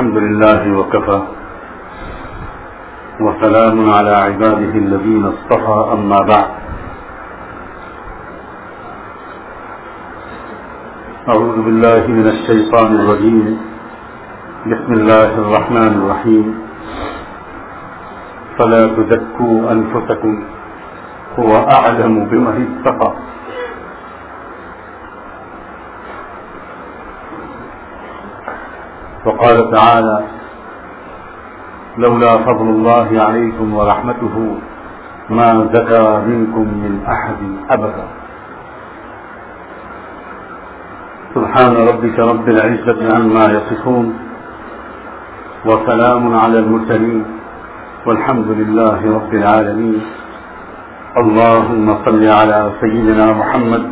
الحمد لله وكفى. وسلام على عباده الذين اصطفى، أما بعد. أعوذ بالله من الشيطان الرجيم. بسم الله الرحمن الرحيم. فلا تزكوا أنفسكم، هو أعلم بمن اتقى. وقال تعالى لولا فضل الله عليكم ورحمته ما زكى منكم من أحد أبدا. سبحان ربك رب العزة عما يصفون وسلام على المرسلين والحمد لله رب العالمين. اللهم صل على سيدنا محمد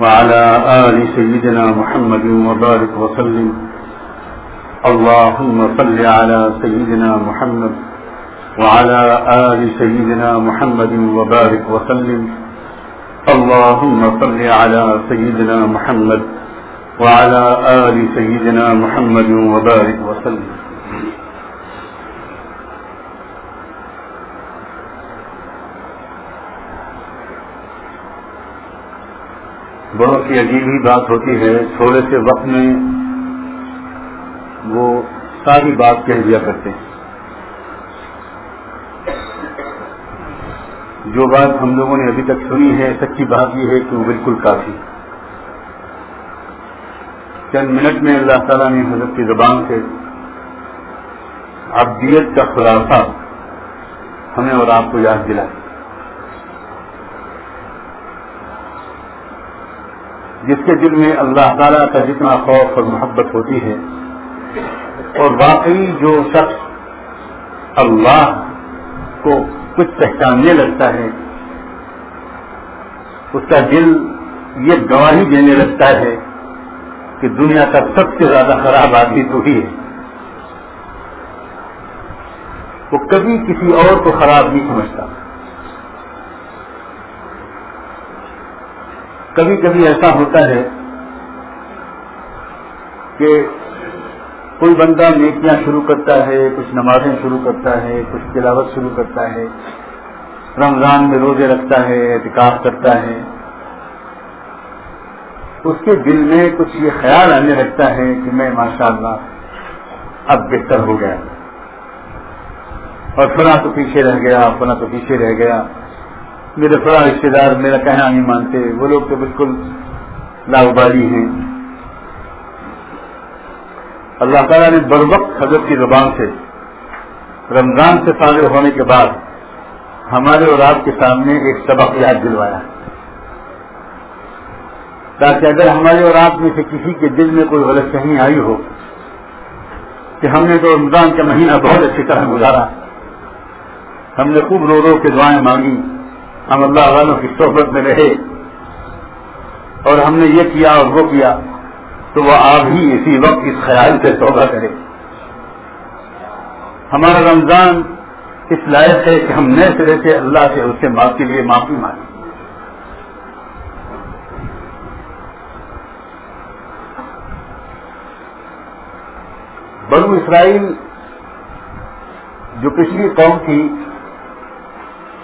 وعلى آل سيدنا محمد وبارك وسلم. اللهم صل على سيدنا محمد وعلى آل سيدنا محمد وبارك وسلم. اللهم صل على سيدنا محمد وعلى آل سيدنا محمد وبارك وسلم. بہت ہی عجیب ہی بات ہوتی ہے، تھوڑے سے وقت میں وہ ساری بات کہہ دیا کرتے ہیں۔ جو بات ہم لوگوں نے ابھی تک سنی ہے، سچی بات یہ ہے کہ وہ بالکل کافی۔ چند منٹ میں اللہ تعالیٰ نے حضرت کی زبان سے ابدیت کا خلاصہ ہمیں اور آپ کو یاد دلایا۔ جس کے دل میں اللہ تعالیٰ کا جتنا خوف اور محبت ہوتی ہے اور واقعی جو شخص اللہ کو کچھ پہچاننے لگتا ہے، اس کا دل یہ گواہی دینے لگتا ہے کہ دنیا کا سب سے زیادہ خراب آدمی تو ہی ہے۔ وہ کبھی کسی اور کو خراب نہیں سمجھتا۔ کبھی کبھی ایسا ہوتا ہے کہ کوئی بندہ نیکیاں شروع کرتا ہے، کچھ نمازیں شروع کرتا ہے، کچھ تلاوت شروع کرتا ہے، رمضان میں روزے رکھتا ہے احتکاف کرتا ہے، اس کے دل میں کچھ یہ خیال آنے لگتا ہے کہ میں ماشاء اللہ اب بہتر ہو گیا۔ اور فلاں تو پیچھے رہ گیا، فلاں تو پیچھے رہ گیا۔ میرے فلاں رشتے دار میرا کہنا نہیں مانتے، وہ لوگ تو بالکل لاغباری ہیں۔ اللہ تعالیٰ نے بر وقت حضرت کی زبان سے، رمضان سے فارغ ہونے کے بعد ہمارے اور آپ کے سامنے ایک سبق یاد دلوایا۔ تاکہ اگر ہمارے اور آپ میں سے کسی کے دل میں کوئی غلط فہمی آئی ہو کہ ہم نے تو رمضان کا مہینہ بہت اچھی طرح گزارا۔ ہم نے خوب رو رو کے دعائیں مانگی۔ ہم اللہ والوں کی صحبت میں رہے۔ اور ہم نے یہ کیا اور وہ کیا۔ تو وہ آپ ہی اسی وقت اس خیال سے توبہ کرے۔ ہمارا رمضان اس لائق ہے کہ ہم نئے سرے سے اللہ سے اس سے معاف کے لیے معافی مانگیں۔ بنو اسرائیل جو پچھلی قوم تھی،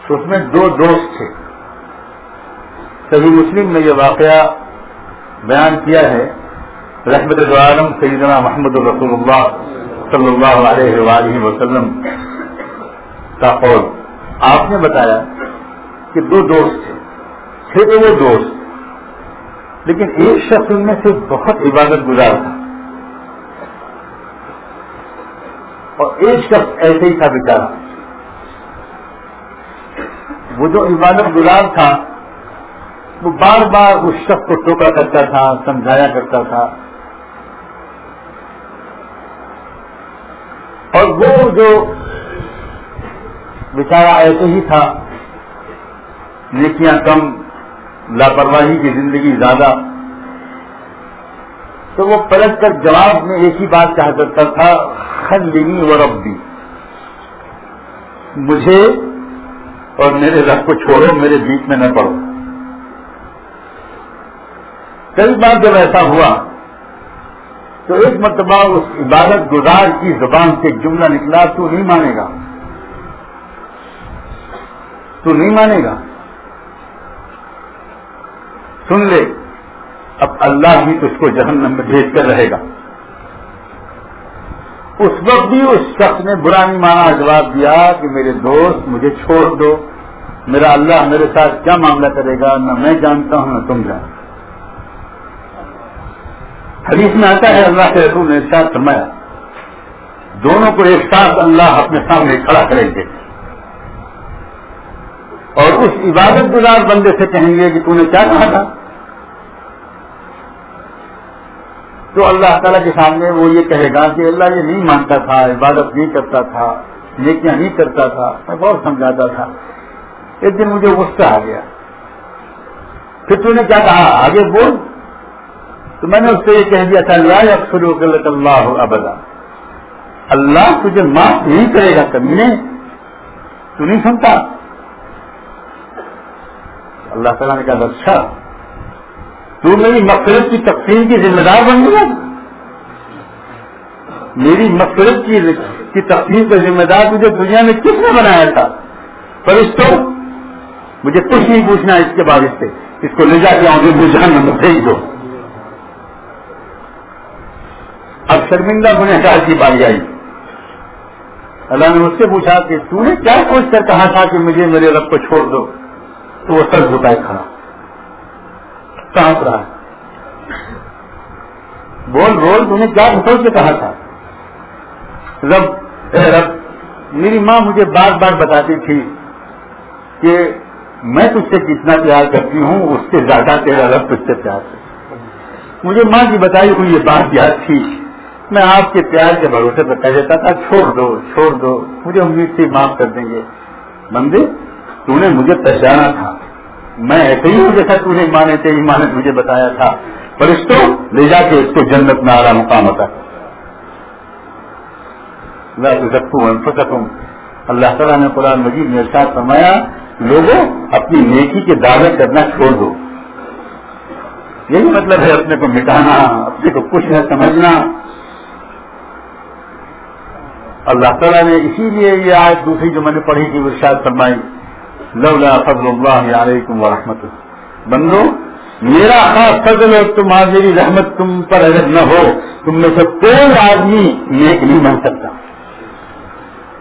اس میں دو دوست تھے۔ صحیح مسلم نے یہ واقعہ بیان کیا ہے۔ رحمت العالم سیدنا محمد الرسول اللہ صلی اللہ علیہ وآلہ وسلم کا قول۔ آپ نے بتایا کہ دو دوست تھے۔ تھے تو وہ دوست۔ لیکن ایک شخص ان میں سے بہت عبادت گزار تھا۔ اور ایک شخص ایسے ہی تھا بیچارا وہ جو عبادت گزار تھا، وہ بار بار اس شخص کو ٹوکا کرتا تھا، سمجھایا کرتا تھا۔ اور وہ جو بیچارہ ایسے ہی تھا، نیکیاں کم، لاپرواہی کی زندگی زیادہ، تو وہ پلٹ کر جواب میں ایک ہی بات کہا کرتا تھا، خلنی و ربی۔ مجھے اور میرے رب کو چھوڑو، میرے بیچ میں نہ پڑو۔ کئی بار جب ایسا ہوا تو ایک مرتبہ اس عبادت گزار کی زبان سے جملہ نکلا، تو نہیں مانے گا۔ تو نہیں مانے گا۔ سن لے، اب اللہ بھی تو اس کو جہنم میں بھیج کر رہے گا۔ اس وقت بھی اس شخص نے برا نہیں مانا، جواب دیا کہ میرے دوست مجھے چھوڑ دو۔ میرا اللہ میرے ساتھ کیا معاملہ کرے گا؟ نہ میں جانتا ہوں، نہ تم جان حدیث میں آتا ہے، اللہ کے رسول نے ساتھ فرمایا، دونوں کو ایک ساتھ اللہ اپنے سامنے کھڑا کریں گے۔ اور اس عبادت گزار بندے سے کہیں گے کہ تم نے کیا کہا تھا؟ تو اللہ تعالیٰ کے سامنے وہ یہ کہے گا کہ اللہ یہ نہیں مانتا تھا، عبادت نہیں کرتا تھا، نیکیاں نہیں کرتا تھا، میں بہت سمجھاتا تھا۔ ایک دن مجھے غصہ آ گیا۔ پھر تو نے کیا کہا؟ آگے بول۔ تو میں نے اس سے یہ کہہ دیا تھا اللہ اکثر اللہ ابدا. اللہ تجھے معاف نہیں کرے گا کبھی نے تو نہیں سنتا۔ اللہ تعالیٰ نے کہا اچھا۔ تو میری مقصد کی تقسیم کی ذمہ دار بن گیا۔ میری مقصد کی تقسیم کا ذمہ دار تجھے دنیا میں کس نے بنایا تھا؟ پر اس کو مجھے کچھ نہیں پوچھنا اس کے بعد اس سے۔ اس کو لے جا کے آؤں گے بھیج دو۔ اب شرمندہ گنہگار کی باری آئی۔ اللہ نے مجھ سے پوچھا کہ تو نے کیا سوچ کر کہا تھا کہ مجھے میرے رب کو چھوڑ دو؟ تو وہ سر جھکائے کھڑا۔ رہا۔ بول بول تم نے کیا سوچ کے کہا تھا؟ رب رب، میری ماں مجھے بار بار بتاتی تھی کہ میں تجھ سے کتنا پیار کرتی ہوں، اس سے زیادہ تیرا رب تجھ سے پیار کرتی مجھے ماں کی بتائی ہوئی یہ بات یاد تھی۔ میں آپ کے پیار کے بھروسے پہ کہہ دیتا تھا، چھوڑ دو چھوڑ دو، مجھے امید سے معاف کر دیں گے۔ بندے، تو نے مجھے پہچانا تھا۔ میں ایسے ہی ہوں جیسا نے مانے تھے مانے مجھے بتایا تھا۔ پر اس کو لے جا کے اس کو جنت میں آ رہا مقام ہوتا اللہ تعالیٰ نے قرآن مجید میں ساتھ فرمایا، لوگوں، اپنی نیکی کے دعوے کرنا چھوڑ دو۔ یہی مطلب ہے اپنے کو مٹانا، اپنے کو کچھ نہ سمجھنا۔ اللہ تعالیٰ نے اسی لیے یہ آج دوسری جو میں نے پڑھی تھی ارشاد فرمائی، لولا فضل اللہ علیکم ورحمت بندو، میرا خاص فضل اور تمہاری میری رحمت تم پر اگر نہ ہو، تم میں سے کوئی آدمی نیک نہیں بن سکتا۔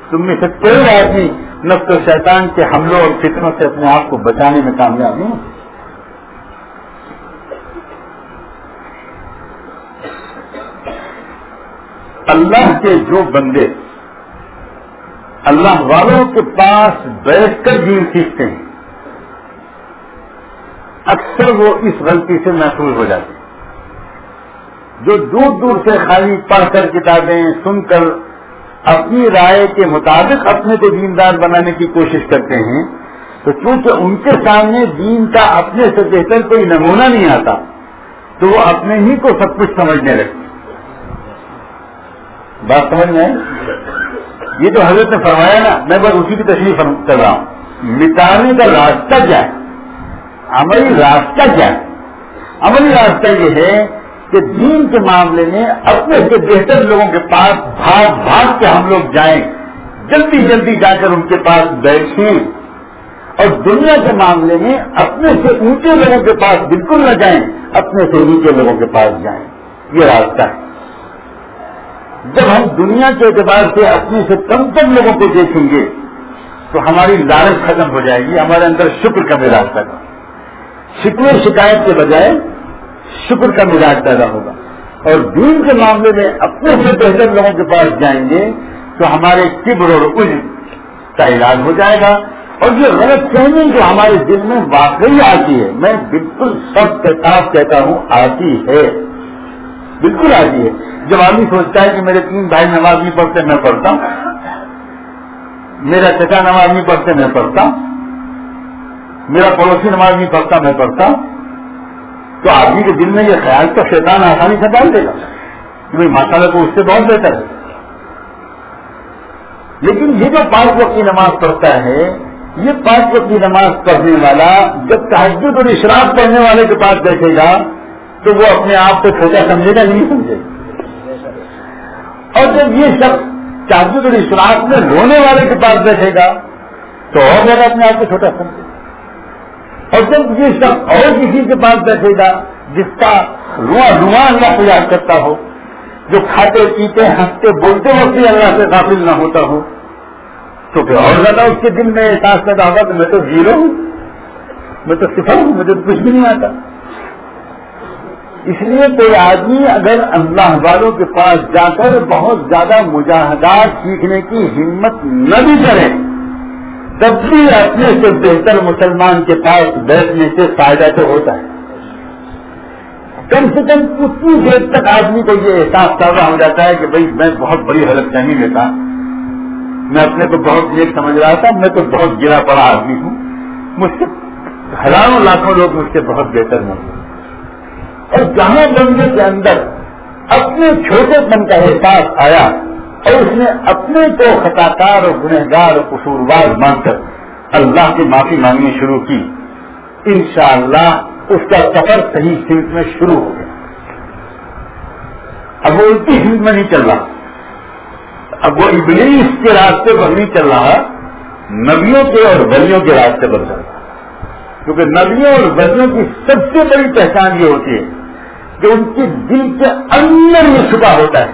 تم میں سے کوئی آدمی نفس و شیطان کے حملوں اور فطروں سے اپنے آپ کو بچانے میں کامیاب نہیں۔ اللہ کے جو بندے اللہ والوں کے پاس بیٹھ کر دین سیکھتے ہیں۔ اکثر وہ اس غلطی سے محفوظ ہو جاتے ہیں۔ جو دور دور سے خالی پڑھ کر کتابیں سن کر اپنی رائے کے مطابق اپنے کو دیندار بنانے کی کوشش کرتے ہیں، تو چونکہ ان کے سامنے دین کا اپنے سے بہتر کوئی نمونہ نہیں آتا، تو وہ اپنے ہی کو سب کچھ سمجھنے لگتے بات سمجھ میں یہ تو حضرت نے فرمایا نا، میں بس اسی کی تشریف کر رہا ہوں۔ مٹانے کا راستہ کیا ہے؟ عملی راستہ کیا ہے؟ عملی راستہ یہ ہے کہ دین کے معاملے میں اپنے سے بہتر لوگوں کے پاس بھاگ بھاگ کے ہم لوگ جائیں۔ جلدی جلدی جا کر ان کے پاس بیٹھیں۔ اور دنیا کے معاملے میں اپنے سے اونچے لوگوں کے پاس بالکل نہ جائیں، اپنے سے نیچے لوگوں کے پاس جائیں۔ یہ راستہ ہے۔ جب ہم دنیا کے اعتبار سے اپنے سے کم کم لوگوں کو دیکھیں گے، تو ہماری لالچ ختم ہو جائے گی، ہمارے اندر شکر کا مزاج پیدا شکوے شکایت کے بجائے شکر کا مزاج پیدا ہوگا۔ اور دین کے معاملے میں اپنے سے بہتر لوگوں کے پاس جائیں گے، تو ہمارے کبر اور کچھ کا علاج ہو جائے گا۔ اور یہ غلط فہمی جو ہمارے دل میں واقعی آتی ہے، میں بالکل سب کے ساتھ کہتا ہوں، آتی ہے۔ بالکل آتی ہے۔ جب آدمی سوچتا ہے کہ میرے تین بھائی نماز نہیں پڑھتے، میں پڑھتا میرا چچا نماز نہیں پڑھتے، میں پڑھتا میرا پڑوسی نماز نہیں پڑھتا، میں پڑھتا تو آدمی کے دل میں یہ خیال تو شیطان آسانی سے ڈال دے گا۔ کہ ماشاء اللہ کو اس سے بہت بہتر ہے۔ لیکن یہ جو پانچ وقت کی نماز پڑھتا ہے، یہ پانچ وقت کی نماز پڑھنے والا جب تحجد اور اشراف پڑھنے والے کے پاس بیٹھے گا تو وہ اپنے آپ کو چھوٹا سمجھے گا، نہیں سمجھے گا۔ اور جب یہ شخص چاچو بڑی میں رونے والے کے پاس بیٹھے گا، تو اور زیادہ اپنے آپ کو چھوٹا سمجھے اور جب یہ شخص اور کسی کے پاس بیٹھے گا، جس کا رواں رواں اللہ کو یاد کرتا ہو، جو کھاتے، پیتے، ہنستے، بولتے وقت بھی اللہ سے قابل نہ ہوتا ہو، تو پھر اور زیادہ اس کے دل میں احساس پیدا ہوگا کہ میں تو زیرو ہوں، میں تو صفر ہوں، مجھے تو کچھ بھی نہیں آتا۔ اس لیے کوئی آدمی اگر اللہ والوں کے پاس جا کر بہت زیادہ مجاہدات سیکھنے کی ہمت نہ بھی کرے، تب بھی اپنے سے بہتر مسلمان کے پاس بیٹھنے سے فائدہ تو ہوتا ہے۔ کم سے کم اتنی دیر تک آدمی کو یہ احساس پیدا ہو جاتا ہے کہ بھائی میں بہت بڑی حلت فہمی میں تھا، میں اپنے کو بہت نیک سمجھ رہا تھا، میں تو بہت گرا پڑا آدمی ہوں۔ مجھ سے ہزاروں لاکھوں لوگ مجھ سے بہت بہتر ہوں اور جہاں بندے کے اندر اپنے چھوٹے پن کا احساس آیا اور اس نے اپنے کو خطا کار اور گنہگار اور قصوروار مان کر اللہ کی معافی مانگنی شروع کی۔ انشاءاللہ اس کا سفر صحیح سمت میں شروع ہو گیا۔ اب وہ الٹی سمت میں نہیں چل رہا۔ اب وہ ابلیس کے راستے پر نہیں چل رہا۔ نبیوں کے اور بلیوں کے راستے پر چل رہا۔ کیونکہ نبیوں اور بلیوں کی سب سے بڑی پہچان یہ ہوتی ہے۔ کہ ان کے دل کے اندر یہ چھپا ہوتا ہے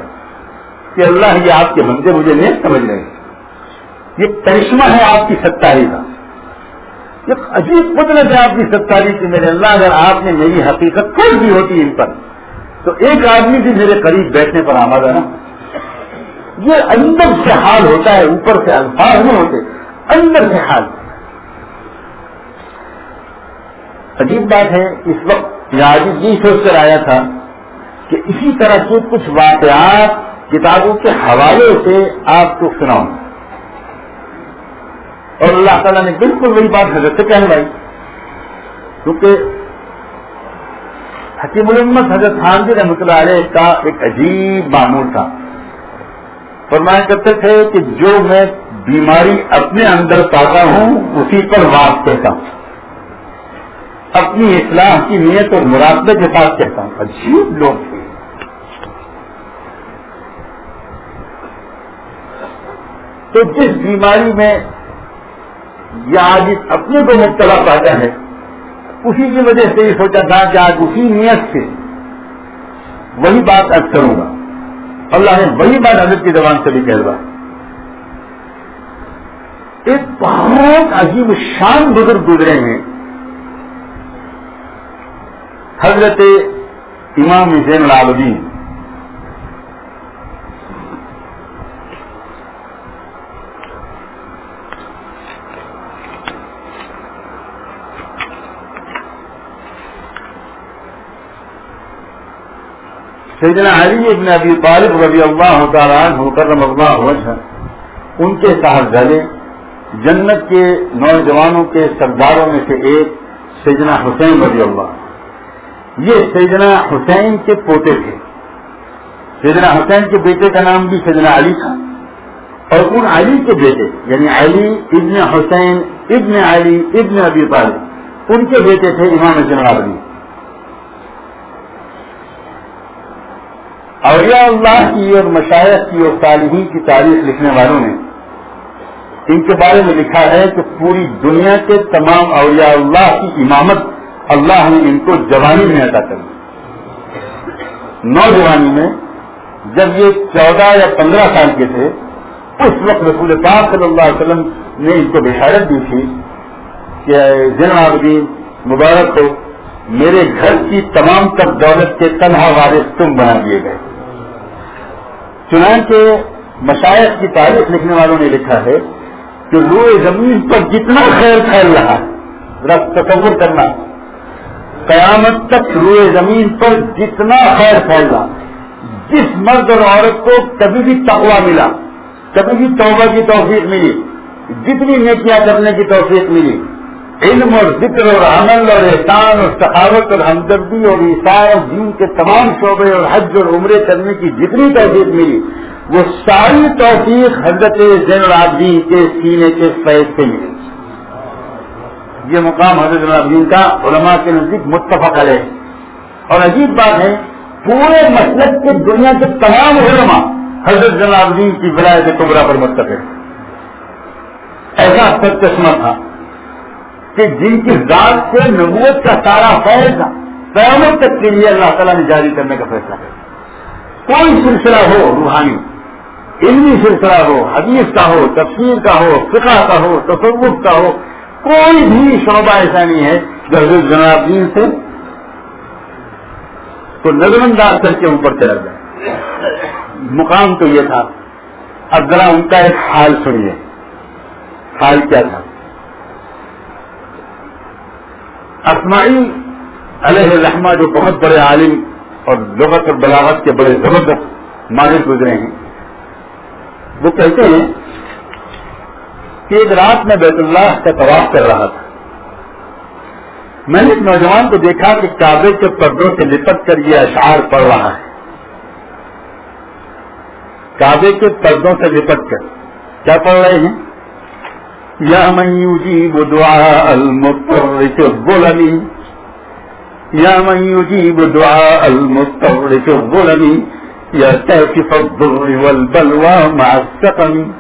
کہ اللہ یہ آپ کے بندے مجھے نہیں سمجھ رہے یہ کرشمہ ہے آپ کی ستاری کا۔ ایک عجیب قدرت ہے آپ کی ستاری کی، میرے اللہ، اگر آپ نے میری حقیقت کر دی ہوتی ان پر، تو ایک آدمی بھی میرے قریب بیٹھنے پر آمد ہے نا یہ اندر سے حال ہوتا ہے، اوپر سے الفاظ نہیں ہوتے، اندر سے حال۔ عجیب بات ہے، اس وقت آج یہ سوچ کر آیا تھا کہ اسی طرح سے کچھ واقعات کتابوں کے حوالے سے آپ کو سناؤں۔ اور اللہ تعالیٰ نے بالکل وہی بات حضرت سے کہلوائی کیونکہ حکیم الامت حضرت خان جی رحمۃ اللہ علیہ کا ایک عجیب معمول تھا۔ فرمایا کرتے تھے کہ جو میں بیماری اپنے اندر پاتا ہوں، اسی پر بات کہتا ہوں۔ اپنی اصلاح کی نیت اور مراقبے کے ساتھ کہتا ہوں۔ عجیب لوگ تھے۔ تو جس بیماری میں یا آج اپنے کو مبتلا پاتا ہے، اسی کی وجہ سے یہ سوچا تھا کہ آج اسی نیت سے وہی بات اب کروں گا۔ اللہ نے وہی بات حضرت کی زبان سے بھی کہلوا ایک بہت عجیب شان بزرگ گزرے ہیں۔ حضرت امام زین العابدین۔ سیدنا علی ابن ابی طالب رضی اللہ تعالیٰ مکرم اللہ وجہ، ان کے صاحب گلے جنت کے نوجوانوں کے سرداروں میں سے ایک سیدنا حسین رضی اللہ۔ یہ سیدنا حسین کے پوتے تھے۔ سیدنا حسین کے بیٹے کا نام بھی سیدنا علی تھا۔ اور ان علی کے بیٹے یعنی علی ابن حسین، ابن علی ابن ابی طالب، ان کے بیٹے تھے امام جناب علی۔ اولیاء اللہ کی اور مشاعت کی اور تعلیمی کی تاریخ لکھنے والوں نے ان کے بارے میں لکھا ہے کہ پوری دنیا کے تمام اولیاء اللہ کی امامت اللہ نے ان کو جوانی میں عطا کر نوجوانی میں جب یہ چودہ یا پندرہ سال کے تھے، اس وقت رسول پاک صلی اللہ علیہ وسلم نے ان کو بشارت دی تھی کہ جن آبدین مبارک کو میرے گھر کی تمام تر دولت کے تنہا وارث تم بنا دیے گئے۔ چنانچہ مشاعت کی تاریخ لکھنے والوں نے لکھا ہے کہ روئے زمین پر جتنا خیر پھیل رہا ہے تصور کرنا۔ قیامت تک روئے زمین پر جتنا خیر پھیلا، جس مرد اور عورت کو کبھی بھی تقوا ملا، کبھی بھی توبہ کی توفیق ملی، جتنی نیکیاں کرنے کی توفیق ملی، علم اور ذکر اور عمل اور احسان اور ثقافت اور ہمدردی اور عیسائی اور دین کے تمام شعبے اور حج اور عمرے کرنے کی جتنی توفیق ملی، وہ ساری توفیق حضرت زین العابدین کے سینے کے فیض سے ملی۔ یہ مقام حضرت العظیم کا علماء کے نزدیک متفق ہے اور عجیب بات ہے، پورے مسلک کے دنیا کے تمام علماء حضرت جلالدین کی ولایت قبرا پر متفق ایسا سب چشمہ تھا کہ جن کی ذات سے نبوت کا سارا فیض قیامت تک کے لیے اللہ تعالیٰ نے جاری کرنے کا فیصلہ کیا۔ کوئی سلسلہ ہو روحانی، علمی سلسلہ ہو، حدیث کا ہو، تفسیر کا ہو، فقہ کا ہو، تصوف کا ہو کوئی بھی شعبہ ایسا نہیں ہے جو حضرت جناب دین سے تو نظر انداز کر کے اوپر چلا جائے۔ مقام تو یہ تھا۔ اب ذرا ان کا ایک حال سنیے۔ حال کیا تھا؟ اسماعی علیہ الرحمہ جو بہت بڑے عالم اور لغت اور بلاغت کے بڑے زبردست ماہر گزرے ہیں، وہ کہتے ہیں کہ ایک رات میں بیت اللہ کا طواف کر رہا تھا۔ میں نے ایک نوجوان کو دیکھا کہ کعبے کے پردوں سے لپٹ کر یہ اشعار پڑھ رہا ہے۔ کعبے کے پردوں سے لپٹ کر۔ کیا پڑھ رہے ہیں؟ یا میوجی دعا المترک بولنی یا میوجی دعا المترک بولنی یا کیف الضر والبلوى مع السقم۔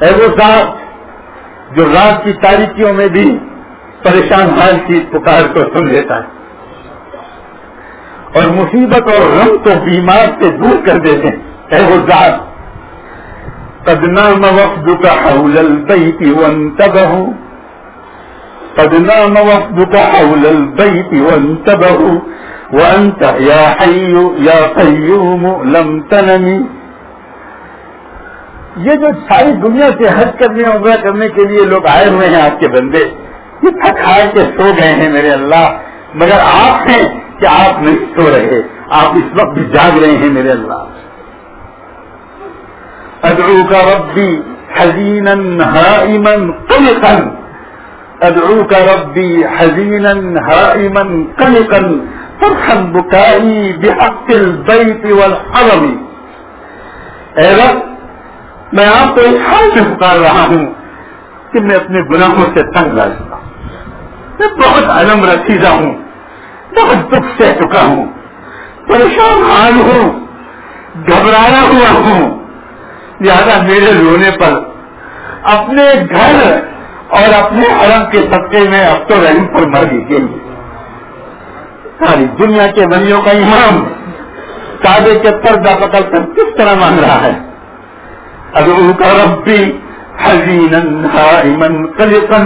اے وہ ذات جو رات کی تاریخیوں میں بھی پریشان حال کی پکار کو سن لیتا ہے اور مصیبت اور غم کو بیمار سے دور کر دیتے ہیں۔ اے وہ ذات، قد نام وفدك حول البيت وانتبهوا قد نام وفدك حول البيت وانتبهوا وانت يا حي يا قيوم لم تنمي یہ جو ساری دنیا سے حج کرنے عمرہ کرنے کے لیے لوگ آئے ہوئے ہیں آپ کے بندے، یہ تھک ہار کے سو گئے ہیں میرے اللہ۔ مگر آپ ہیں کہ آپ نہیں سو رہے، آپ اس وقت بھی جاگ رہے ہیں میرے اللہ۔ ادعو کا ربی حزین ہائمن کلکن ادعو کا ربی حزین ہائمن کلکن فرحم بکائی بحق البیت والحرم۔ اے رب میں آپ کو اس حال سے پکار رہا ہوں کہ میں اپنے گناہوں سے تنگ لا چکا ہوں۔ میں بہت علم رکھیزہ ہوں، بہت دکھ سے چکا ہوں، پریشان حال ہوں، گھبرایا ہوا ہوں۔ لہٰذا میرے رونے پر اپنے گھر اور اپنے حرم کے سطح میں اب تو رحم پر مر لیجیے ساری دنیا کے بلیوں کا امام کابے کے پردہ پکڑ کر کس طرح مانگ رہا ہے؟ ادعو کا ربی حزین قلقا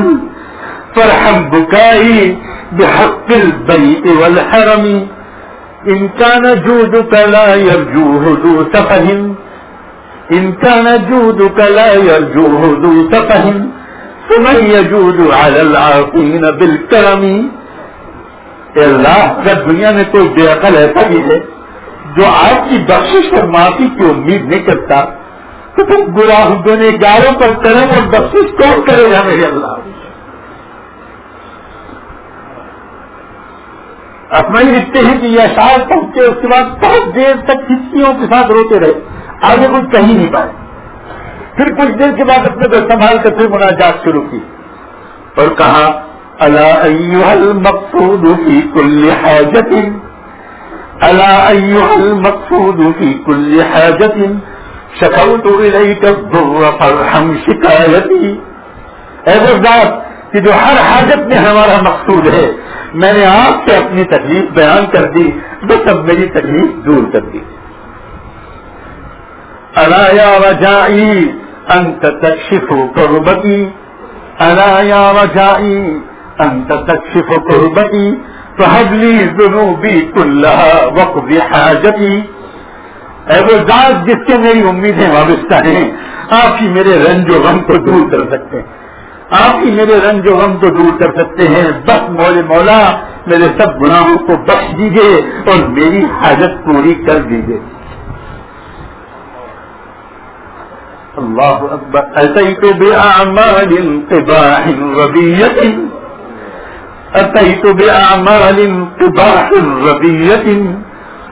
فرحم بکائی بحق البیت والحرم. ان كان جودك لا يرجوه ذو سفه. ان كان جودك لا يرجوه ذو سفه. فمن يجود على العاقين بالكرم. اللہ، جب دنیا میں کوئی بے عقل ایسا بھی ہے جو آپ کی بخشش اور معافی کی امید نہیں کرتا تو پھر گناہ گنے گاروں پر کرم اور بخش کون کرے گا میرے اللہ؟ اپنا ہی لکھتے ہیں کہ یہ اشار پہنچے اس کے بعد بہت دیر تک کھچکیوں کے ساتھ روتے رہے۔ آگے کچھ کہیں نہیں پائے۔ پھر کچھ دیر کے بعد اپنے کو سنبھال کر پھر مناجات شروع کی۔ اور کہا اللہ المقصود في كل حاجة ألا أيها المقصود في كل حاجة شكوت إليك الضر فارحم شكايتي اے ذات کہ جو ہر حاجت میں ہمارا مقصود ہے، میں نے آپ سے اپنی تکلیف بیان کر دی، بس اب میری تکلیف دور کر دی۔ الا یا رجائی انت تکشف قربتی، الا یا رجائی انت تکشف قربتی، فحبلی ذنوبی کلها وقض حاجتی۔ اے وہ ذات جس سے میری امیدیں وابستہ ہیں، آپ ہی میرے رنج و غم کو دور کر سکتے ہیں۔ آپ ہی میرے رنج و غم کو دور کر سکتے ہیں۔ بس مول مولا، میرے سب گناہوں کو بخش دیجیے اور میری حاجت پوری کر دیجیے اللہ اکبر۔ اتیت باعمال قباح ربیت۔ اتیت باعمال قباح ربیت۔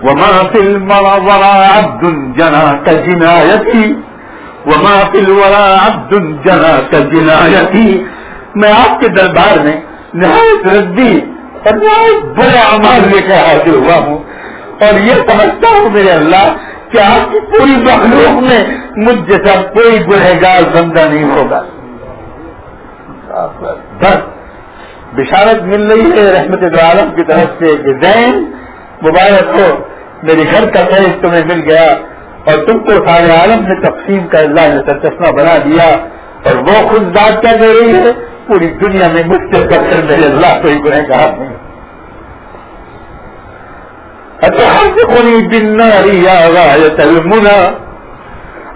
وما في المرى ورى عبد جناك جنايتي. وما في الورى عبد جناك جنايتي. میں آپ کے دربار میں نہایت ردی اور نہایت بڑے اعمال لے کر حاضر ہوا ہوں اور یہ سمجھتا ہوں میرے اللہ کہ آپ کی پوری مخلوق میں مجھ جیسا کوئی گنہگار بندہ نہیں ہوگا۔ بس بشارت مل رہی ہے رحمت عالم کی طرف سے کہ زین مبارک ہو۔ میری گھر کا فیض تمہیں مل گیا اور تم کو سارے عالم نے تقسیم کا اللہ نے چشمہ بنا دیا اور وہ خود بات کیا دے رہی ہے؟ پوری دنیا میں مجھ سے کر میرے اللہ کو ہی گنہ کہا نہیں۔ أتحرقني بالنار يا غاية المنى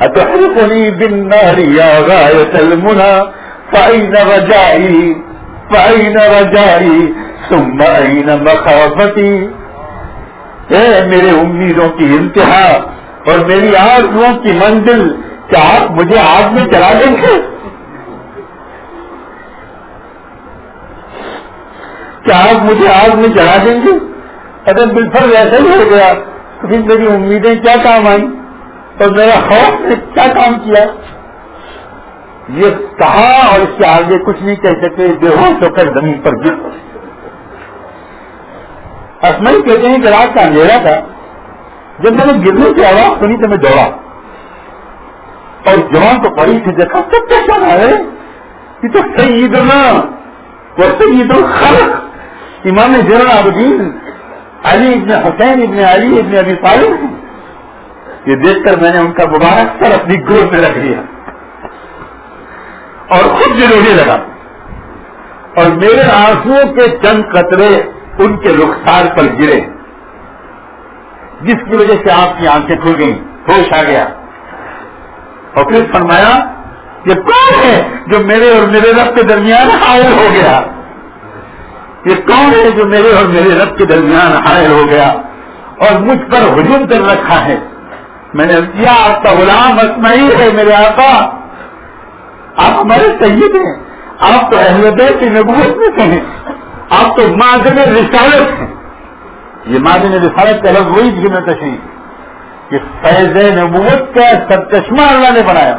أتحرقني بالنار يا غاية المنى فأين رجائي فأين رجائي، ثم أين مخافتي؟ اے میرے امیدوں کی انتہا اور میری آرزوں کی منزل، کیا آپ مجھے آگ میں چلا دیں گے کیا آپ مجھے آگ میں چلا دیں گے؟ اگر بالفل ویسا ہی ہو گیا۔ تو پھر میری امیدیں کیا کام آئیں؟ اور میرا خوف نے کیا کام کیا؟ یہ کہا اور اس کے آگے کچھ نہیں کہہ سکتے بے ہوش ہو کر زمین پر گر اسمائی کہتے ہیں کہ رات کا اندھیرا تھا۔ جب میں نے گرنے کی آواز سنی تو میں دوڑا۔ اور جوان کو پڑی تھی، دیکھا سب کیا چل رہا ہے؟ یہ تو سیدنا وہ سید الخلق۔ امام زین العابدین، علی ابن حسین ابن علی ابن ابی طالب۔ یہ دیکھ کر میں نے ان کا مبارک سر اپنی گود میں رکھ لیا اور خود ضروری لگا۔ اور میرے آنسو کے چند قطرے ان کے رخسار پر گرے۔ جس کی وجہ سے آپ کی آنکھیں کھل گئیں، ہوش آ گیا۔ اور پھر فرمایا یہ کون ہے جو میرے اور میرے رب کے درمیان حائل ہو گیا؟ یہ کون ہے جو میرے اور میرے رب کے درمیان حائل ہو گیا؟ اور مجھ پر ہجوم کر رکھا ہے۔ میں نے کیا آپ کا غلام اسمعی ہے میرے آقا؟ آپ ہمارے سید ہیں۔ آپ تو اہل بیت کی نبوت میں سے ہیں۔ آپ تو مادن رسالت ہیں۔ یہ مادن رسالت کا لفظ وہی جی تشریح کہ فیض نبوت کا سب چشمہ اللہ نے بنایا۔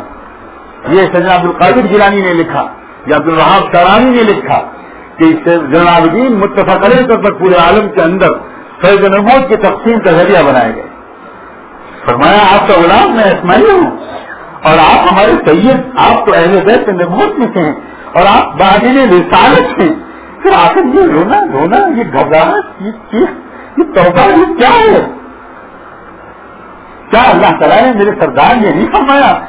یہ سجنا عبد القادر جیلانی نے لکھا، یا عبد الرحاب سرانی نے لکھا کہ جنابدین متفق علیہ طور پر پورے عالم کے اندر فیض نبوت کی تقسیم کا ذریعہ بنائے گئے۔ فرمایا، آپ کا غلام، میں اسماعیل ہوں۔ اور آپ ہمارے سید، آپ تو اہل بیت نبوت میں سے ہیں۔ اور آپ بادل رسالت ہیں۔ پھر آخر یہ رونا رونا، یہ گھبراہٹ، یہ چیز یہ توبہ، یہ کیا ہے؟ کیا اللہ تعالیٰ نے میرے سردار یہ نہیں فرمایا؟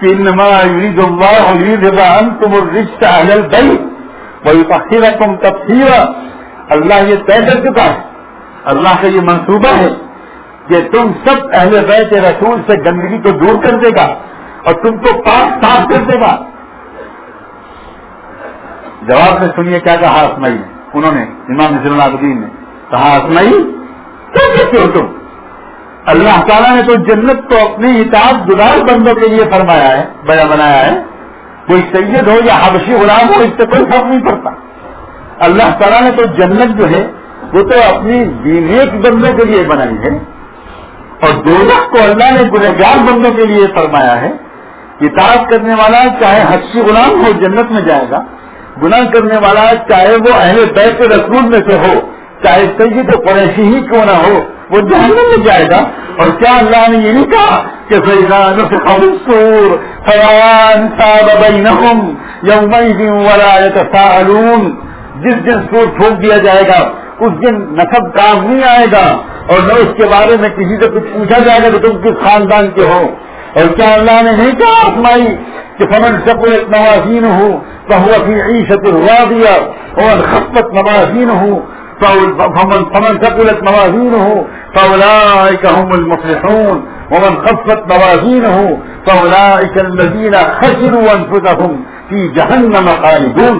کہ یرید اللہ یرید انتم اہل البیت وہی پخیر تم تفصیل اللہ یہ طے کر چکا ہے۔ اللہ کا یہ منصوبہ ہے کہ تم سب اہل بیت رسول سے گندگی کو دور کر دے گا اور تم کو پاک صاف کر دے گا۔ جواب میں سنیے کیا کہا اسمائی انہوں نے، امام نظر الدین نے کہا اسمائی کیا کہتے ہو تم؟ اللہ تعالیٰ نے تو جنت کو اپنی اطاعت گزار بندوں کے لیے فرمایا ہے بیا بنایا ہے۔ کوئی سید ہو یا حبشی غلام ہو، اس سے کوئی فرق نہیں پڑتا۔ اللہ تعالیٰ نے تو جنت جو ہے، وہ تو اپنی نیک بندوں کے لیے بنائی ہے۔ اور دولت کو اللہ نے گنہگار بندوں کے لیے فرمایا ہے۔ کتاب کرنے والا چاہے حقی غلام ہو، جنت میں جائے گا۔ گناہ کرنے والا چاہے وہ اہل بیت رسول میں سے ہو، چاہے سید و قریشی ہی کیوں نہ ہو، وہ جہنم میں جائے گا۔ اور کیا اللہ نے یہ نہیں کہا کہ فیضان سور فیان بینہم یومئذ ولا یتساءلون جس دن سور پھونک دیا جائے گا، اس دن نصب کام نہیں آئے گا۔ اور نہ اس کے بارے میں کسی سے کچھ پوچھا جائے گا کہ تم کس خاندان کے ہو۔ اور کیا اللہ نے نہیں کہا، آسمائی کہ فمن سکولت نوازین ہوں فہو فی عیشت الرادیہ اور خفت نوازین ہوں فمن فمن ثقلت موازينه فاولئك هم المفلحون ومن خفت موازينه فاولئك الذين خسروا انفسهم في جهنم خالدون.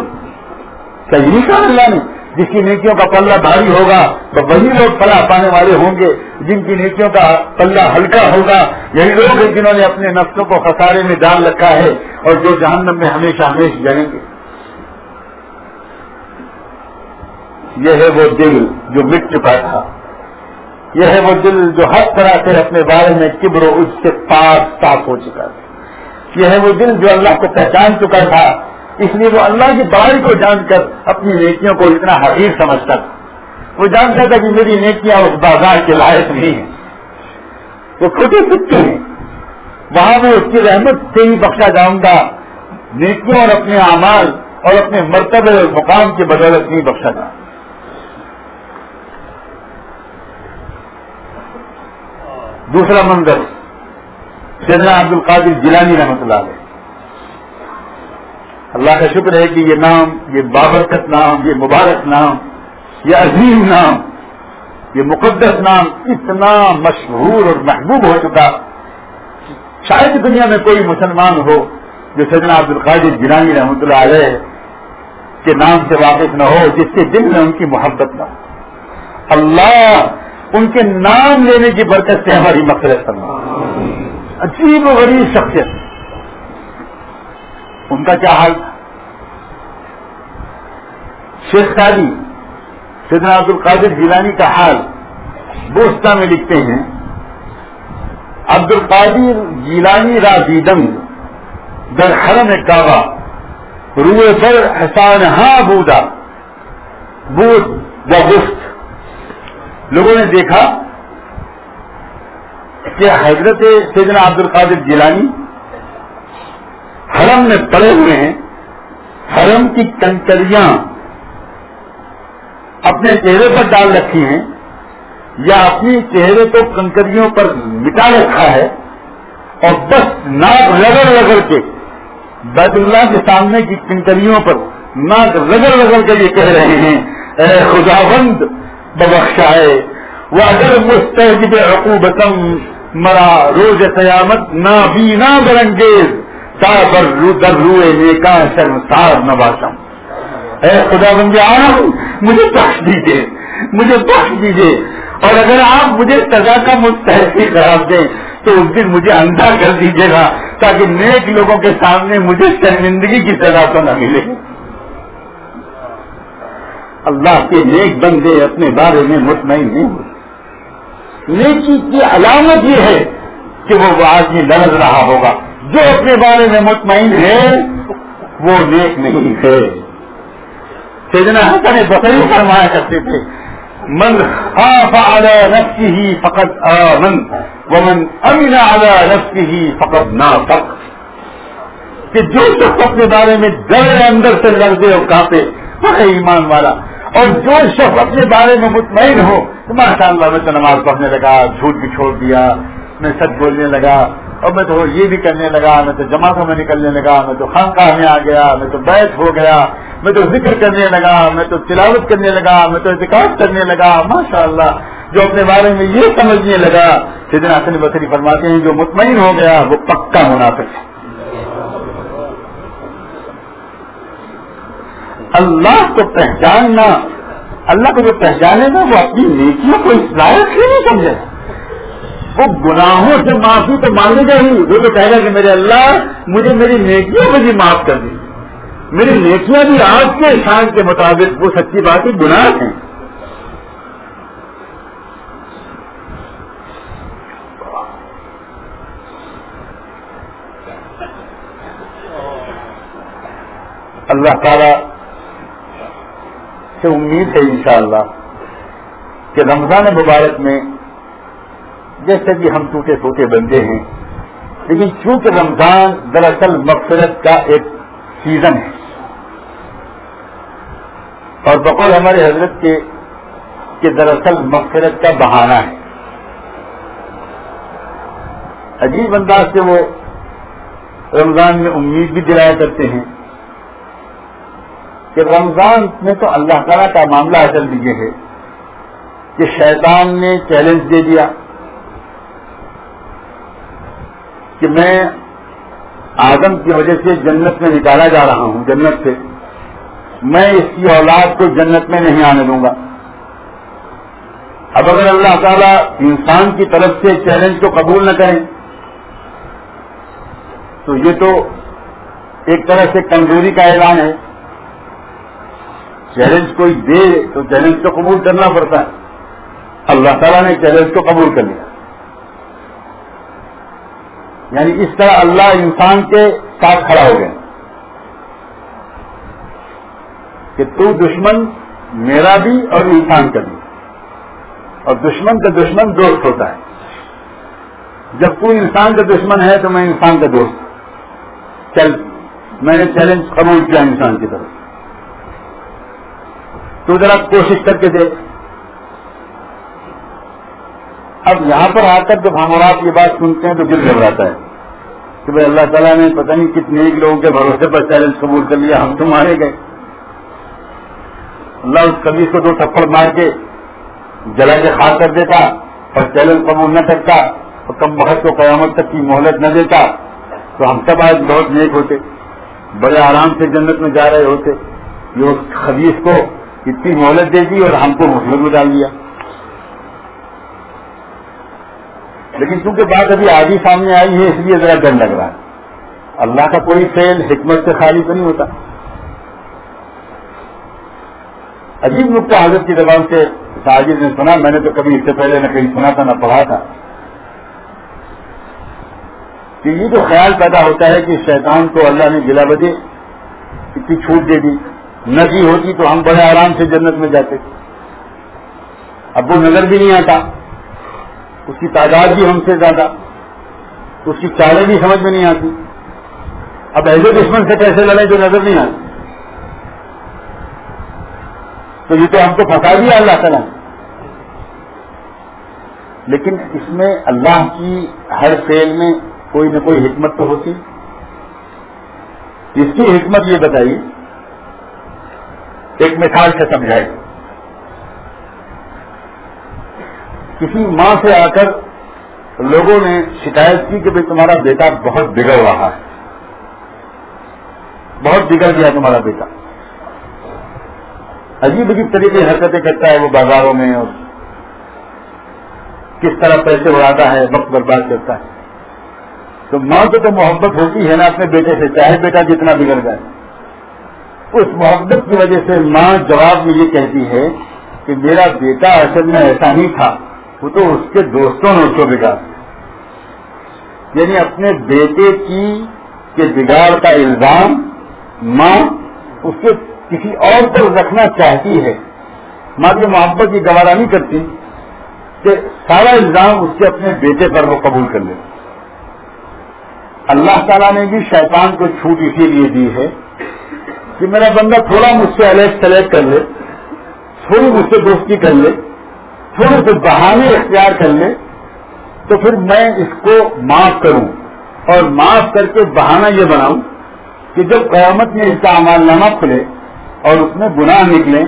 صحیح نہیں کہا اللہ نے؟ جس کی نیکیوں کا پلہ بھاری ہوگا تو وہی لوگ فلاح پانے والے ہوں گے، جن کی نیکیوں کا پلہ ہلکا ہوگا۔ یہی لوگ ہیں جنہوں نے اپنے نفسوں کو خسارے میں ڈال رکھا ہے اور جو جہنم میں ہمیشہ ہمیشہ جائیں گے۔ یہ ہے وہ دل جو مٹ چکا تھا۔ یہ ہے وہ دل جو ہر طرح سے اپنے بارے میں کبر و اس سے پاک، صاف ہو چکا تھا۔ یہ ہے وہ دل جو اللہ کو پہچان چکا تھا۔ اس لیے وہ اللہ کی باری کو جان کر اپنی نیکیوں کو اتنا حقیق سمجھتا تھا۔ وہ جانتا تھا کہ میری نیکیاں اس بازار کے لائق نہیں ہیں۔ وہ کھوٹے سکتے ہیں۔ وہاں میں اس کی رحمت سے ہی بخشا جاؤں گا۔ نیکیوں اور اپنے اعمال اور اپنے مرتبے اور مقام کی بدولت نہیں بخشا جاؤں۔ دوسرا منظر، سیدنا عبد القادر جیلانی رحمت اللہ علیہ۔ اللہ کا شکر ہے کہ یہ نام، یہ بابرکت نام، یہ مبارک نام، یہ عظیم نام، یہ مقدس نام اتنا مشہور اور محبوب ہو چکا شاید دنیا میں کوئی مسلمان ہو جو سیدنا عبد القادر جیلانی رحمۃ اللہ علیہ کے نام سے واقف نہ ہو، جس کے دل میں ان کی محبت نہ ہو۔ اللہ ان کے نام لینے کی برکت سے ہماری مقصد کرنا عجیب و غریب شخصیت۔ ان کا کیا حال تھا؟ شیخ قادی سیدنا عبد القادر جیلانی کا حال بوستا میں لکھتے ہیں، عبد القادر جیلانی راضی دنگ، در حرم کعبہ، روئے پر حسان ہاں بودا، بود و گفت۔ لوگوں نے دیکھا کہ حضرت سیدنا عبد القادر جیلانی حرم میں پڑے ہوئے ہیں، حرم کی کنکریاں اپنے چہرے پر ڈال رکھی ہیں یا اپنی چہرے کو کنکریوں پر مٹا رکھا ہے اور بس ناک رگڑ رگڑ کے بیت اللہ کے سامنے کی کنکریوں پر ناک رگڑ رگڑ کے یہ کہہ رہے ہیں، اے خدا بند ببخشائے وہ اگر مستحد عقوبتم مرا روز قیامت نہ بھی نہ برنگیز۔ تا رو در نیکا شرمسار نواسم اے خدا بندے آنا مجھے بخش دیجیے مجھے بخش دیجیے اور اگر آپ مجھے سزا کا مستحق قرار دیں، تو اس دن مجھے اندھا کر دیجیے گا، تاکہ نیک لوگوں کے سامنے مجھے شرمندگی کی سزا تو نہ ملے۔ اللہ کے نیک بندے اپنے بارے میں مطمئن نہیں ہوتے نیکی کی علامت یہ ہے کہ وہ آدمی لڑ رہا ہوگا۔ جو اپنے بارے میں مطمئن ہے، وہ نیک نہیں ہے۔ سیدنا حسن بکری فرمایا کرتے تھے، من خاف على نفسه فقد آمن، ومن امن على نفسه فقد نافق. کہ جو شخص اپنے بارے میں ڈر اندر سے لڑتے اور کافے وہ ایمان والا۔ اور جو شخص اپنے بارے میں مطمئن ہو تو ماشاء اللہ میں تو نماز پڑھنے لگا، جھوٹ بھی چھوڑ دیا، میں سچ بولنے لگا اور میں تو یہ بھی کرنے لگا، میں تو جماعتوں میں نکلنے لگا، میں تو خانقاہ میں آ گیا، میں تو بیت ہو گیا، میں تو ذکر کرنے لگا، میں تو تلاوت کرنے لگا، میں تو احتکاب کرنے لگا ماشاء اللہ جو اپنے بارے میں یہ سمجھنے لگا، سیدنا حسن بصری فرماتے ہیں، جو مطمئن ہو گیا، وہ پکا منافق ہے۔ اللہ کو پہچاننا، اللہ کو جو پہچانے گا، وہ اپنی نیکیوں کو اس لائق ہی نہیں سمجھے۔ وہ گناہوں سے معافی تو مانگے گا ہی وہ تو کہے گا کہ میرے اللہ، مجھے میری نیکیوں کو بھی معاف کر دی میری نیکیاں بھی آج کے شان کے مطابق، وہ سچی بات ہی گناہ ہیں۔ اللہ تعالی سے امید ہے انشاءاللہ کہ رمضان مبارک میں جیسے کہ ہم ٹوٹے پھوٹے بندے ہیں، لیکن چونکہ رمضان دراصل مغفرت کا ایک سیزن ہے۔ اور بقول ہمارے حضرت کے، کہ دراصل مغفرت کا بہانہ ہے۔ عجیب انداز سے وہ رمضان میں امید بھی دلایا کرتے ہیں کہ رمضان میں تو اللہ تعالیٰ کا معاملہ اصل دیجیے ہے کہ شیطان نے چیلنج دے دیا۔ کہ میں آدم کی وجہ سے جنت میں نکالا جا رہا ہوں، جنت سے۔ میں اس کی اولاد کو جنت میں نہیں آنے دوں گا۔ اب اگر اللہ تعالیٰ انسان کی طرف سے چیلنج کو قبول نہ کریں تو یہ تو ایک طرح سے کمزوری کا اعلان ہے۔ چیلنج کوئی دے تو چیلنج کو قبول کرنا پڑتا ہے۔ اللہ تعالیٰ نے چیلنج کو قبول کر لیا۔ یعنی اس طرح اللہ انسان کے ساتھ کھڑا ہو گیا کہ تو دشمن میرا بھی اور انسان کا بھی۔ اور دشمن کا دشمن دوست ہوتا ہے۔ جب کوئی انسان کا دشمن ہے تو میں انسان کا دوست۔ چل، میں نے چیلنج قبول کیا انسان کی طرف۔ تو ذرا کوشش کر کے دے اب یہاں پر آ کر جب ہم اور آپ یہ بات سنتے ہیں تو دل گھبراتا ہے کہ بھائی اللہ تعالیٰ نے پتہ نہیں کتنے ایک لوگوں کے بھروسے پر چیلنج قبول کر لیا، ہم تو مارے گئے۔ اللہ اس کبھی کو دو تھپڑ مار کے جلا کے کھا کر دیتا اور چیلنج قبول نہ کرتا اور کم بہت کو قیامت تک کی مہلت نہ دیتا تو ہم سب آج بہت نیک ہوتے، بڑے آرام سے جنت میں جا رہے ہوتے۔ یہ اس خبیص کو اتنی مہلت دے دی اور ہم کو مسلم میں ڈال دیا۔ لیکن چونکہ بات ابھی آگے سامنے آئی ہے، اس لیے ذرا ڈر لگ رہا ہے۔ اللہ کا کوئی فیل حکمت سے خالی تو نہیں ہوتا۔ عجیب نقطہ حضرت کی زبان سے ساجد نے سنا، میں نے تو کبھی اس سے پہلے نہ کہیں سنا تھا، نہ پڑھا تھا۔ کہ یہ جو خیال پیدا ہوتا ہے کہ شیطان کو اللہ نے گلا بجے اتنی چھوٹ دے دی۔ نہ ہوتی تو ہم بڑے آرام سے جنت میں جاتے۔ اب وہ نظر بھی نہیں آتا۔ اس کی تعداد بھی ہم سے زیادہ، اس کی چالیں بھی سمجھ میں نہیں آتی۔ اب ایسے دشمن سے کیسے لڑے جو نظر نہیں آتی؟ تو یہ تو ہم کو پھنسا دیا اللہ تعالیٰ۔ لیکن اس میں اللہ کی ہر فیل میں کوئی نہ کوئی حکمت تو ہوتی۔ اس کی حکمت یہ بتائیے؟ ایک مثال سے سمجھائے کسی ماں سے آ کر لوگوں نے شکایت کی کہ بھائی تمہارا بیٹا بہت بگڑ رہا ہے۔ بہت بگڑ گیا تمہارا بیٹا۔ عجیب عجیب طریقے حرکتیں کرتا ہے وہ بازاروں میں اور کس طرح پیسے اڑاتا ہے، وقت برباد کرتا ہے۔ تو ماں کو تو محبت ہوتی ہے نا اپنے بیٹے سے، چاہے بیٹا جتنا بگڑ جائے۔ اس محبت کی وجہ سے ماں جواب میں یہ کہتی ہے کہ میرا بیٹا اصل میں ایسا نہیں تھا۔ وہ تو اس کے دوستوں نے اس کو بگاڑ یعنی اپنے بیٹے کی کے بگاڑ کا الزام ماں اس کے کسی اور پر رکھنا چاہتی ہے۔ ماں کی محبت کی گوارا نہیں کرتی کہ سارا الزام اس کے اپنے بیٹے پر وہ قبول کر لے۔ اللہ تعالیٰ نے بھی شیطان کو چھوٹ اسی لیے دی ہے کہ میرا بندہ تھوڑا مجھ سے الگ سلیکٹ کر لے، تھوڑی مجھ سے دوستی کر لے۔ تھوڑے سے بہانے اختیار کر لے تو پھر میں اس کو معاف کروں اور معاف کر کے بہانہ یہ بناؤں کہ جب قیامت میں اس کا امال نامہ کھلے اور اس میں گناہ نکلے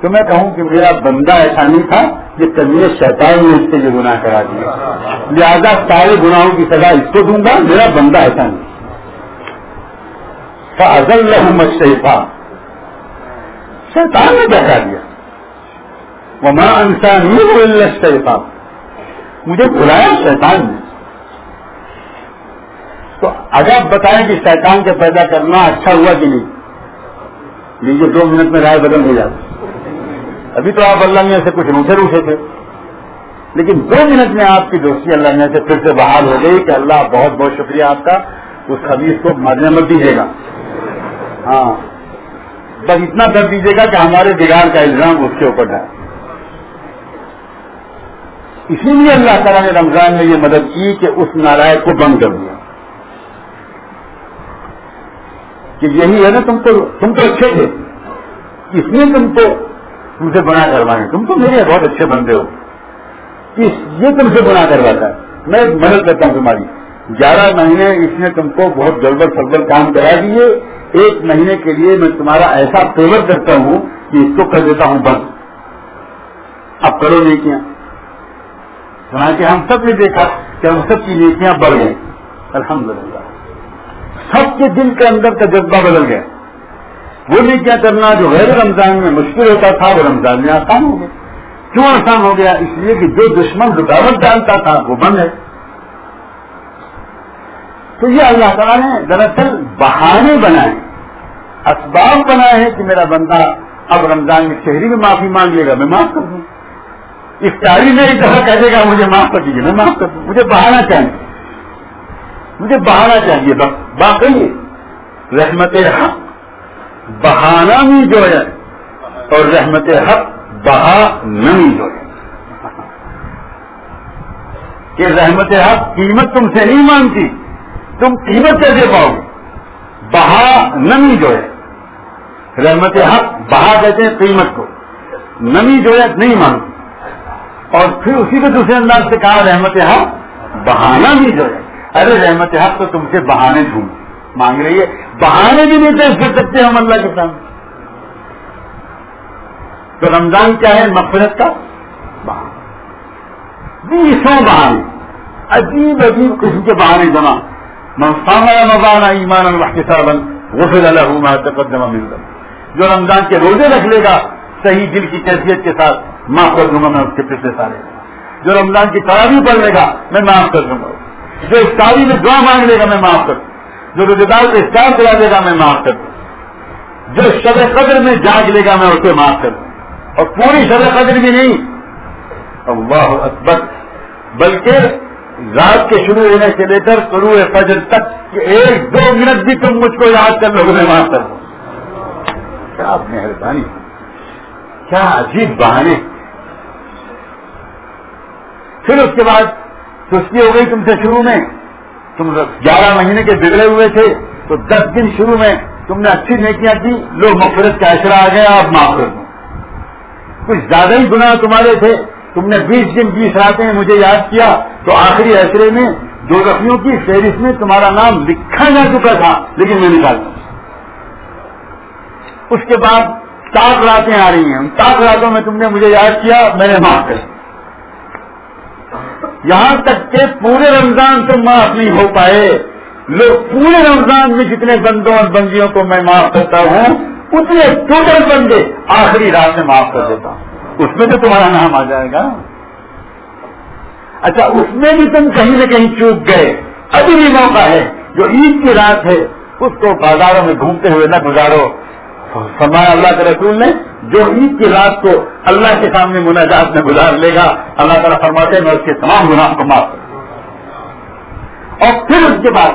تو میں کہوں کہ میرا بندہ ایسا نہیں تھا کہ کبھی شیطان نے اس سے یہ گناہ کرا دیا۔ لہٰذا سارے گناہوں کی سزا اس کو دوں گا، میرا بندہ ایسا نہیں۔ فضل رحمت شیطان شیطان نے کیا دیا؟ وما انسان شیطان مجھے بلایا شیطان نے. تو اگر بتائیں کہ شیطان کے پیدا کرنا اچھا ہوا کہ نہیں؟ لیجیے دو منٹ میں رائے بدل ہو جاتی. ابھی تو آپ اللہ میاں سے کچھ روٹے روٹے تھے. لیکن دو منٹ میں آپ کی دوستی اللہ میاں سے پھر سے بحال ہو گئی کہ اللہ بہت بہت شکریہ آپ کا. اس خبیص کو مرنے مت دیجیے گا. ہاں. بس اتنا کر دیجیے گا کہ ہمارے بگاڑ کا الزام اس کے اوپر ہے. اسی لیے اللہ تعالیٰ نے رمضان میں یہ مدد کی کہ اس نارائن کو بند کر دیا۔ کہ یہی ہے نا تم تو تم تو اچھے تھے۔ اس لیے تم کو تم سے بنا کروائے تم تو میرے بہت اچھے بندے ہو۔ یہ تم سے بنا کرواتا ہے۔ میں مدد کرتا ہوں تمہاری۔ گیارہ مہینے اس نے تم کو بہت گڑبڑ سڑبڑ کام کرا دیے۔ ایک مہینے کے لیے میں تمہارا ایسا فیور کرتا ہوں کہ اس کو کر دیتا ہوں بند۔ اب کرو نہیں کیا۔ کہ ہم سب نے دیکھا کہ ہم سب کی نیکیاں بڑھ گئی الحمد للہ سب کے دل کے اندر کا جذبہ بدل گیا۔ وہ نیکیاں کرنا جو غیر رمضان میں مشکل ہوتا تھا، وہ رمضان میں آسان ہو گیا۔ کیوں آسان ہو گیا؟ اس لیے کہ جو دشمن رکاوٹ ڈالتا تھا، وہ بند ہے۔ تو یہ اللہ تعالیٰ نے دراصل بہانے بنائے، اسباب بنائے ہیں کہ میرا بندہ اب رمضان میں شہری میں معافی مانگ لے گا، میں معاف کر دوں۔ افطاری میں ایک دفعہ کہہ دے گا مجھے معاف کر دیجیے میں معاف کر دوں، مجھے بہانا چاہیے۔ مجھے بہانا چاہیے باقی رحمت حق، بہانا بھی جو ہے، اور رحمت حق بہا نمی جو ہے۔ کہ رحمت حق قیمت تم سے نہیں مانتی تم قیمت کیسے پاؤ گے۔ بہا نمی جو ہے۔ رحمت حق بہا کہتے ہیں قیمت کو نمی جو ہے، نہیں مانتی اور پھر اسی کو دوسرے انداز سے کہا، رحمت حق بہانا بھی جو ہے۔ ارے رحمت حق تو تم سے بہانے ڈھونڈ۔ مانگ رہی ہے۔ بہانے بھی نہیں تھے پھر سکتے ہم اللہ کے سامنے۔ تو رمضان کیا ہے؟ مفرت کا بیسوں بہانے۔ عجیب عجیب قسم کے بہانے جمع۔ مبانا ایمان وہ پھر اللہ تقدمہ مل جو رمضان کے روزے رکھ لے گا صحیح دل کی کیفیت کے ساتھ معاف کر دوں گا میں اس کے پچھلے سارے۔ جو رمضان کی تراوی پڑھ لے گا، میں معاف کر دوں گا۔ جو افطاری میں دعا مانگ لے گا، میں معاف کر دوں۔ جو روزے کو افطار کرا دے گا، میں معاف کر دوں۔ جو شب قدر میں جاگ لے گا، میں اسے معاف کر دوں۔ اور پوری شب قدر بھی نہیں۔ اللہ اکبر۔ بلکہ رات کے شروع ہونے سے لے کر شروع فجر تک کہ ایک دو منٹ بھی تم مجھ کو یاد کر لو میں معاف کر دو کیا مہربانی۔ کیا عجیب بہانے۔ پھر اس کے بعد سستی ہو گئی تم سے شروع میں۔ تم گیارہ مہینے کے بگڑے ہوئے تھے، تو دس دن شروع میں تم نے اچھی نیکیاں کی، لوگ مفرت کا اشرا آ گیا آپ معاف کر دو کچھ زیادہ ہی گناہ تمہارے تھے۔ تم نے بیس دن بیس راتیں مجھے یاد کیا، تو آخری ایسرے میں دو رفیوں کی فہرست میں تمہارا نام لکھا جا چکا تھا، لیکن میں نکالتا اس کے بعد تاک راتیں آ رہی ہیں۔ ان تاک راتوں میں تم نے مجھے یاد کیا، میں نے معاف کر یہاں تک کہ پورے رمضان تم معاف نہیں ہو پائے۔ لوگ پورے رمضان میں جتنے بندوں اور بندیوں کو میں معاف کرتا ہوں، اتنے ٹوٹل بندے آخری رات میں معاف کر دیتا ہوں۔ اس میں تو تمہارا نام آ جائے گا۔ اچھا اس میں بھی تم کہیں نہ کہیں چوک گئے۔ ابھی بھی موقع ہے، جو عید کی رات ہے، اس کو بازاروں میں گھومتے ہوئے نہ گزارو۔ فرمایا، اللہ کے رسول نے جو عید کی رات کو اللہ کے سامنے مناجات میں گزار لے گا، اللہ تعالیٰ فرماتے میں اس کے تمام گناہ کو معاف اور پھر اس کے بعد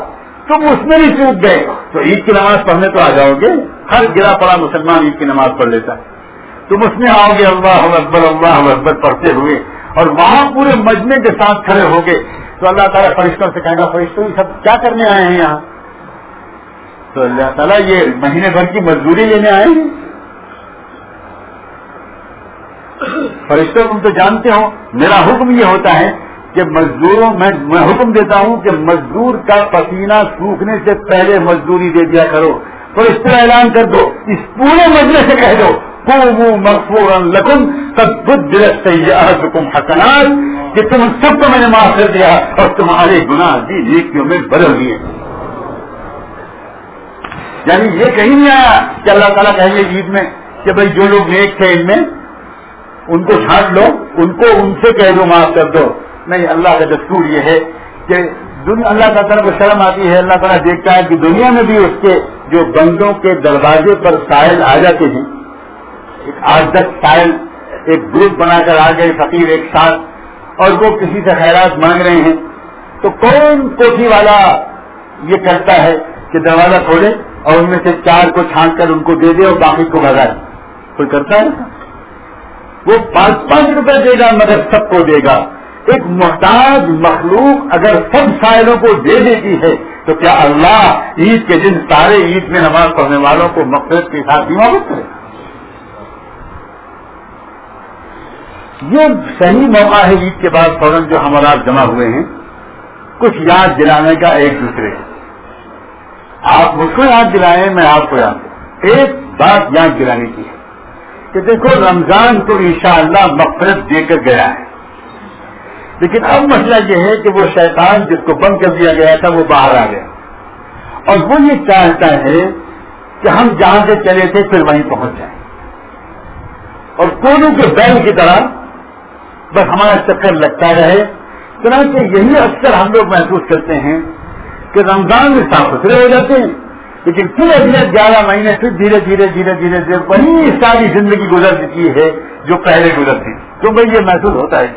تم اس میں بھی چوک گئے۔ تو عید کی نماز پڑھنے تو آ جاؤ گے، ہر گرا پڑا مسلمان عید کی نماز پڑھ لیتا ہے۔ تم اس میں آؤ گے، اللہ اکبر اللہ اکبر پڑھتے ہوئے، اور وہاں پورے مجمے کے ساتھ کھڑے ہو گے۔ تو اللہ تعالیٰ فرشتوں سے کہے گا، فرشتوں سب کیا کرنے آئے ہیں یہاں؟ تو اللہ تعالیٰ یہ مہینے بھر کی مزدوری لینے آئے ہیں۔ فرشتوں تم تو جانتے ہو، میرا حکم یہ ہوتا ہے کہ مزدوروں، میں میں حکم دیتا ہوں کہ مزدور کا پسینہ سوکھنے سے پہلے مزدوری دے دیا کرو۔ تو اس طرح اعلان کر دو، اس پورے مجلے سے کہہ دو مغفور لکم سب حکم حسنات کہ تم سب کو میں نے معاف کر دیا اور تمہارے گناہ بھی نیکیوں میں بدل دیے یعنی یہ کہیں نہیں آیا کہ اللہ تعالیٰ کہیں گے عید میں کہ بھائی جو لوگ نیک تھے ان میں، ان کو چھانٹ لو، ان کو ان سے کہہ دو، معاف کر دو۔ نہیں، اللہ کا دستور یہ ہے کہ اللہ تعالیٰ کو شرم آتی ہے، اللہ تعالیٰ دیکھتا ہے کہ دنیا میں بھی اس کے جو بندوں کے دروازے پر سائل آ جاتے ہیں۔ ایک آج تک سائل، ایک گروپ بنا کر آ گئے، فقیر ایک ساتھ، اور وہ کسی سے خیرات مانگ رہے ہیں۔ تو کون کوٹھی والا یہ کرتا ہے کہ دروازہ کھولے؟ اور ان میں سے چار کو چھانٹ کر ان کو دے دے اور باقی کو بگائے کوئی کرتا ہے؟ وہ پانچ پانچ روپے دے گا، مگر سب کو دے گا۔ ایک محتاج مخلوق اگر سب سائلوں کو دے دیتی ہے، تو کیا اللہ عید کے دن سارے عید میں نماز پڑھنے والوں کو مقصد کے ساتھ محبت کرے؟ یہ صحیح موقع ہے عید کے بعد فوراً جو ہمارا جمع ہوئے ہیں، کچھ یاد دلانے کا ایک دوسرے آپ مجھ کو یاد دلائیں، میں آپ کو یاد ایک بات یاد دلانے کی ہے کہ دیکھو، رمضان کو انشاءاللہ شاء دے کر گیا ہے۔ لیکن اب مسئلہ یہ ہے کہ وہ شیطان جس کو بند کر دیا گیا تھا، وہ باہر آ گیا۔ اور وہ یہ چاہتا ہے کہ ہم جہاں سے چلے تھے، پھر وہیں پہنچ جائیں۔ اور کونوں کے بیل کی طرح بس ہمارا چکر لگتا رہے۔ چنانچہ یہی اکثر ہم لوگ محسوس کرتے ہیں کہ رمضان میں صاف ستھرے ہو جاتے ہیں۔ لیکن پھر اگلے گیارہ مہینے پھر دھیرے دھیرے دھیرے دھیرے دھیرے وہی ساری زندگی گزر چکی ہے جو پہلے گزرتی تو بھائی یہ محسوس ہوتا ہے۔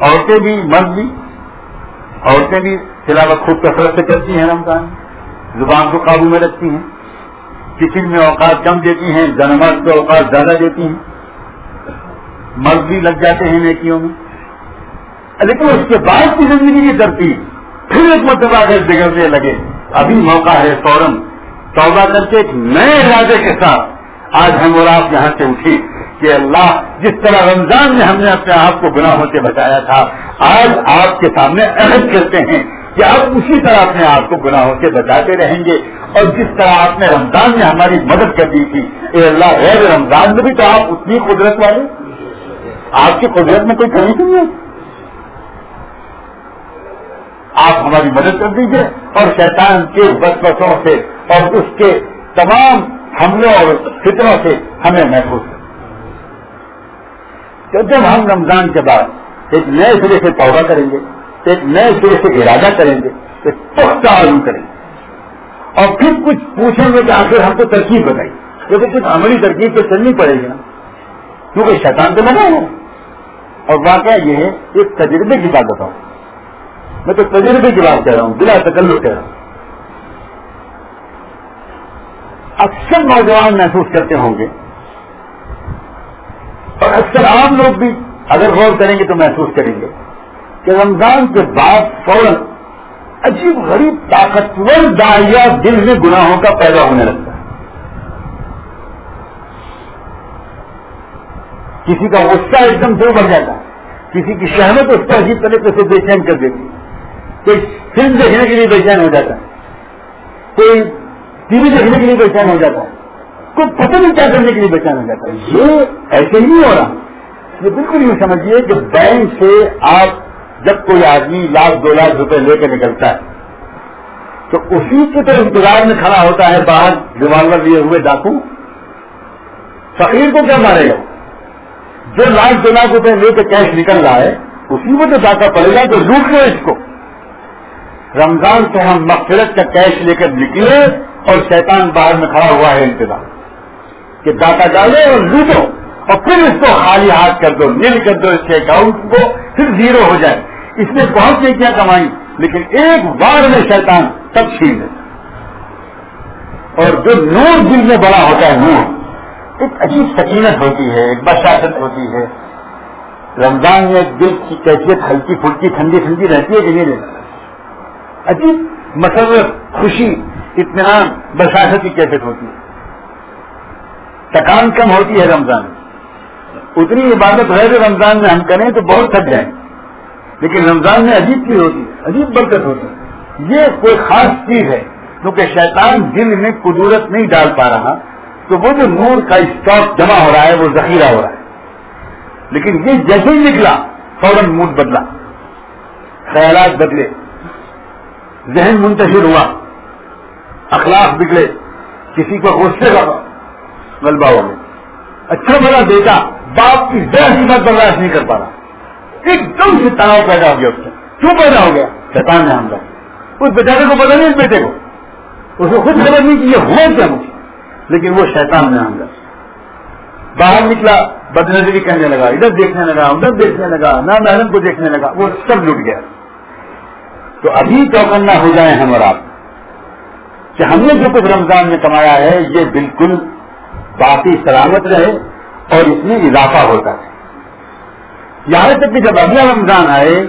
عورتیں بھی، مرد بھی، عورتیں بھی تلاوت خوب کثرت سے کرتی ہیں رمضان۔ زبان کو قابو میں رکھتی ہیں۔ کچن میں اوقات کم دیتی ہیں جنمات کو اوقات زیادہ دیتی ہیں۔ مرد بھی لگ جاتے ہیں نیکیوں میں۔ لیکن اس کے بعد کی زندگی کی ترتیب پھر ایک مرتبہ اگر بگڑنے لگے، ابھی موقع ہے فوراً توبہ کر کے ایک نئے ارادے کے ساتھ آج ہم اور آپ یہاں سے اٹھی کہ اللہ جس طرح رمضان میں ہم نے اپنے آپ کو گناہوں سے بچایا تھا، آج آپ کے سامنے عہد کرتے ہیں کہ آپ اسی طرح اپنے آپ کو گناہوں سے بچاتے رہیں گے اور جس طرح آپ نے رمضان میں ہماری مدد کر دی تھی۔ اے اللہ، غیر رمضان میں بھی تو آپ اتنی قدرت والے آپ کی قدرت میں کوئی کمی نہیں ہے؟ آپ ہماری مدد کر دیجیے اور شیطان کے بس سے اور اس کے تمام حملوں اور فطروں سے ہمیں محفوظ کہ جب ہم رمضان کے بعد ایک نئے سرے سے توبہ کریں گے، ایک نئے سرے سے ارادہ کریں گے، ایک پختہ عالم کریں گے۔ اور پھر کچھ پوچھیں گے کہ آخر ہم کو ترکیب بتائی کیونکہ کچھ عملی ترکیب تو چلنی پڑے گی نا۔ کیونکہ شیطان تو لگا ہے۔ اور واقعہ یہ ہے، ایک تجربے کی بات بتاؤں۔ میں تو تجربے کی بات کہہ رہا ہوں، بلا تکلو کہہ رہا ہوں۔ اکثر نوجوان محسوس کرتے ہوں گے اور اکثر عام لوگ بھی اگر غور کریں گے تو محسوس کریں گے کہ رمضان کے بعد فوراً عجیب غریب طاقتور دائیا دل میں گناہوں کا پیدا ہونے لگتا ہے۔ کسی کا غصہ ایک دم سے بڑھ جاتا ہے، کسی کی شہرت اس کا عجیب طریقے سے بے چین کر دیتی ہے۔ کوئی فلم دیکھنے کے لیے بے چین ہو جاتا ہے، کوئی ٹی وی دیکھنے کے لیے بے چین ہو جاتا ہے، کوئی پتہ نہیں کیا کرنے کے لیے بے چین ہو جاتا ہے۔ یہ ایسے ہی نہیں ہو رہا۔ یہ بالکل یوں سمجھیے کہ بینک سے آپ جب کوئی آدمی لاکھ دو لاکھ روپے لے کے نکلتا ہے، تو اسی کے تو انتظار میں کھڑا ہوتا ہے، باہر ریوالور لیے ہوئے ڈاکو۔ فقیر کو کیا مارے گا؟ جو لاکھ دو لاکھ روپے لے کے کیش نکل رہا ہے، اسی میں تو ڈاکہ پڑے گا تو لوٹ لو اس کو۔ رمضان سے ہم مغفرت کا کیش لے کر نکلے اور شیطان باہر میں کھڑا ہوا ہے انتظار کہ ڈاکہ ڈالے اور لوٹو اور پھر اس کو خالی ہاتھ کر دو، نیل کر دو اس کے اکاؤنٹ کو، پھر زیرو ہو جائے۔ اس نے بہت نہیں کیا کمائی لیکن ایک بار میں شیطان تب چھین ہے اور جو نور دل میں بڑا ہوتا ہے، نور۔ ایک عجیب سکینت ہوتی ہے، ایک بشاست ہوتی ہے۔ رمضان میں دل کی کیفیت ہلکی پھلکی، ٹھنڈی ٹھنڈی رہتی ہے کہ نہیں رہتی؟ عجیب مسرت خوشی، اطمینان بشاست کی کیفیت ہوتی ہے۔ تکان کم ہوتی ہے رمضان اتنی عبادت ہے جو رمضان میں ہم کریں تو بہت تھک جائیں۔ لیکن رمضان میں عجیب چیز ہوتی ہے، عجیب برکت ہوتی ہے۔ یہ کوئی خاص چیز ہے، کیونکہ شیطان دل میں قدورت نہیں ڈال پا رہا، تو وہ جو نور کا اسٹاک جمع ہو رہا ہے، وہ ذخیرہ ہو رہا ہے۔ لیکن یہ جیسے ہی نکلا، فوراً موڈ بدلا۔ خیالات بدلے۔ ذہن منتشر ہوا، اخلاق بگڑے، کسی کو غصے کا غلبہ ہو گیا اچھا بڑا بیٹا، باپ کی ذہن برداشت نہیں کر پا رہا۔ ایک دم سے تناؤ پیدا ہو گیا اس کا۔ کیوں پیدا ہو گیا؟ شیطان نے حملہ۔ اس بیچارے کو پتا نہیں اس بیٹے کو۔ اس کو خود خبر نہیں کہ یہ ہوا کیا مجھے۔ لیکن وہ شیطان نے حملہ۔ باہر نکلا بد نظری کرنے لگا، ادھر دیکھنے لگا، ادھر دیکھنے لگا نہ محرم کو دیکھنے لگا، وہ سب لٹ گیا۔ تو ابھی چوکنا ہو جائے ہم اور آپ۔ کہ ہم نے جو کچھ رمضان میں کمایا ہے، یہ بالکل باقی سلامت رہے اور اس میں اضافہ ہوتا ہے۔ یہاں تک کہ جب اگلا رمضان آئے،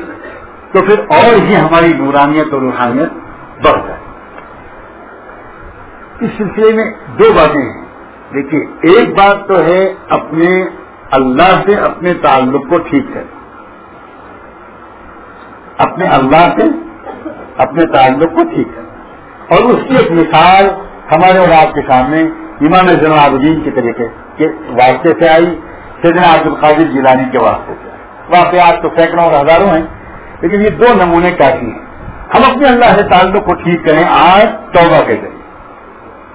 تو پھر اور ہی ہماری نورانیت اور روحانیت بڑھ جائے۔ اس سلسلے میں دو باتیں ہیں۔ دیکھیے، ایک بات تو ہے اپنے اللہ سے اپنے تعلق کو ٹھیک کریں اپنے اللہ سے اپنے تعلق کو ٹھیک کریں اور اس کی ایک مثال ہمارے اور آپ کے سامنے امام الدین کے طریقے کے واسطے سے آئی، سیدنا عبد القادر جیلانی کے واسطے سے واقعات تو سینکڑوں اور ہزاروں ہیں، لیکن یہ دو نمونے کافی ہیں۔ ہم اپنے اللہ سے تعلق کو ٹھیک کریں آج توبہ کے ذریعے۔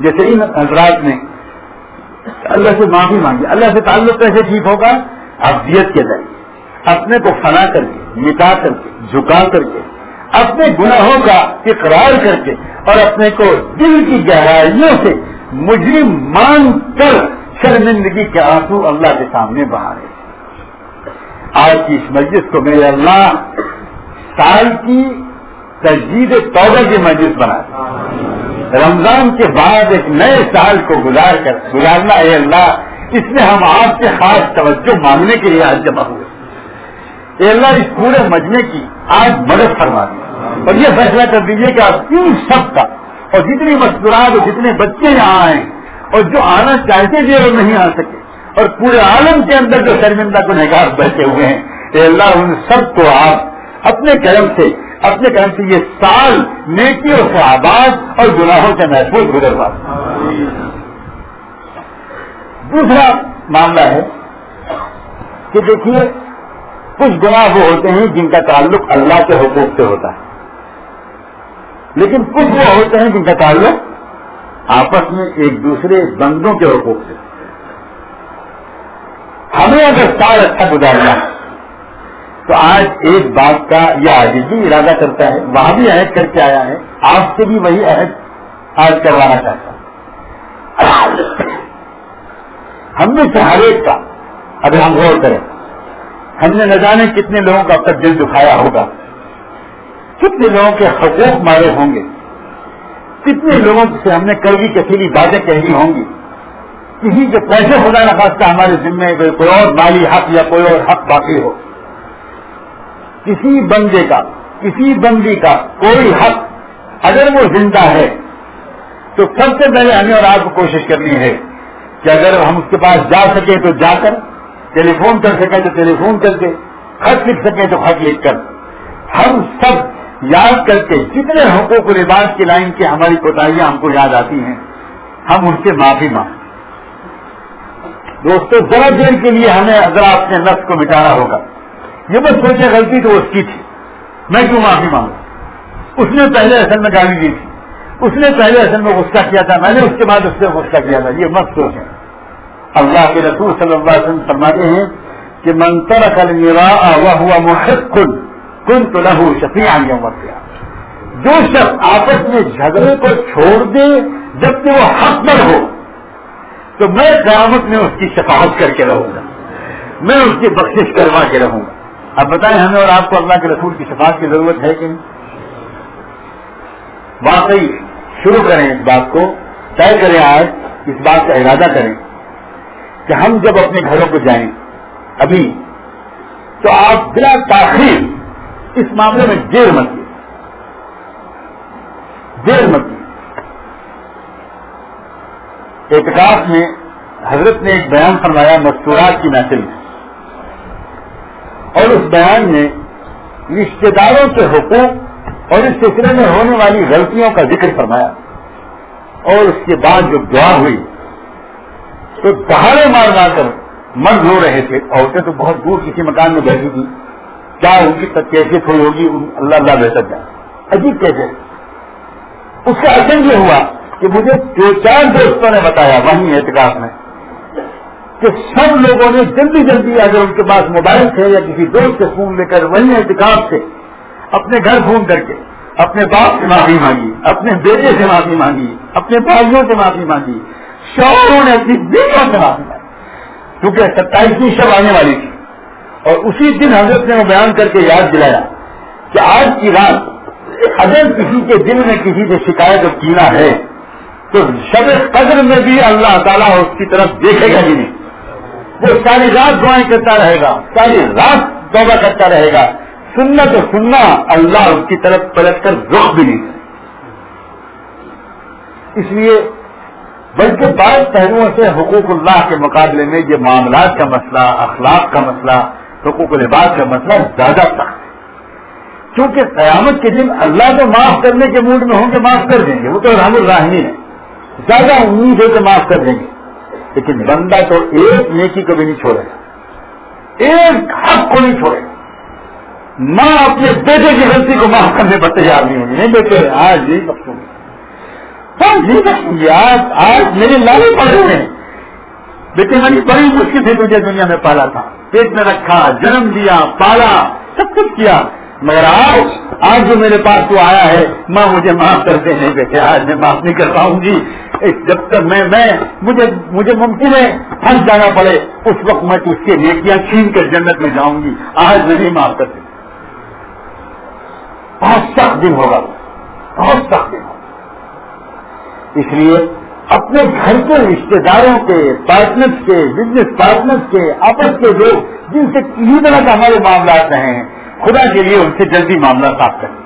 جیسے ان حضرات نے اللہ سے معافی مانگی، اللہ سے تعلق کیسے ٹھیک ہوگا؟ ابدیت کے ذریعے۔ اپنے کو فنا کر کے، مٹا کر کے، جھکا کر کے اپنے گناہوں کا اقرار کر کے اور اپنے کو دل کی گہرائیوں سے مجرم مان کر شرمندگی کے آنسو اللہ کے سامنے بہا رہے آج کی اس مجلس کو میرے اللہ سال کی تجدید توبہ کی مجلس بنا رمضان کے بعد ایک نئے سال کو گزار کر گزارنا اے اللہ، اس میں ہم آپ سے خاص توجہ مانگنے کے لیے آج جمع ہوئے۔ اللہ اس پورے مجمے کی آج مدد فرما دی۔ اور یہ فیصلہ کر دیجیے کہ آپ ان سب کا اور جتنی مستورات اور جتنے بچے یہاں آئے اور جو آنا چاہتے تھے وہ نہیں آ سکے، اور پورے عالم کے اندر جو شرمندہ کو نگاہ بیٹھے ہوئے ہیں کہ اللہ ان سب کو آپ اپنے کرم سے، اپنے کرم سے یہ سال نیکیوں سے آباد اور گناہوں سے محفوظ گزروا۔ دوسرا معاملہ ہے کہ دیکھیے کچھ گناہ وہ ہوتے ہیں جن کا تعلق اللہ کے حقوق سے ہوتا ہے۔ لیکن کچھ وہ ہوتے ہیں جن کا تعلق آپس میں ایک دوسرے بندوں کے حقوق سے ہمیں اگر سال اچھا گزارنا ہے، تو آج ایک بات کا یہ آج بھی ارادہ کرتا ہے۔ وہاں بھی عہد کر کے آیا ہے۔ آپ سے بھی وہی عہد آج کروانا چاہتا ہم نے ہر ایک کا اگر ہم غور کریں۔ ہم نے نہ جانے کتنے لوگوں کا اب تک دل دکھایا ہوگا۔ کتنے لوگوں کے حقوق مارے ہوں گے؟ کتنے لوگوں سے ہم نے کڑوی کثیری باتیں کہنی ہوں گی؟ کسی کے پیسے خدا نخواستہ ہمارے ذمے کوئی اور مالی حق یا کوئی اور حق باقی ہو۔ کسی بندے کا، کسی بندی کا کوئی حق اگر وہ زندہ ہے، تو سب سے پہلے ہمیں اور آپ کو کوشش کرنی ہے کہ اگر ہم اس کے پاس جا سکیں تو جا کر ٹیلی فون کر سکیں تو ٹیلی فون کر کے، خط لکھ سکیں تو خط لکھ کر۔ ہم سب یاد کر کے جتنے حقوق و لباس کی لائن کی ہماری کوتاہیاں ہم کو یاد آتی ہیں، ہم ان سے معافی مانگ دوستوں ذرا دیر کے لیے ہمیں اگر اپنے نفس کو مٹانا ہوگا۔ یہ بس سوچے غلطی تو اس کی تھی۔ میں کیوں معافی مانگوں؟ اس نے پہلے اصل میں گالی دی تھی۔ اس نے پہلے اصل میں غصہ کیا تھا۔ میں نے اس کے بعد اس سے غصہ کیا تھا۔ یہ مت سوچیں۔ اللہ کے رسول صلی اللہ علیہ وسلم فرماتے ہیں کہ منتر کل میرا ہوا محب کن کن تو لہو شفیع جو شخص آپس میں جھگڑے کو چھوڑ دے جبکہ وہ حق پر ہو، تو میں قیامت میں اس کی شفاعت کر کے رہوں گا۔ میں اس کی بخشش کروا کے رہوں گا۔ اب بتائیں ہمیں اور آپ کو اللہ کے رسول کی شفاعت کی ضرورت ہے کہ نہیں؟ واقعی شروع کریں اس بات کو، طے کریں آج اس بات کا ارادہ کریں۔ کہ ہم جب اپنے گھروں کو جائیں ابھی، تو آپ بلا تاخیر اس معاملے میں دیر مت دیر مت اعتکاف میں حضرت نے ایک بیان فرمایا مستورات کی محفل میں۔ اور اس بیان میں رشتے داروں کے حقوق اور اس سلسلے میں ہونے والی غلطیوں کا ذکر فرمایا۔ اور اس کے بعد جو دعا ہوئی تو دہاڑے مار مار کر مرد ہو رہے تھے۔ عورتیں تو بہت دور کسی مکان میں بیٹھی تھی کیا ان کی کیفیت ہوئی ہوگی۔ اللہ اللہ بہتر جائے عجیب کیفیت۔ اس کا اصل یہ ہوا کہ مجھے دو چار دوستوں نے بتایا وہیں احتکاف میں، کہ سب لوگوں نے جلدی جلدی اگر ان کے پاس موبائل تھے یا کسی دوست سے فون لے کر وہیں احتکاف سے اپنے گھر فون کر کے، اپنے باپ سے معافی مانگی، اپنے بیٹے سے معافی مانگی، اپنے بھائیوں سے معافی مانگی شوہروں نے اپنی بیٹوں سے معافی کیونکہ ستائیسویں شب آنے والی تھی۔ اور اسی دن حضرت نے وہ بیان کر کے یاد دلایا کہ آج کی رات اگر کسی کے دل میں کسی سے شکایت اور کینا ہے، تو شب قدر میں بھی اللہ تعالیٰ اس کی طرف دیکھے گا ہی نہیں۔ وہ ساری رات دعائیں کرتا رہے گا، ساری رات توبہ کرتا رہے گا۔ سننا تو سننا اللہ اس کی طرف پلٹ کر رخ بھی نہیں۔ اس لیے بلکہ بعض پہلوؤں سے حقوق اللہ کے مقابلے میں یہ معاملات کا مسئلہ، اخلاق کا مسئلہ، حقوق لباس کا مسئلہ زیادہ سخت ہے۔ کیونکہ قیامت کے دن اللہ کو معاف کرنے کے موڈ میں ہوں گے، معاف کر دیں گے۔ وہ تو رحم الراہمی ہے۔ زیادہ امید ہے کہ معاف کر دیں گے۔ لیکن بندہ تو ایک نیکی کو بھی نہیں چھوڑے گا۔ ایک حق کو نہیں چھوڑے گا۔ ماں اپنے بیٹے کی غلطی کو معاف کرنے پر تیار نہیں ہوگی نہیں بیٹے، آج نہیں بخشوں گی نہیں بخشوں گی آج آج میرے لالے پڑے ہوئے ہیں بیٹے میں نے بڑی مشکل سے تجھے دنیا میں پالا تھا۔ پیٹ میں رکھا، جنم دیا پالا، سب کچھ کیا۔ مگر آج آج جو میرے پاس تو آیا ہے، ماں مجھے معاف کرتے نہیں بیٹے، آج میں معاف نہیں کر پاؤں گی۔ جب تک میں میں، مجھے مجھے ممکن ہے پھنس جانا پڑے، اس وقت میں اس کے نیکیاں چھین کر جنت میں جاؤں گی۔ آج میں نہیں معاف کرتی بہت سخت دن ہوگا۔ بہت سخت دن ہوگا۔ اس لیے اپنے گھر کے رشتے داروں کے پارٹنر کے بزنس پارٹنر کے، آپس کے لوگ جن سے کسی طرح کا ہمارے معاملات رہے ہیں، خدا کے لیے ان سے جلدی معاملہ صاف کریں۔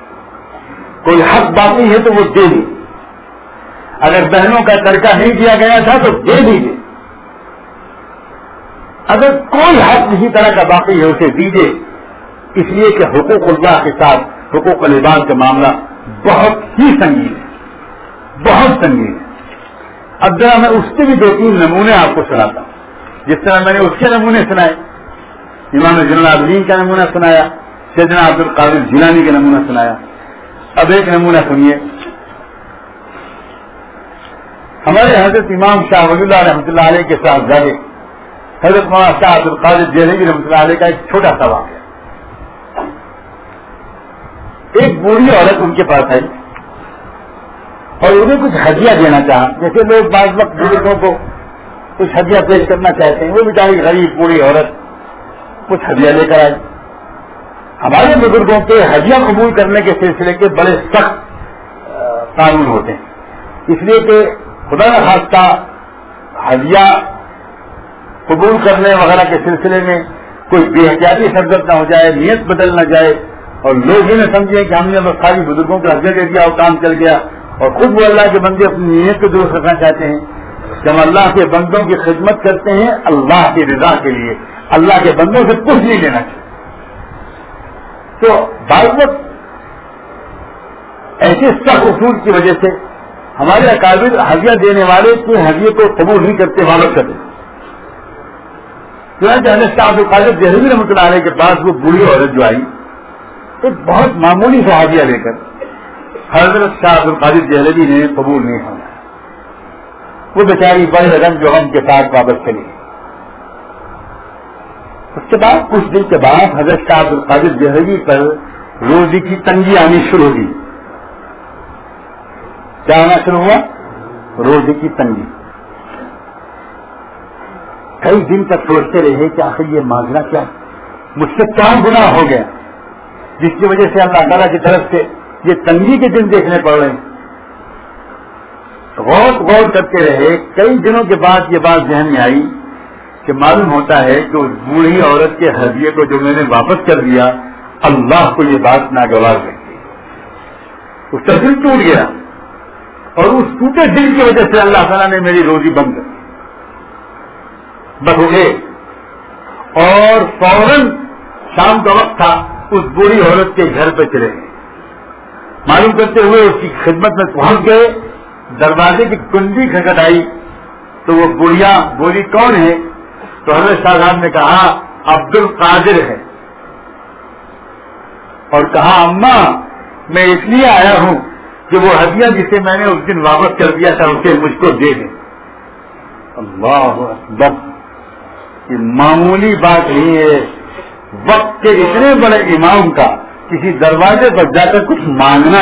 کوئی حق باقی ہے تو وہ دے دیں۔ اگر بہنوں کا ترکہ نہیں دیا گیا تھا تو دے دیجیے اگر کوئی حق کسی طرح کا باقی ہے اسے دیجیے اس لیے کہ حقوق اللہ کے ساتھ، حقوق الباد کا معاملہ بہت ہی سنگین ہے۔ بہت سنگین ہے۔ اب ذرا میں اس کے بھی دو تین نمونے آپ کو سناتا ہوں۔ جس طرح میں نے اس کے نمونے سنائے، امام جنرل عابدین کا نمونہ سنایا، سیدنا عبد القادر جیلانی کا نمونہ سنایا۔ اب ایک نمونہ سنیے۔ ہمارے حضرت امام شاہ ولی اللہ رحمۃ اللہ علیہ کے ساتھ زیادہ حضرت مولانا شاہ عبد القادر جیلوی رحمۃ اللہ علیہ کا ایک چھوٹا سا واقعہ۔ ایک بوڑھی عورت ان کے پاس آئی۔ اور انہیں کچھ ہدیہ دینا چاہا جیسے لوگ بعض وقت بزرگوں کو کچھ ہدیہ پیش کرنا چاہتے ہیں، وہ بیچاری غریب بوڑھی عورت کچھ ہدیہ لے کر آئی ہمارے بزرگوں کے ہدیہ قبول کرنے کے سلسلے کے بڑے سخت قانون ہوتے ہیں۔ اس لیے کہ خدا نخواستہ ہدیہ قبول کرنے وغیرہ کے سلسلے میں کوئی بے احتیاطی سرگت نہ ہو جائے، نیت بدل نہ جائے۔ اور لوگ یہ نہ سمجھے کہ ہم نے بس خالی بزرگوں کو حضرت دے دیا اور کام چل گیا۔ اور خود وہ اللہ کے بندے اپنی نیت کو درست رکھنا چاہتے ہیں۔ کہ ہم اللہ کے بندوں کی خدمت کرتے ہیں، اللہ کی رضا کے لیے۔ اللہ کے بندوں سے کچھ نہیں لینا چاہیے۔ تو بعض وقت ایسے سخت اصول کی وجہ سے ہمارے اکابر ہدیہ دینے والے کے ہدیے کو قبول نہیں کرتے واپس کرتے۔ صاحب القادر دہلی رحمۃ اللہ علیہ کے پاس وہ بری عورت جو آئی، ایک بہت معمولی صحابیہ لے کر حضرت شاہ عبد القادر جہلوی نے قبول نہیں ہونا وہ بیچاری بڑے رنگ جو ہم کے ساتھ واپس چلی اس کے بعد کچھ دن کے بعد حضرت شاہ عبد القادر جہلوی پر روزی کی تنگی آنی شروع ہوئی کیا آنا شروع ہوا؟ روزی کی تنگی۔ کئی دن تک سوچتے رہے کہ آخر یہ ماجرا کیا؟ مجھ سے کیا گنا ہو گیا؟ جس کی وجہ سے اللہ تعالیٰ کی طرف سے یہ تنگی کے دن دیکھنے پڑ رہے ہیں۔ غور غور کرتے رہے۔ کئی دنوں کے بعد یہ بات ذہن میں آئی کہ معلوم ہوتا ہے کہ اس بوڑھی عورت کے ہدیے کو جو میں نے واپس کر دیا، اللہ کو یہ بات ناگوار کرتی اس کا دل ٹوٹ گیا۔ اور اس ٹوٹے دل کی وجہ سے اللہ تعالیٰ نے میری روزی بند کر بس اٹھے اور فوراً شام کا وقت تھا، اس بری عورت کے گھر پہ چلے گئے۔ معلوم کرتے ہوئے اس کی خدمت میں پہنچ گئے۔ دروازے کی کنڈی کھکٹ آئی۔ تو وہ بڑھیا بولی، کون ہے؟ تو حضرت شاہ صاحب نے کہا عبد القادر ہے۔ اور کہا، اما، میں اس لیے آیا ہوں کہ وہ ہدیہ جسے میں نے اس دن واپس کر دیا تھا، اسے مجھ کو دے دیں اللہ بس یہ معمولی بات نہیں ہے۔ وقت کے اتنے بڑے امام کا۔ کسی دروازے پر جا کر کچھ مانگنا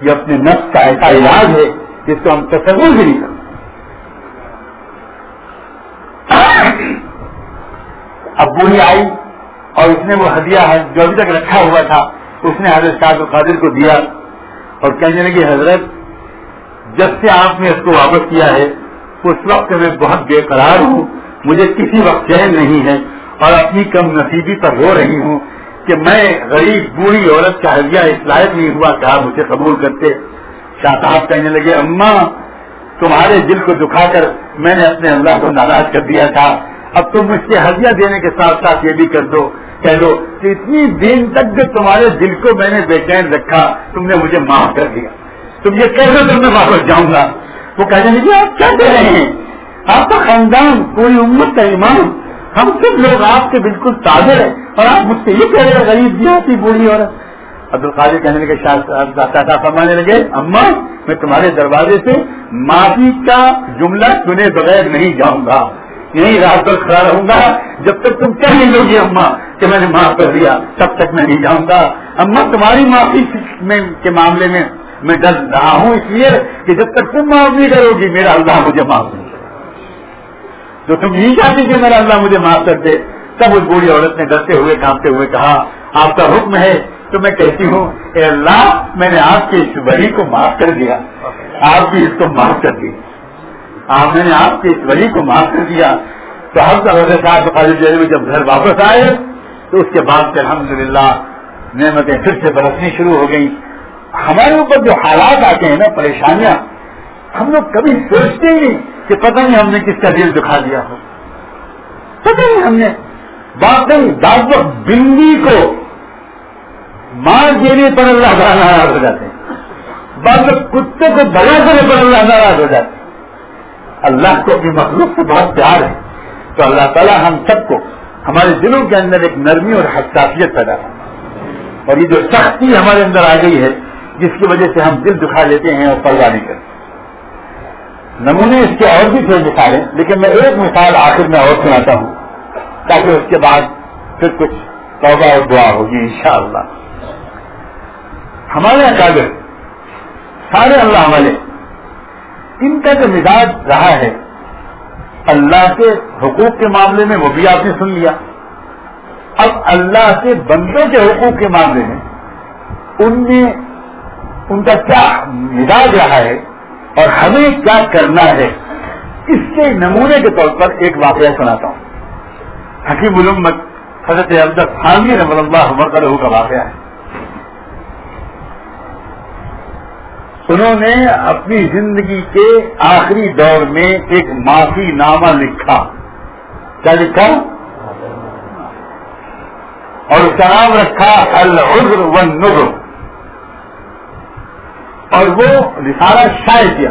یہ اپنے نفس کا ایسا علاج ہے جس کو ہم تصور بھی نہیں کرتے۔ اب بوڑھی آئی اور اس نے وہ ہدیہ جو ابھی تک رکھا ہوا تھا، اس نے حضرت شاہ القادر کو دیا اور کہنے لگی حضرت، جب سے آپ نے اس کو واپس کیا ہے، اس وقت میں بہت بے قرار ہوں، مجھے کسی وقت چین نہیں ہے اور اپنی کم نصیبی پر رو رہی ہوں۔ کہ میں غریب بوڑھی عورت کا ہدیہ اس لائق نہیں ہوا کہ آپ مجھے قبول کرتے۔ شاہ صاحب کہنے لگے، اماں، تمہارے دل کو دکھا کر میں نے اپنے اللہ کو ناراض کر دیا تھا۔ اب تم مجھ سے ہدیہ دینے کے ساتھ ساتھ یہ بھی کر دو۔ کہہ دو کہ اتنی دن تک جو تمہارے دل کو میں نے بے چین رکھا، تم نے مجھے معاف کر دیا۔ تم یہ کہہ دو تو میں واپس جاؤں گا۔ وہ کہنے لگے، آپ کیا کہہ رہے ہیں؟ آپ کا خاندان کوئی امت کا امام۔ ہم سب لوگ آپ کے بالکل تازے ہیں اور آپ مجھ سے یہ کہہ رہے غریب دیہاتی بولی اور عبد القادر کہنے لگے، شاہ فرمانے لگے، اما، میں تمہارے دروازے سے معافی کا جملہ سنے بغیر نہیں جاؤں گا۔ یہی رات پر کھڑا رہوں گا، جب تک تم کہہ نہیں لوگی اما، کہ میں نے معاف کر دیا تب تک میں نہیں جاؤں گا۔ اما، تمہاری معافی کے معاملے میں میں ڈر رہا ہوں، اس لیے کہ جب تک تم معاف نہیں کرو گی، میرا اللہ مجھے معاف نہیں جو تم نہیں چاہتی کہ میرا اللہ مجھے معاف کر دے۔ تب اس بوڑھی عورت نے ڈرتے ہوئے، کانپتے ہوئے کہا، آپ کا حکم ہے تو میں کہتی ہوں، اے اللہ، میں نے آپ کی اس بڑی کو معاف کر دیا۔ آپ بھی اس کو معاف کر دی آپ نے آپ کے اس ولی کو معاف کر دیا۔ تو ہم صاحب میں جب گھر واپس آئے، تو اس کے بعد سے الحمد للہ نعمتیں پھر سے برسنی شروع ہو گئی ہمارے اوپر جو حالات آتے ہیں نا، پریشانیاں ہم لوگ کبھی سوچتے ہی نہیں کہ پتہ نہیں ہم نے کس کا دل دکھا دیا ہو۔ پتہ نہیں ہم نے۔ واقعی ڈاکٹر بلی کو مار دینے پر اللہ تعالیٰ ناراض ہو جاتے ہیں۔ بعض کتے کو بڑا کرنے پر اللہ ناراض ہو جاتے ہیں۔ اللہ کو اپنی مخلوق سے بہت پیار ہے۔ تو اللہ تعالیٰ ہم سب کو ہمارے دلوں کے اندر ایک نرمی اور حساسیت پیدا ہے اور یہ جو سختی ہمارے اندر آ گئی ہے، جس کی وجہ سے ہم دل دکھا لیتے ہیں اور پرواہ نہیں کرتے۔ نمونے اس کے اور بھی تھے مثالیں لیکن میں ایک مثال آخر میں اور سناتا ہوں، تاکہ اس کے بعد پھر کچھ توبہ اور دعا ہوگی انشاءاللہ۔ ہمارے اکادر سارے اللہ والے، ان کا جو مزاج رہا ہے، اللہ کے حقوق کے معاملے میں وہ بھی آپ نے سن لیا۔ اب اللہ کے بندوں کے حقوق کے معاملے میں، ان میں، ان کا کیا مزاج رہا ہے؟ اور ہمیں کیا کرنا ہے؟ اس کے نمونے کے طور پر ایک واقعہ سناتا ہوں۔ حکیم علمت حضرت ابدت خانگی رحمۃ اللہ مرکز کا واقعہ ہے۔ انہوں نے اپنی زندگی کے آخری دور میں ایک معافی نامہ لکھا۔ کیا لکھا؟ اور اس کا نام رکھا، العذر والنذر۔ اور وہ رسالہ شائع کیا۔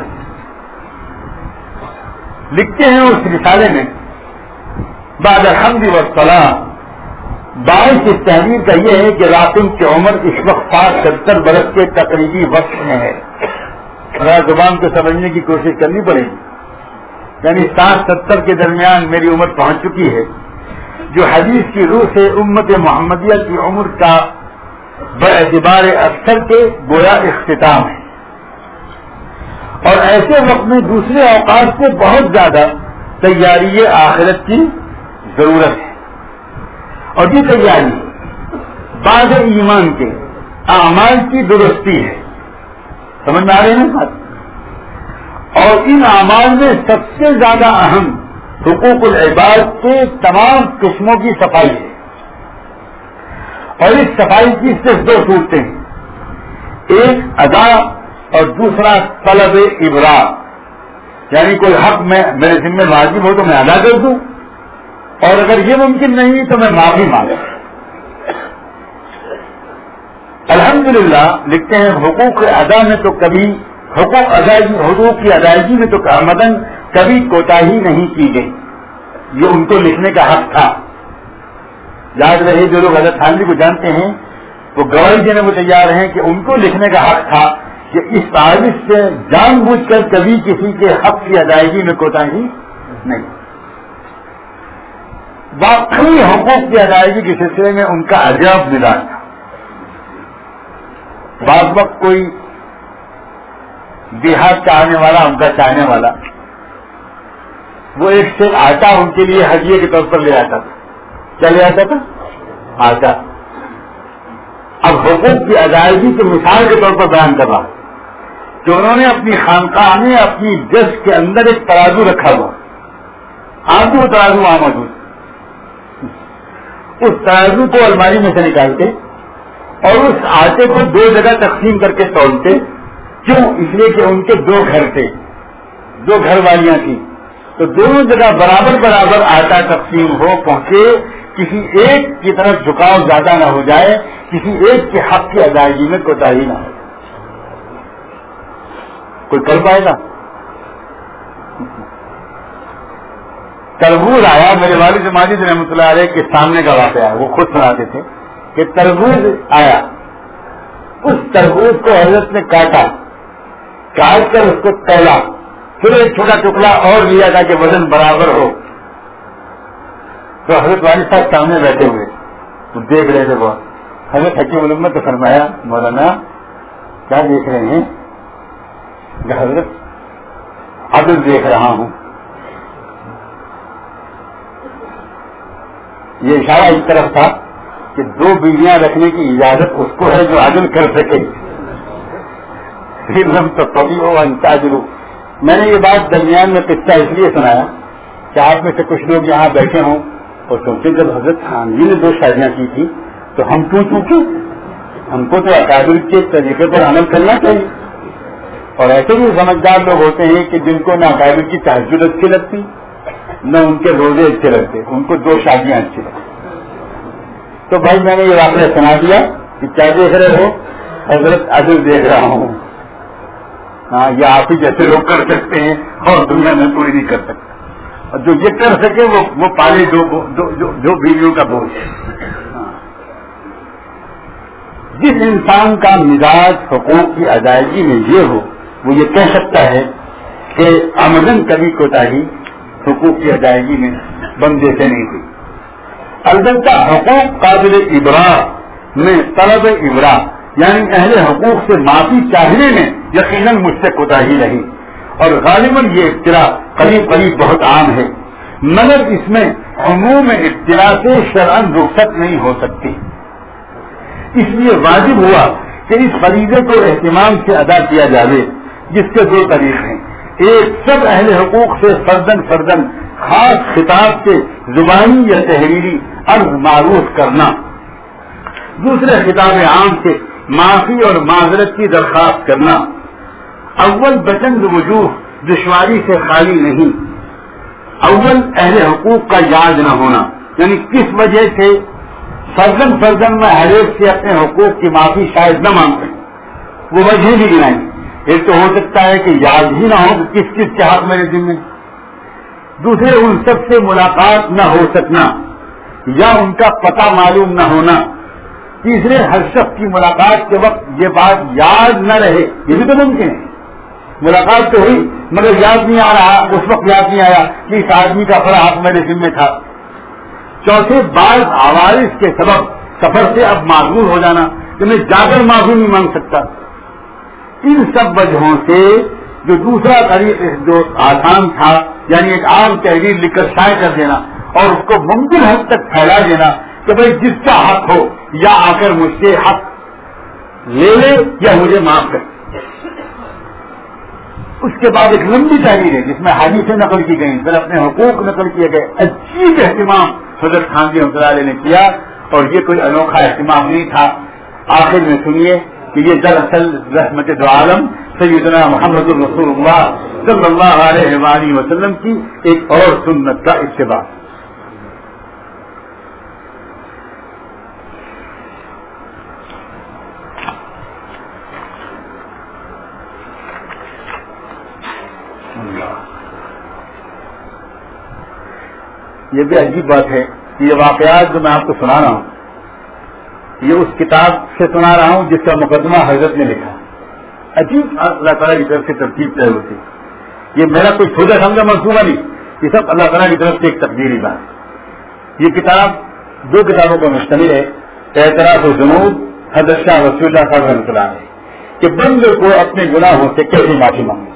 لکھتے ہیں اس رسالے میں، بعد الحمد وسلام باعث اس تحریر کا یہ ہے کہ راسم کی عمر اس وقت ساٹھ ستر برس کے تقریبی وقت میں ہے۔ زبان کو سمجھنے کی کوشش کرنی پڑے گی۔ یعنی ساٹھ، ستر کے درمیان میری عمر پہنچ چکی ہے۔ جو حدیث کی روح سے امت محمدیہ کی عمر کا اعتبار اکثر کے گویا اختتام ہے۔ اور ایسے وقت میں دوسرے اوقات سے بہت زیادہ تیاری آخرت کی ضرورت ہے۔ اور یہ تیاری بعض ایمان کے اعمال کی درستی ہے۔ سمجھ میں آ رہے ہیں بات؟ اور ان اعمال میں سب سے زیادہ اہم حقوق العباد کے تمام قسموں کی صفائی ہے۔ اور اس صفائی کی صرف دو صورتیں ہیں۔ ایک ادا اور دوسرا طلب ابرا یعنی کوئی حق میں میرے ذمہ واجب ہو تو میں ادا کر دوں۔ اور اگر یہ ممکن نہیں تو میں معافی مانگوں۔ الحمدللہ لکھتے ہیں، حقوق ادا میں تو کبھی، حقوق ادائیگی، حقوق کی ادائیگی میں تو مدن کبھی کوتا ہی نہیں کی گئی۔ یہ ان کو لکھنے کا حق تھا۔ یاد رہے، جو لوگ حضرت خانوی کو جانتے ہیں، وہ گواہی دینے کو تیار ہیں کہ ان کو لکھنے کا حق تھا۔ کہ اس تعریف سے جان بوجھ کر کبھی کسی کے حق کی ادائیگی میں کوتا ہی نہیں۔ واقعی حقوق کی ادائیگی کے سلسلے میں ان کا عجاب ملا تھا۔ بعض وقت کوئی دیہات چاہنے والا، ان کا چاہنے والا، وہ ایک سے آٹا ان کے لیے حجیے کے طور پر لے آتا تھا۔ کیا لے آتا تھا؟ آٹا اب حقوق کی ادائیگی کی مثال کے طور پر بیان کر رہا ہوں کہ انہوں نے اپنی خانقاہ میں اپنی جس کے اندر ایک ترازو رکھا ہوا، آپ وہ ترازو وہاں موجود اس ترازو کو الماری میں سے نکالتے اور اس آٹے کو دو جگہ تقسیم کر کے تولتے۔ کیوں؟ اس لیے کہ ان کے دو گھر تھے، دو گھر والیاں تھیں۔ تو دونوں جگہ برابر برابر آٹا تقسیم ہو، پہنچے۔ کسی ایک کی طرف جھکاؤ زیادہ نہ ہو جائے، کسی ایک کے حق کی ادائیگی میں کوتا ہی نہ ہو۔ کوئی کر پائے گا؟ تربوز آیا، میرے والد ماجد رحمۃ اللہ علیہ کے سامنے کا واقعہ ہے، وہ خود سناتے تھے کہ تربوز آیا۔ اس تربوز کو حضرت نے کاٹا، کاٹ کر اس کو تولا پھر ایک چھوٹا ٹکڑا اور لیا تھا کہ وزن برابر ہو۔ تو حضرت والد صاحب سامنے بیٹھے ہوئے وہ دیکھ رہے تھے بہت حضرت حکیم علم تو فرمایا، مولانا، کیا دیکھ رہے ہیں؟ حضرت عدل دیکھ رہا ہوں۔ یہ اشارہ اس طرف تھا کہ دو بیویاں رکھنے کی اجازت اس کو ہے جو عدل کر سکے۔ تو کبھی ہو انتاجرو میں نے یہ بات درمیان میں قصہ اس لیے سنایا کہ آپ میں سے کچھ لوگ یہاں بیٹھے ہوں اور سوچے جب حضرت خان جی نے دو شادیاں کی تھی تو ہم کیوں چونکے؟ ہم کو تو اکادر کے طریقے پر عمل کرنا چاہیے۔ اور ایسے بھی سمجھدار لوگ ہوتے ہیں کہ جن کو نہ اکادر کی تحجد اچھی لگتی، نہ ان کے روزے اچھے لگتے، ان کو دو شادیاں اچھی لگتی۔ تو بھائی میں نے یہ واقعہ سنا دیا کہ کیا دیکھ رہے ہو؟ حضرت عدل دیکھ رہا ہوں۔ ہاں یہ آپ ہی جیسے لوگ کر سکتے ہیں اور دنیا میں کوئی نہیں کر سکتا۔ اور جو یہ کر سکے وہ وہ پالے جو بیویوں کا بوجھ۔ جس انسان کا مزاج حقوق کی ادائیگی میں یہ ہو وہ یہ کہہ سکتا ہے کہ آمدن کبھی کوتا ہی حقوق کی ادائیگی میں بندے سے نہیں ہوئی۔ البتہ حقوق قابل ابرا میں طلب ابرا یعنی اہل حقوق سے معافی چاہنے میں یقیناً مجھ سے کوتا ہی رہی اور غالباً یہ اطلاع قریب قریب بہت عام ہے۔ مگر اس میں عموم اطلاع سے شرعن رخصت نہیں ہو سکتی۔ اس لیے واجب ہوا کہ اس فریضے کو اہتمام سے ادا کیا جائے جس کے دو طریق ہیں۔ ایک سب اہل حقوق سے فردن فردن خاص خطاب سے زبانی یا تحریری عرض معروف کرنا۔ دوسرے خطاب عام سے معافی اور معذرت کی درخواست کرنا۔ اول بچند وجوہ دشواری سے خالی نہیں۔ اول اہل حقوق کا یاد نہ ہونا۔ یعنی کس وجہ سے فرزن فرزن میں ہر ایک سے اپنے حقوق کی معافی شاید نہ مانگ سکیں وہ وجہ بھی گنائیں ایک تو ہو سکتا ہے کہ یاد ہی نہ ہو کہ کس کس کے ہاتھ میرے دن میں دوسرے ان سب سے ملاقات نہ ہو سکنا یا ان کا پتہ معلوم نہ ہونا۔ تیسرے ہر شخص کی ملاقات کے وقت یہ بات یاد نہ رہے، یہ بھی تو ممکن ہے۔ ملاقات تو ہوئی، مگر یاد نہیں آ رہا، اس وقت یاد نہیں آیا کہ اس آدمی کا فرا ہاتھ میرے ذمے تھا۔ چوتھے بعض آوارش کے سبب سفر سے اب معذور ہو جانا کہ میں جا کر معافی نہیں مانگ سکتا۔ ان سب وجہوں سے جو دوسرا طریق جو آسان تھا یعنی ایک عام تحریر لکھ کر شائع کر دینا اور اس کو ممکن حد تک پھیلا دینا کہ بھائی جس کا حق ہو، یا آ کر مجھ سے حق لے لے یا مجھے معاف کر اس کے بعد ایک لمبی تحریر ہے، جس میں حاجی نقل کی گئی پھر اپنے حقوق نقل کیے گئے۔ عجیب اہتمام حضرت خان جی حضرت نے کیا اور یہ کوئی انوکھا اہتمام نہیں تھا۔ آخر میں سنیے کہ یہ دراصل رحمت دو عالم سیدنا محمد الرسول اللہ صلی اللہ علیہ وسلم کی ایک اور سنت کا اتباع۔ یہ بھی عجیب بات ہے کہ یہ واقعات جو میں آپ کو سنا رہا ہوں یہ اس کتاب سے سنا رہا ہوں جس کا مقدمہ حضرت نے لکھا۔ عجیب اللہ تعالیٰ کی طرف سے ترتیب طے ہوتی۔ یہ میرا کوئی چھوٹا سمجھا منصوبہ نہیں۔ یہ سب اللہ تعالیٰ کی طرف سے ایک تقدیری بات۔ ہے یہ کتاب دو کتابوں پر مشتمل ہے۔ اعتراض و جنوب حضرت شاہ رسول اللہ صاحب رحمۃ اللہ ہے کہ بند کو اپنے گناہوں سے کیسے معافی مانگے۔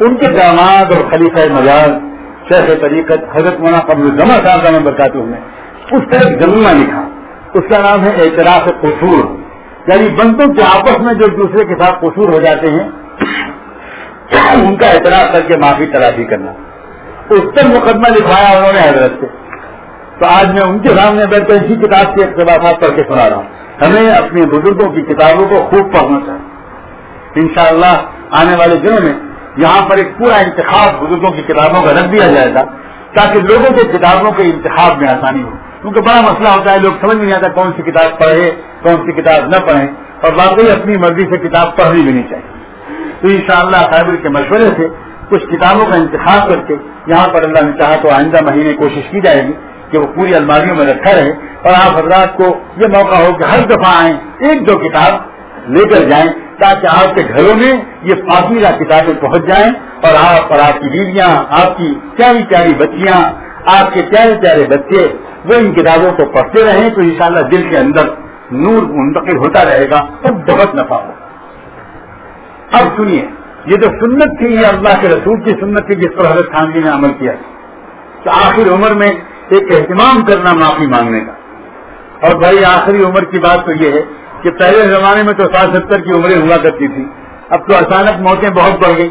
ان کے داماد اور خلیفہ مجاز، شیخ طریقت، حضرت مولانا قبل جمع صاحب کا میں ہوں اس کا ایک لکھا۔ اس کا نام ہے اعتراف قصور۔ یعنی بندوں کے آپس میں جو دوسرے کے ساتھ قصور ہو جاتے ہیں، ان کا اعتراف کر کے معافی تلافی کرنا۔ اس پر مقدمہ لکھوایا انہوں نے حضرت سے۔ تو آج میں ان کے سامنے بیٹھ کر اسی کتاب کے اقتباسات پڑھ کے سنا رہا ہوں۔ ہمیں اپنے بزرگوں کی کتابوں کو خوب پڑھنا چاہیے۔ انشاءاللہ آنے والے دنوں میں یہاں پر ایک پورا انتخاب بزرگوں کی کتابوں کا رکھ دیا جائے گا، تاکہ لوگوں کے کتابوں کے انتخاب میں آسانی ہو۔ کیونکہ بڑا مسئلہ ہوتا ہے، لوگ سمجھ نہیں آتا کون سی کتاب پڑھے، کون سی کتاب نہ پڑھیں اور واقعی اپنی مرضی سے کتاب پڑھنی بھی نہیں چاہیے۔ تو ان شاء اللہ کے مشورے سے کچھ کتابوں کا انتخاب کر کے یہاں پر اللہ نے چاہا تو آئندہ مہینے کوشش کی جائے گی کہ وہ پوری الماریوں میں رکھا رہے اور آپ حضرات کو یہ موقع ہو کہ ہر دفعہ آئیں، ایک دو کتاب لے کر جائیں تاکہ آپ کے گھروں میں یہ فاصلہ کتابیں پہنچ جائیں اور آپ اور آپ کی بیویاں، آپ کی پیاری پیاری بچیاں، آپ کے پیارے پیارے بچے، وہ ان کتابوں کو پڑھتے رہیں تو انشاءاللہ دل کے اندر نور منتقل ہوتا رہے گا اور بہت نفع ہو اب سنیے، یہ جو سنت تھی، یہ اللہ کے رسول کی سنت تھی جس پر حضرت خان جی نے عمل کیا۔ تو آخر عمر میں ایک اہتمام کرنا معافی مانگنے کا۔ اور بھائی، آخری عمر کی بات تو یہ ہے کہ پہلے زمانے میں تو ساٹھ ستر کی عمریں ہوا کرتی تھی اب تو اچانک موتیں بہت بڑھ گئی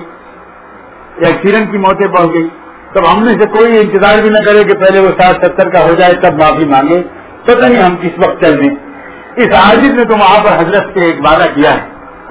ایکسیڈنٹ کی موتیں پہنچ گئی تب ہم نے سے کوئی انتظار بھی نہ کرے کہ پہلے وہ ساٹھ ستر کا ہو جائے، تب معافی مانگے۔ پتہ نہیں ہم کس وقت چل دیں اس عاجز نے تو وہاں پر حضرت سے ایک وعدہ کیا ہے۔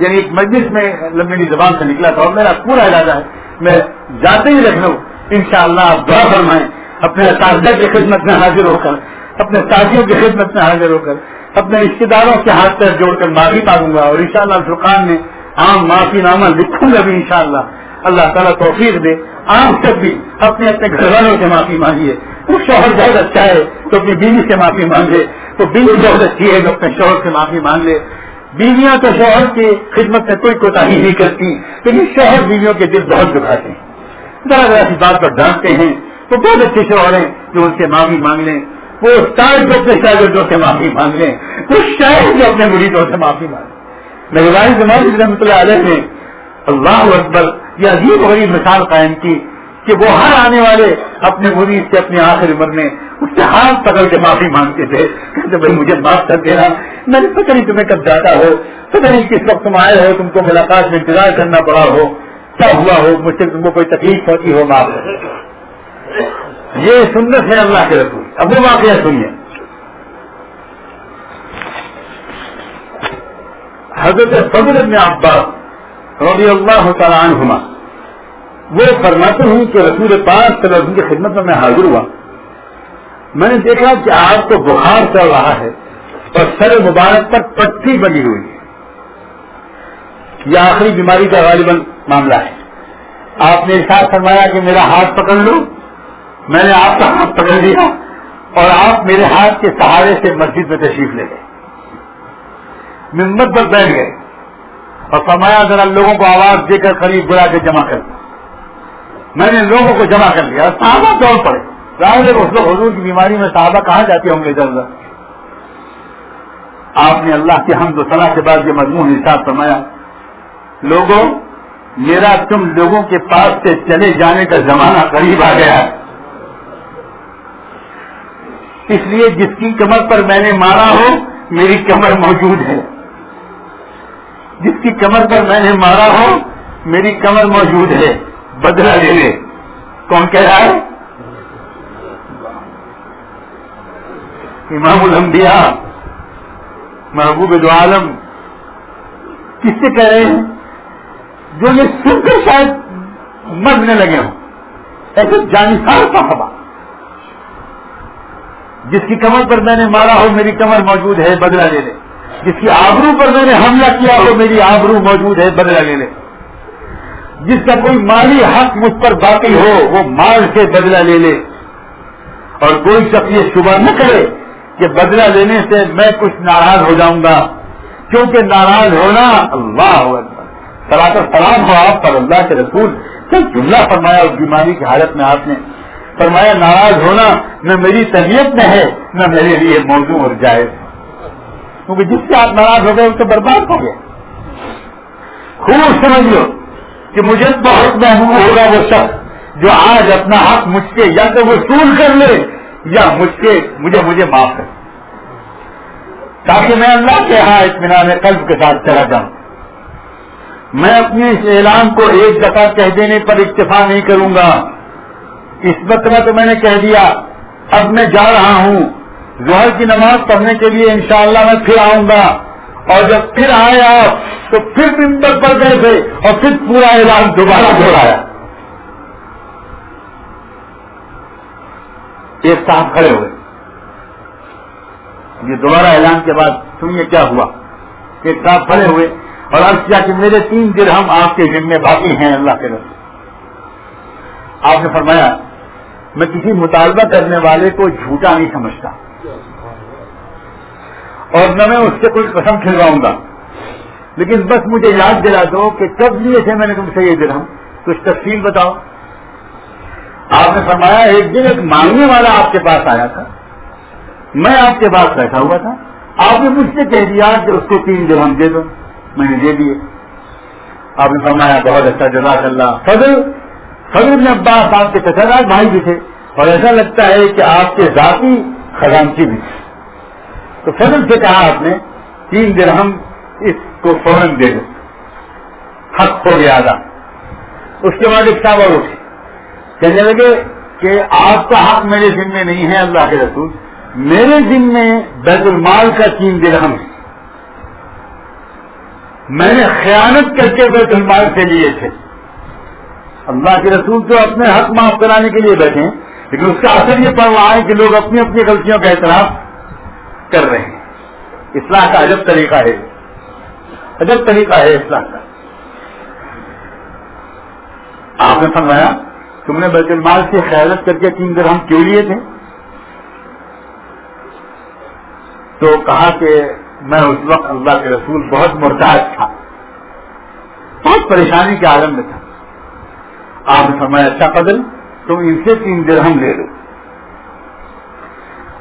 یعنی ایک مجلس میں میری زبان سے نکلا تھا اور میرا پورا ارادہ ہے۔ میں جاتے ہی لکھنؤ ان شاء اللہ آپ دعا فرمائیں۔ اپنے اساتذہ کی خدمت میں حاضر ہو کر، اپنے ساتھیوں کی خدمت میں حاضر ہو کر، اپنے رشتے داروں کے ہاتھ پیر جوڑ کر معافی مانگوں گا۔ اور ان شاء اللہ فرقان میں عام معافی نامہ لکھوں گا بھی انشاءاللہ۔ اللہ تعالیٰ توفیق دے، عام سب بھی اپنے اپنے گھر والوں سے معافی مانگیے۔ وہ شوہر بہت اچھا ہے تو اپنی بیوی سے معافی مانگے، تو بیوی بہت اچھی ہے تو اپنے شوہر سے معافی مانگ لے بیویاں تو شوہر کی خدمت میں کوئی کوتا ہی نہیں کرتی، لیکن شوہر بیویوں کے دل بہت دکھاتے ہیں۔ ذرا ذرا سی بات پر ڈانٹتے ہیں تو بہت اچھے شوہر ہیں جو ان سے معافی مانگ لیں۔ وہ استاد جو اپنے شاگردوں سے معافی مانگ لیں۔ وہ شاید جو اپنے مریدوں سے معافی مانگ لیں۔ نگرانی رحمۃ اللہ علیہ نے اللہ اکبر، یہ عجیب غریب مثال قائم کی کہ وہ ہر آنے والے اپنے مرید سے اپنی آخر عمر میں اس سے ہاتھ پکڑ کے معافی مانگتے تھے۔ کہتے بھائی، مجھے معاف کر دینا۔ میں نے پتہ نہیں تمہیں کب جاتا ہو، پتہ نہیں کس وقت تم آئے ہو، تم کو ملاقات میں انتظار کرنا پڑا ہو، کیا ہوا ہو، مجھ سے تم کو کوئی تکلیف ہوتی ہو، معاف یہ سنت ہے اللہ کے رسول۔ اب وہ واقعہ سنیے۔ حضرت فضل ابن عباس رضی اللہ تعالیٰ عنہما۔ وہ فرماتے ہیں کہ رسول پاک صلی اللہ علیہ وسلم کی خدمت میں میں حاضر ہوا۔ میں نے دیکھا کہ آپ کو بخار چل رہا ہے اور سر مبارک پر پٹی بنی ہوئی ہے۔ یہ آخری بیماری کا غالباً معاملہ ہے۔ آپ نے ساتھ فرمایا کہ میرا ہاتھ پکڑ لو۔ میں نے آپ کا ہاتھ پکڑ لیا اور آپ میرے ہاتھ کے سہارے سے مسجد میں تشریف لے گئے۔ ممبر پر بیٹھ گئے۔ اور فرمایا ذرا لوگوں کو آواز دے کر قریب بلا کے جمع کر میں نے لوگوں کو جمع کر لیا صحابہ دوڑ پڑے؟ ظاہر اس لوگ حضور کی بیماری میں صحابہ کہاں جاتے ہوں گے ادھر آپ نے اللہ کے حمد و صلاح کے بعد یہ مضمون حساب فرمایا۔ لوگوں، میرا تم لوگوں کے پاس سے چلے جانے کا زمانہ قریب آ گیا ہے۔ اس لیے جس کی کمر پر میں نے مارا ہو، میری کمر موجود ہے۔ جس کی کمر پر میں نے مارا ہو، میری کمر موجود ہے بدلا لے لے کون کہہ رہا ہے؟ امام الانبیاء، محبوب دو عالم، کس سے کہہ رہے ہیں؟ جو یہ سن کر شاید مرنے لگے ہوں۔ ایسے جانسار کا ہوا جس کی کمر پر میں نے مارا ہو، میری کمر موجود ہے بدلا لے لے جس کی آبرو پر میں نے حملہ کیا ہو میری آبرو موجود ہے بدلا لے لے جس کا کوئی مالی حق مجھ پر باقی ہو وہ مال سے بدلا لے لے۔ اور کوئی شخص یہ شبہ نہ کرے کہ بدلا لینے سے میں کچھ ناراض ہو جاؤں گا۔ کیونکہ ناراض ہونا اللہ سلاط سلام ہو آپ پر اللہ کے رسول۔ جملہ فرمایا اس بیماری کی حالت میں آپ نے؟ فرمایا ناراض ہونا نہ میری طبیعت میں ہے، نہ میرے لیے موضوع اور جائز۔ کیونکہ جس سے آپ ناراض ہو گئے اس سے برباد ہو گئے۔ خوب سمجھ لو کہ مجھے بہت محبوب ہوگا وہ شخص جو آج اپنا حق مجھ کے یا تو وصول کر لے یا مجھ کے مجھے مجھے معاف کر تاکہ میں اللہ کے ہاں اطمینان قلب کے ساتھ چلا جاؤں۔ میں اپنے اس اعلان کو ایک دفعہ کہہ دینے پر اکتفا نہیں کروں گا۔ اس وقت میں تو میں نے کہہ دیا، اب میں جا رہا ہوں۔ ظہر کی نماز پڑھنے کے لیے انشاءاللہ میں پھر آؤں گا۔ اور جب پھر آئے آپ، تو پھر ممبر پر گئے تھے اور پھر پورا اعلان دوبارہ دوہرایا۔ ایک ساتھ کھڑے ہوئے۔ یہ دوبارہ اعلان کے بعد سنیے کیا ہوا؟ ایک ساتھ کھڑے ہوئے اور اب کیا کہ میرے تین درہم آپ کے ذمہ باقی ہیں اللہ کے رسول۔ آپ نے فرمایا، میں کسی مطالبہ کرنے والے کو جھوٹا نہیں سمجھتا۔ اور نہ میں اس سے کوئی قسم کھلواؤں گا۔ لیکن بس مجھے یاد دلا دو کہ کب لیے تھے میں نے تم سے یہ دن کچھ تفصیل بتاؤ۔ آپ نے فرمایا ایک دن ایک مانگنے والا آپ کے پاس آیا تھا۔ میں آپ کے پاس بیٹھا ہوا تھا۔ آپ نے مجھ سے کہہ دیا کہ اس کو تین درہم دے دو۔ میں نے دے دیے۔ آپ نے فرمایا بہت اچھا جزاک اللہ فضل فضل میں عباس آپ کے چچا بھائی بھی تھے۔ اور ایسا لگتا ہے کہ آپ کے ذاتی خزانچی بھی تھے۔ تو فضل سے کہا آپ نے، تین دن ہم اس کو فوراً دے دو۔ حق ہو گیا تھا اس کے بعد ایک صاحب اور اٹھے۔ کہنے لگے کہ آپ کا حق میرے ذمے نہیں ہے، اللہ کے رسول۔ میرے ذمے بیت المال کا تین درہم ہے۔ میں نے خیانت کر کے بیت المال سے لیے تھے۔ اللہ کے رسول تو اپنے حق معاف کرانے کے لیے بیٹھے لیکن اس کا اثر یہ پڑ رہا ہے کہ لوگ اپنی اپنی غلطیوں کا اعتراف کر رہے ہیں۔ اصلاح کا عجب طریقہ ہے۔ عجب طریقہ ہے اصلاح کا۔ آپ نے فرمایا، تم نے بیت المال سے خیالت کر کے تین درہم کیوں لیے تھے؟ تو کہا کہ میں اس وقت اللہ کے رسول بہت محتاج تھا۔ بہت پریشانی کے عالم میں تھا۔ آپ نے فرمایا اچھا قدل تم ان سے تین درہم لے لو۔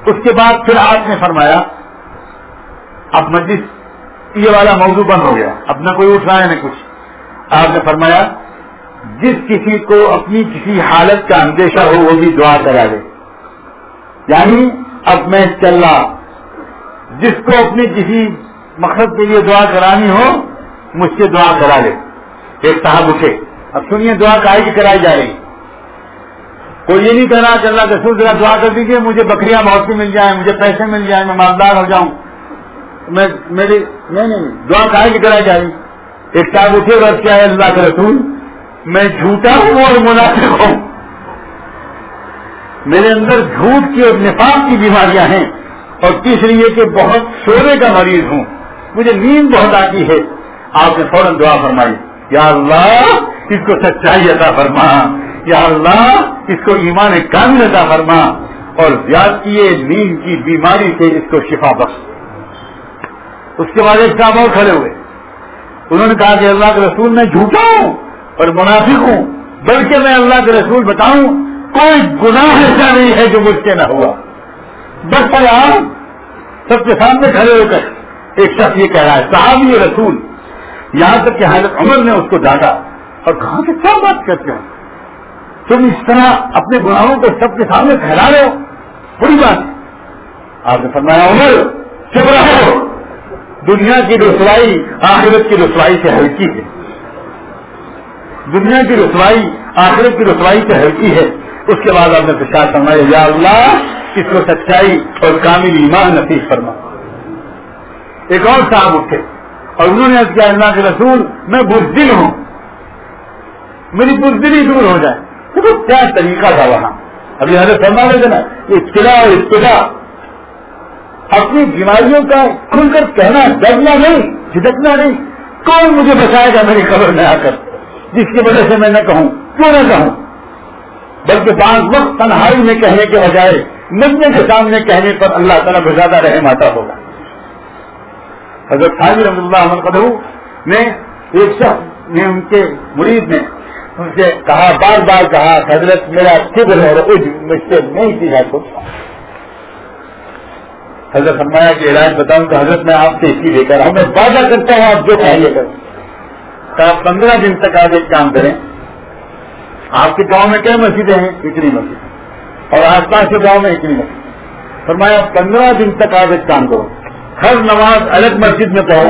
اس کے بعد پھر آپ نے فرمایا، اب مجلس یہ والا موضوع بند ہو گیا، اب نہ کوئی اٹھ رہا ہے نہ کچھ۔ آپ نے فرمایا، جس کسی کو اپنی کسی حالت کا اندیشہ ہو، وہ بھی دعا کرا دے۔ یعنی اب میں چل رہا جس کو اپنی کسی مقصد کے لیے دعا کرانی ہو، مجھ سے دعا کرا لے۔ ایک صاحب اٹھے، اب سنیے دعا کا کی کرائی جا رہی۔ کوئی یہ نہیں کہنا کہ اللہ رسول ذرا دعا کر دیجیے مجھے بکریاں بہت سی مل جائیں، مجھے پیسے مل جائیں، میں مالدار ہو جاؤں۔ میں میری نہیں نہیں، دعا کا کی کرائی جا رہی ایک صاحب اٹھے بس کیا ہے اللہ کے رسول، میں جھوٹا ہوں اور منافق ہوں۔ میرے اندر جھوٹ کی اور نفاق کی بیماریاں ہیں۔ اور تیسری یہ کہ بہت سونے کا مریض ہوں۔ مجھے نیند بہت آتی ہے۔ آپ نے فوراً دعا فرمائی۔ یا اللہ، اس کو سچائی عطا فرما۔ یا اللہ، اس کو ایمان کامل عطا فرما اور زیادتی نیند کی بیماری سے اس کو شفا بخش۔ اس کے بعد ایک صاحب اور کھڑے ہوئے۔ انہوں نے کہا کہ اللہ کے رسول میں جھوٹا ہوں اور منافق ہوں، بلکہ میں اللہ کے رسول بتاؤں، کوئی گناہ ایسا نہیں ہے جو مجھ سے نہ ہوا۔ بس پر آپ سب کے سامنے کھڑے ہو کر ایک شخص یہ کہہ رہا ہے، صاحب یہ رسول، یہاں تک کہ حضرت عمر نے اس کو ڈانٹا۔ اور کہاں سے کیا بات کرتے ہو؟ تم اس طرح اپنے گناہوں کو سب کے سامنے پھیلا رہے ہو بڑی بات۔ آپ نے فرمایا، عمر، چپ رہو۔ دنیا کی رسوائی آخرت کی رسوائی سے ہلکی ہے۔ دنیا کی رسوائی آخرت کی رسوائی سے ہلکی ہے۔ اس کے بعد آپ نے پرچار فرمایا، یا اللہ، اس کو سچائی اور کامل ایمان نصیب فرما۔ ایک اور صاحب اٹھے اور انہوں نے کیا اللہ کے رسول، میں بزدل ہوں۔ میری بزدلی دور ہو جائے۔ تو کیا طریقہ تھا وہاں۔ ابھی حضرت فرما رہے تھے نا ابتدا اور ابتدا۔ اپنی بیماریوں کا کھل کر کہنا ڈرنا نہیں جھٹکنا نہیں۔ کون مجھے بچائے گا میری خبر میں آ کر؟ جس کی وجہ سے میں نہ کہوں، کیوں نہ کہوں؟ بلکہ بعض وقت تنہائی میں کہنے کے بجائے نبنے کے سامنے کہنے پر اللہ تعالیٰ کو زیادہ رحم آتا ہوگا۔ حضرت خالی رحمد اللہ احمد قدو نے ایک شخص نے ان کے مریض نے ان سے کہا، بار بار کہا، حضرت میرا فکر ہے مجھ سے نہیں سیکھا کچھ۔ حضرت فرمایا کہ علاج بتاؤں تو حضرت میں آپ سے اسی لے کر ہوں میں وعدہ کرتا ہوں آپ جو چاہیے کر کہا پندرہ دن تک آپ ایک کام کریں۔ آپ کے گاؤں میں کیا مسجدیں ہیں؟ اتنی مسجد اور آس پاس کے گاؤں میں اتنی نہیں فرمایا، پندرہ دن تک آپ ایک کام کرو۔ ہر نماز الگ مسجد میں پڑھو۔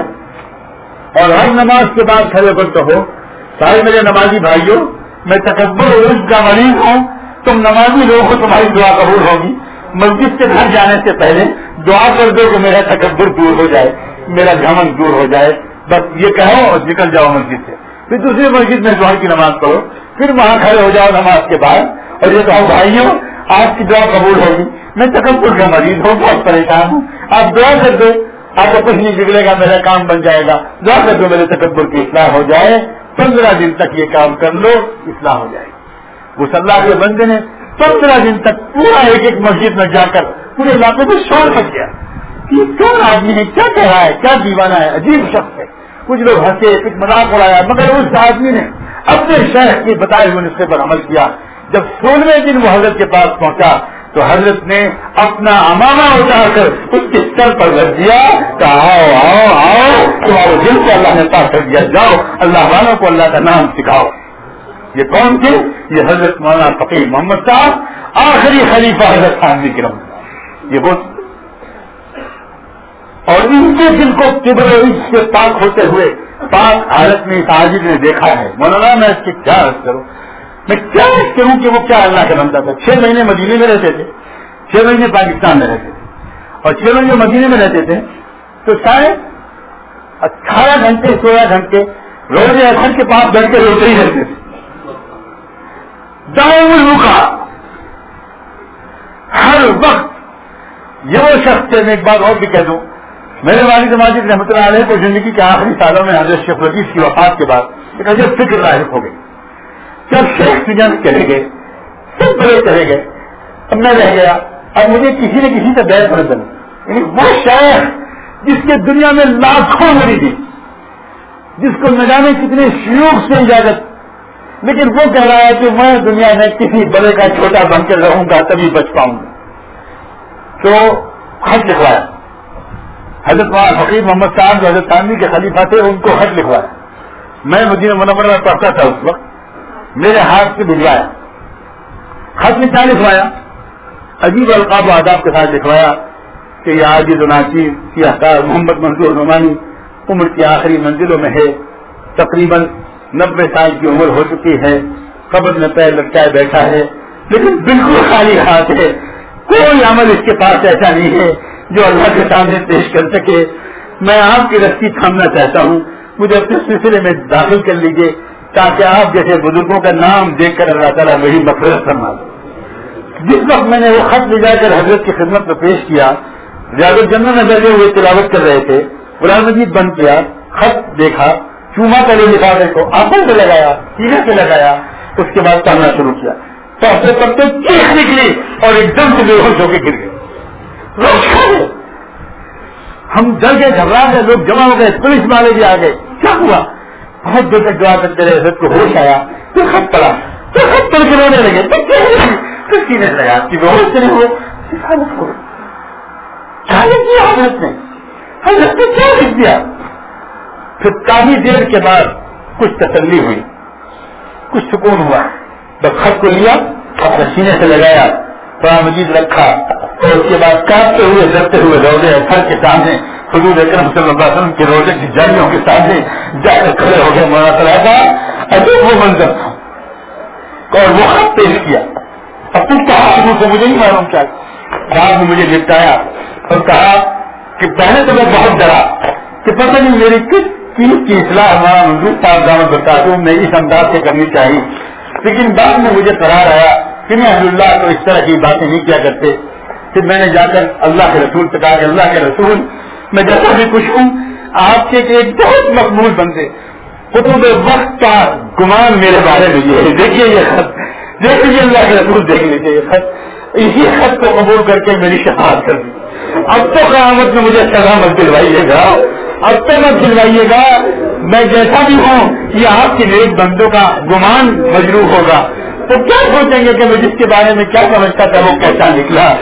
اور ہر نماز کے بعد کھڑے پر کہو سارے میرے نمازی بھائیوں میں تکبر عرف کا مریض ہوں، تم نمازی لوگوں کو تمہاری دعا قبول ہوگی۔ مسجد کے گھر جانے سے پہلے دعا کر دو کہ میرا تکبر دور ہو جائے، میرا گھمن دور ہو جائے۔ بس یہ کہو اور نکل جاؤ مسجد سے۔ پھر دوسری مسجد میں دعا کی نماز پڑھو۔ پھر وہاں کھڑے ہو جاؤ نماز کے بعد۔ اور یہ کہو بھائیوں آپ کی دعا قبول ہوگی۔ میں تکبر کا مریض ہوں، بہت پریشان ہوں۔ آپ دعا کر دو، آپ کو کچھ نہیں بگڑے گا، میرا کام بن جائے گا۔ دعا کر دو، میرے تکبر کی اصلاح ہو جائے۔ پندرہ دن تک یہ کام کر لو، اصلاح ہو جائے وہ صلاح کے بندے نے پندرہ دن تک پورا ایک ایک مسجد میں جا کر پورے علاقے میں شور مچ گیا کہ کون آدمی ہے؟ کیا کہہ رہا ہے؟ کیا دیوانہ ہے؟ عجیب شخص ہے۔ کچھ لوگ ہنسے، کچھ مذاق اڑایا، مگر اس آدمی نے اپنے شہر کے بتائے ہوئے نسخے پر عمل کیا۔ جب سولہویں دن وہ حضرت کے پاس پہنچا تو حضرت نے اپنا امامہ اتار کر اس کے سر پر رکھ دیا کہ آؤ آؤ آؤ، تمہارے دل کو اللہ نے پاس کر دیا، جاؤ، اللہ والوں کو اللہ کا نام سکھاؤ۔ یہ کون تھے؟ یہ حضرت مولانا فقیر محمد صاحب، آخری خلیفہ حضرت خان کرم یہ وہ اور ان کے دل کو سے پاک ہوتے ہوئے پاک حالت میں اس عاجز نے دیکھا ہے۔ مولانا، میں اس کی کیا کروں؟ میں کیا کروں کہ وہ کیا اللہ کا بنتا تھا؟ چھ مہینے مدینے میں رہتے تھے، چھ مہینے پاکستان میں رہتے تھے اور چھ مہینے مدینے میں رہتے تھے تو شاید اٹھارہ گھنٹے، سولہ گھنٹے روز اثر کے پاس بیٹھ کے روتے ہی رہتے تھے۔ داؤں کا ہر وقت یہ وہ شخص ہے میں ایک بات اور بھی کہہ دوں۔ میرے والد ماجد رحمۃ اللہ علیہ کو زندگی کے آخری سالوں میں حضرت شیخ لطیف کی وفات کے بعد ایک عجب فکر لاحق ہو گئی۔ جب شیخ سجن چلے گئے، سب بڑے چلے گئے۔ اب میں رہ گیا۔ اب مجھے کسی نے کسی سے بیٹھ پڑ یعنی وہ شیخ جس کے دنیا میں لاکھوں مری تھی جس کو نہ جانے کتنے شیوخ سے اجازت۔ لیکن وہ کہہ رہا ہے کہ میں دنیا میں کسی بڑے کا چھوٹا بن کر رہوں گا، تبھی بچ پاؤں گا۔ تو خط لکھوایا حضرت فقیر محمد صاحب جو حضرت خانوی کے خلیفہ تھے، ان کو خط لکھوایا میں مدینہ منورہ میں پڑھتا تھا اس وقت۔ میرے ہاتھ سے بھجوایا خط میں کیا لکھوایا عجیب القاب و آداب کے ساتھ لکھوایا کہ یہ آج دوناچی سیاح محمد منظور نعمانی عمر کی آخری منزلوں میں ہے۔ تقریباً نبے سال کی عمر ہو چکی ہے۔ قبر میں پیر لٹکائے بیٹھا ہے۔ لیکن بالکل خالی ہاتھ ہے۔ کوئی عمل اس کے پاس ایسا نہیں ہے جو اللہ کے سامنے پیش کر سکے۔ میں آپ کی رسی تھامنا چاہتا ہوں۔ مجھے اپنے سلسلے میں داخل کر لیجیے تاکہ آپ جیسے بزرگوں کا نام دیکھ کر اللہ تعالیٰ وہی مفرت فرما جس وقت میں نے وہ خط لے جا کر حضرت کی خدمت میں پیش کیا، ریاض الجنہ میں بیٹھے ہوئے تلاوت کر رہے تھے قرآن مجید بند کیا، خط دیکھا، چوما کا لفافے کو آنکھوں سے لگایا سینے سے لگایا، اس کے بعد پڑھنا شروع کیا۔ تو اپنے پتے چیخ نکلی اور ایک دم سے بے ہوش ہو کے گر گئے۔ ہم جل گئے، گھبرا گئے، لوگ جمع ہو گئے، پولیس والے بھی آ گئے۔ کیا ہوا؟ بہت دیر تک دعا کرتے رہے، حضرت کو ہوش آیا، پھر خط پڑا پھر خط پڑھ کے رونے لگے، پھر سینے لگا، کہ بہت سے ہو کیا لکھ دیا حضرت نے حضرت نے کیا لکھ دیا؟ پھر کافی دیر کے بعد کچھ تسلی ہوئی، کچھ سکون ہوا۔ جب خط کو لیا، اپنے سینے سے لگایا، قرآن مجید رکھا، اور اس کے بعد کاپتے ہوئے ڈرتے ہوئے روزے اثر کے سامنے حضور اکرم صلی اللہ علیہ وسلم کے روزے کی جاریوں کے سامنے جا کر کھڑے ہو گئے، مولانا صلاح کا عجیب وہ منظر تھا۔ اور وہ خط پیش کیا۔ اب تم کہا شروع سے مجھے نہیں معلوم کیا۔ بعد میں مجھے نپٹایا اور کہا کہ پہلے تو میں بہت ڈرا کہ پتہ نہیں میری کس چیز کی اصلاح ہمارا منظور صاحب دامت بتا دوں میں اس انداز سے کرنی چاہیے لیکن بعد میں مجھے قرار آیا کہ میں اللہ کو اس طرح کی باتیں نہیں کیا کرتے۔ پھر میں نے جا کر اللہ کے رسول سے کہا کہ اللہ کے رسول میں جیسا بھی خوش ہوں، آپ کے ایک بہت مقبول بندے، قطب وقت کا گمان میرے بارے میں یہ ہے۔ دیکھیے یہ خط۔ دیکھ لیجیے اللہ کے رسول دیکھ لیجیے یہ خط۔ اسی خط کو قبول کر کے میری شہادت کر دی۔ اب تو قیامت میں مجھے سزا مت دلوائیے گا۔ اب تو مت دلوائیے گا۔ میں جیسا بھی ہوں، یہ آپ کے نیک بندوں کا گمان مجروح ہوگا۔ تو کیا سوچیں گے کہ میں جس کے بارے میں کیا سمجھتا تھا، وہ کیسا نکلا؟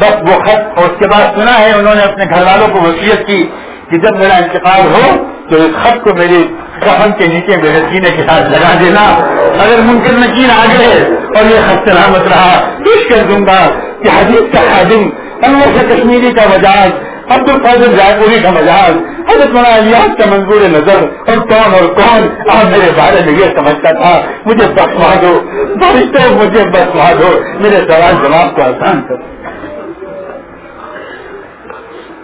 بس وہ خط اور اس کے بعد سنا ہے، انہوں نے اپنے گھر والوں کو وصیت کی کہ جب میرا انتقال ہو تو اس خط کو میری کفن کے نیچے میرے سینے کے ساتھ لگا دینا۔ اگر ممکن نکین آ گئے اور یہ خط سلامت رہا، پیش کر دوں گا کہ حدیث کا خادم اللہ سے کشمیری کا وجاج عبد القادر جائے کا مزاج حضرت مولانا الیاس کا منظور نظر، اور کون اور کون؟ آپ میرے بارے میں یہ سمجھتا تھا۔ مجھے بسوا دو بارشتوں مجھے بسوا دو میرے سوال جواب کو آسان کر۔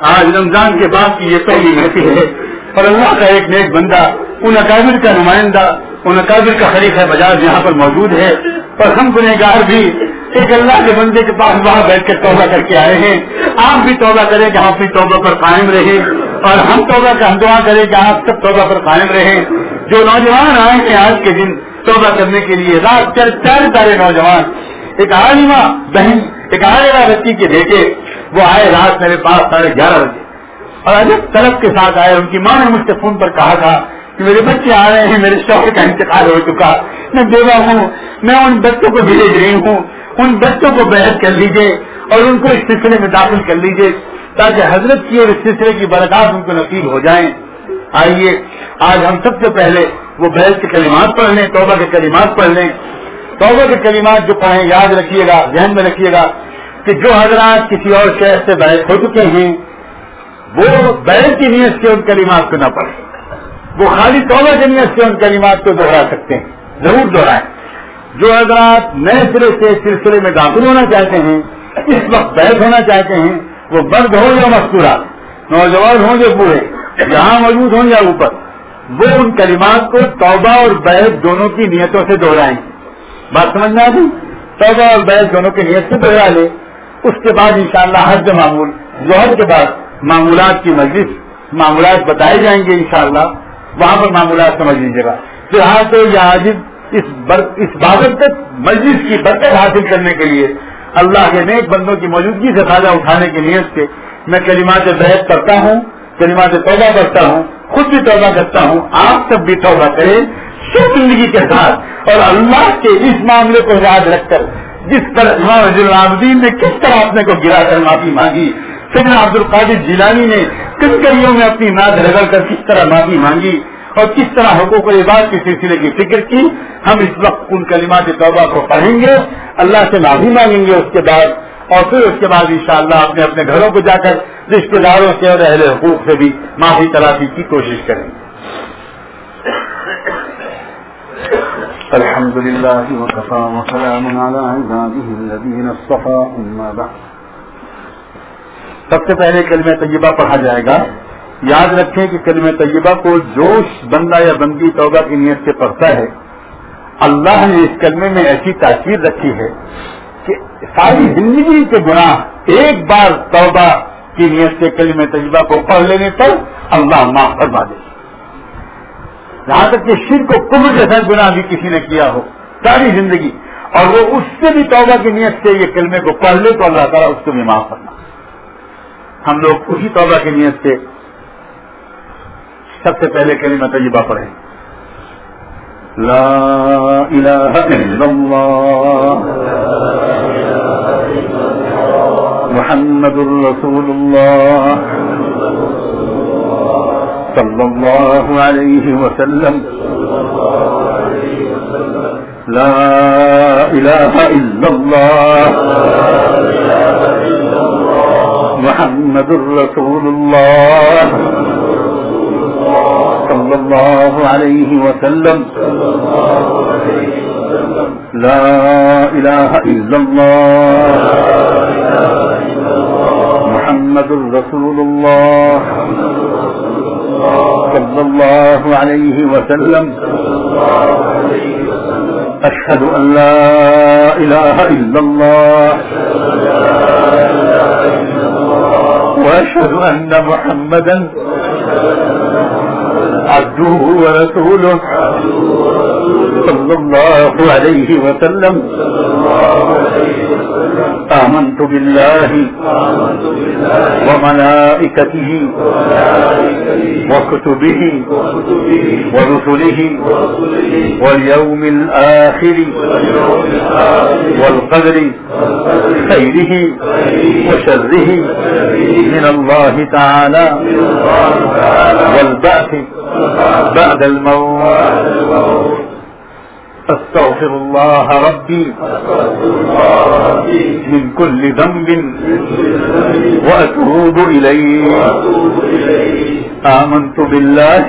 آج رمضان کے بعد کی یہ پہلی محفل ہے۔ اور اللہ کا ایک نیک بندہ ان اکابر کا نمائندہ ان اکابر کا خلیفہ بجاج یہاں پر موجود ہے۔ اور ہم گنہگار بھی ایک اللہ کے بندے کے پاس وہاں بیٹھ کے توبہ کر کے آئے ہیں۔ آپ بھی توبہ کریں کہ ہم اپنی توبہ پر قائم رہیں۔ اور ہم توبہ کا ہم دعا کریں کہ آپ سب توبہ پر قائم رہیں۔ جو نوجوان آئے ہیں آج کے دن توبہ کرنے کے لیے، رات چار چار سارے نوجوان، ایک عالمہ بہن، ایک عالمہ بچی کے بیٹے وہ آئے رات میرے پاس ساڑھے گیارہ بجے۔ اور اجب طرف کے ساتھ آئے، ان کی ماں نے مجھ سے فون پر کہا تھا کہ میرے بچے آ رہے ہیں، میرے شوہر کا انتقال ہو چکا۔ میں بیوہ ہوں، میں ان بچوں کو بھیج رہی ہوں۔ ان بچوں کو بحث کر لیجیے اور ان کو اس سلسلے میں داخل کر لیجیے تاکہ حضرت کی اور اس سلسلے کی برکات ان کو نصیب ہو جائیں آئیے، آج ہم سب سے پہلے وہ بحث کے کلمات پڑھ لیں، توبہ کے کلمات پڑھ لیں۔ توبہ کے کلمات جو پڑھیں، یاد رکھیے گا، ذہن میں رکھیے گا۔ کہ جو حضرات کسی اور شہر سے بحث ہو چکے ہیں، وہ بحث کی نیت سے ان کلمات کو نہ پڑھیں۔ وہ خالی توبہ کے نیت سے ان کلمات کو دوہرا سکتے ہیں۔ ضرور دوہرائیں۔ جو حضرات نئے سرے سے سلسلے میں داخل ہونا چاہتے ہیں، اس وقت بیٹھ ہونا چاہتے ہیں، وہ مرد ہو یا مستورا نوجوان ہوں یا بوڑھے؟ جہاں موجود ہوں یا اوپر؟ وہ ان کلمات کو توبہ اور بیت دونوں کی نیتوں سے دوہرائیں۔ بات سمجھنا بھی توبہ اور بیت دونوں کی نیت سے دوہرا لے اس کے بعد انشاءاللہ حج معمول، ظہر کے بعد معمولات کی مجلس، معمولات بتائے جائیں گے انشاءاللہ، وہاں پر معمولات سمجھ لیجیے گا۔ فی الحال تو یہ عاجب اس اس بابت تک مجلس کی برکت حاصل کرنے کے لیے، اللہ کے نیک بندوں کی موجودگی سے فائدہ اٹھانے کی نیت سے میں کلمات بیت کرتا ہوں، کلمات توبہ کرتا ہوں، خود بھی توبہ کرتا ہوں، آپ سب بھی توبہ کریں سب زندگی کے ساتھ اور اللہ کے اس معاملے کو یاد رکھ کر جس طرح العابدین نے کس طرح اپنے کو گرا کر معافی مانگی؟ سیدنا عبد القادر جیلانی نے کن کریوں میں اپنی ناد رگڑ کر کس طرح معافی مانگی اور کس طرح حقوق العباد کے سلسلے کی فکر کی؟ ہم اس وقت ان کلمات توبہ کو پڑھیں گے، اللہ سے معافی مانگیں گے اس کے بعد اور پھر اس کے بعد انشاءاللہ اپنے اپنے گھروں کو جا کر رشتے داروں سے اور اہل حقوق سے بھی معافی تلافی کی کوشش کریں۔ گے الحمد للہ سب سے پہلے کلمہ طیبہ پڑھا جائے گا. یاد رکھیں کہ کلمہ طیبہ کو جوش بندہ یا بندی توبہ کی نیت سے پڑھتا ہے. اللہ نے اس کلمے میں ایسی تاثیر رکھی ہے کہ ساری زندگی کے گناہ ایک بار توبہ کی نیت سے کلم تجربہ کو پڑھ لینے پر اللہ معاف فرما دے. جہاں تک کہ شر کو کمر جیسا گناہ بھی کسی نے کیا ہو، ساری زندگی۔ اور وہ اس سے بھی توبہ کی نیت سے یہ کلمے کو پڑھ لے تو اللہ تعالیٰ اس کو بھی معاف کرنا ہم لوگ اسی توبہ کی نیت سے سب سے پہلے کلمہ تجربہ پڑھیں۔ لا إله إلا الله محمد رسول الله صلى الله عليه وسلم. لا إله إلا الله. محمد رسول الله. صلى الله عليه وسلم. لا إله إلا الله. محمد رسول الله. صلى الله عليه وسلم. أشهد أن لا إله إلا الله. وأشهد أن محمدا عبده ورسوله صلى الله عليه وسلم. آمنت بالله وملائكته وكتبه ورسله واليوم الآخر والقدر خيره وشره من الله تعالى والبعث بعد الموت. أستغفر الله ربي من كل ذنب وأتوب إليه. آمنت بالله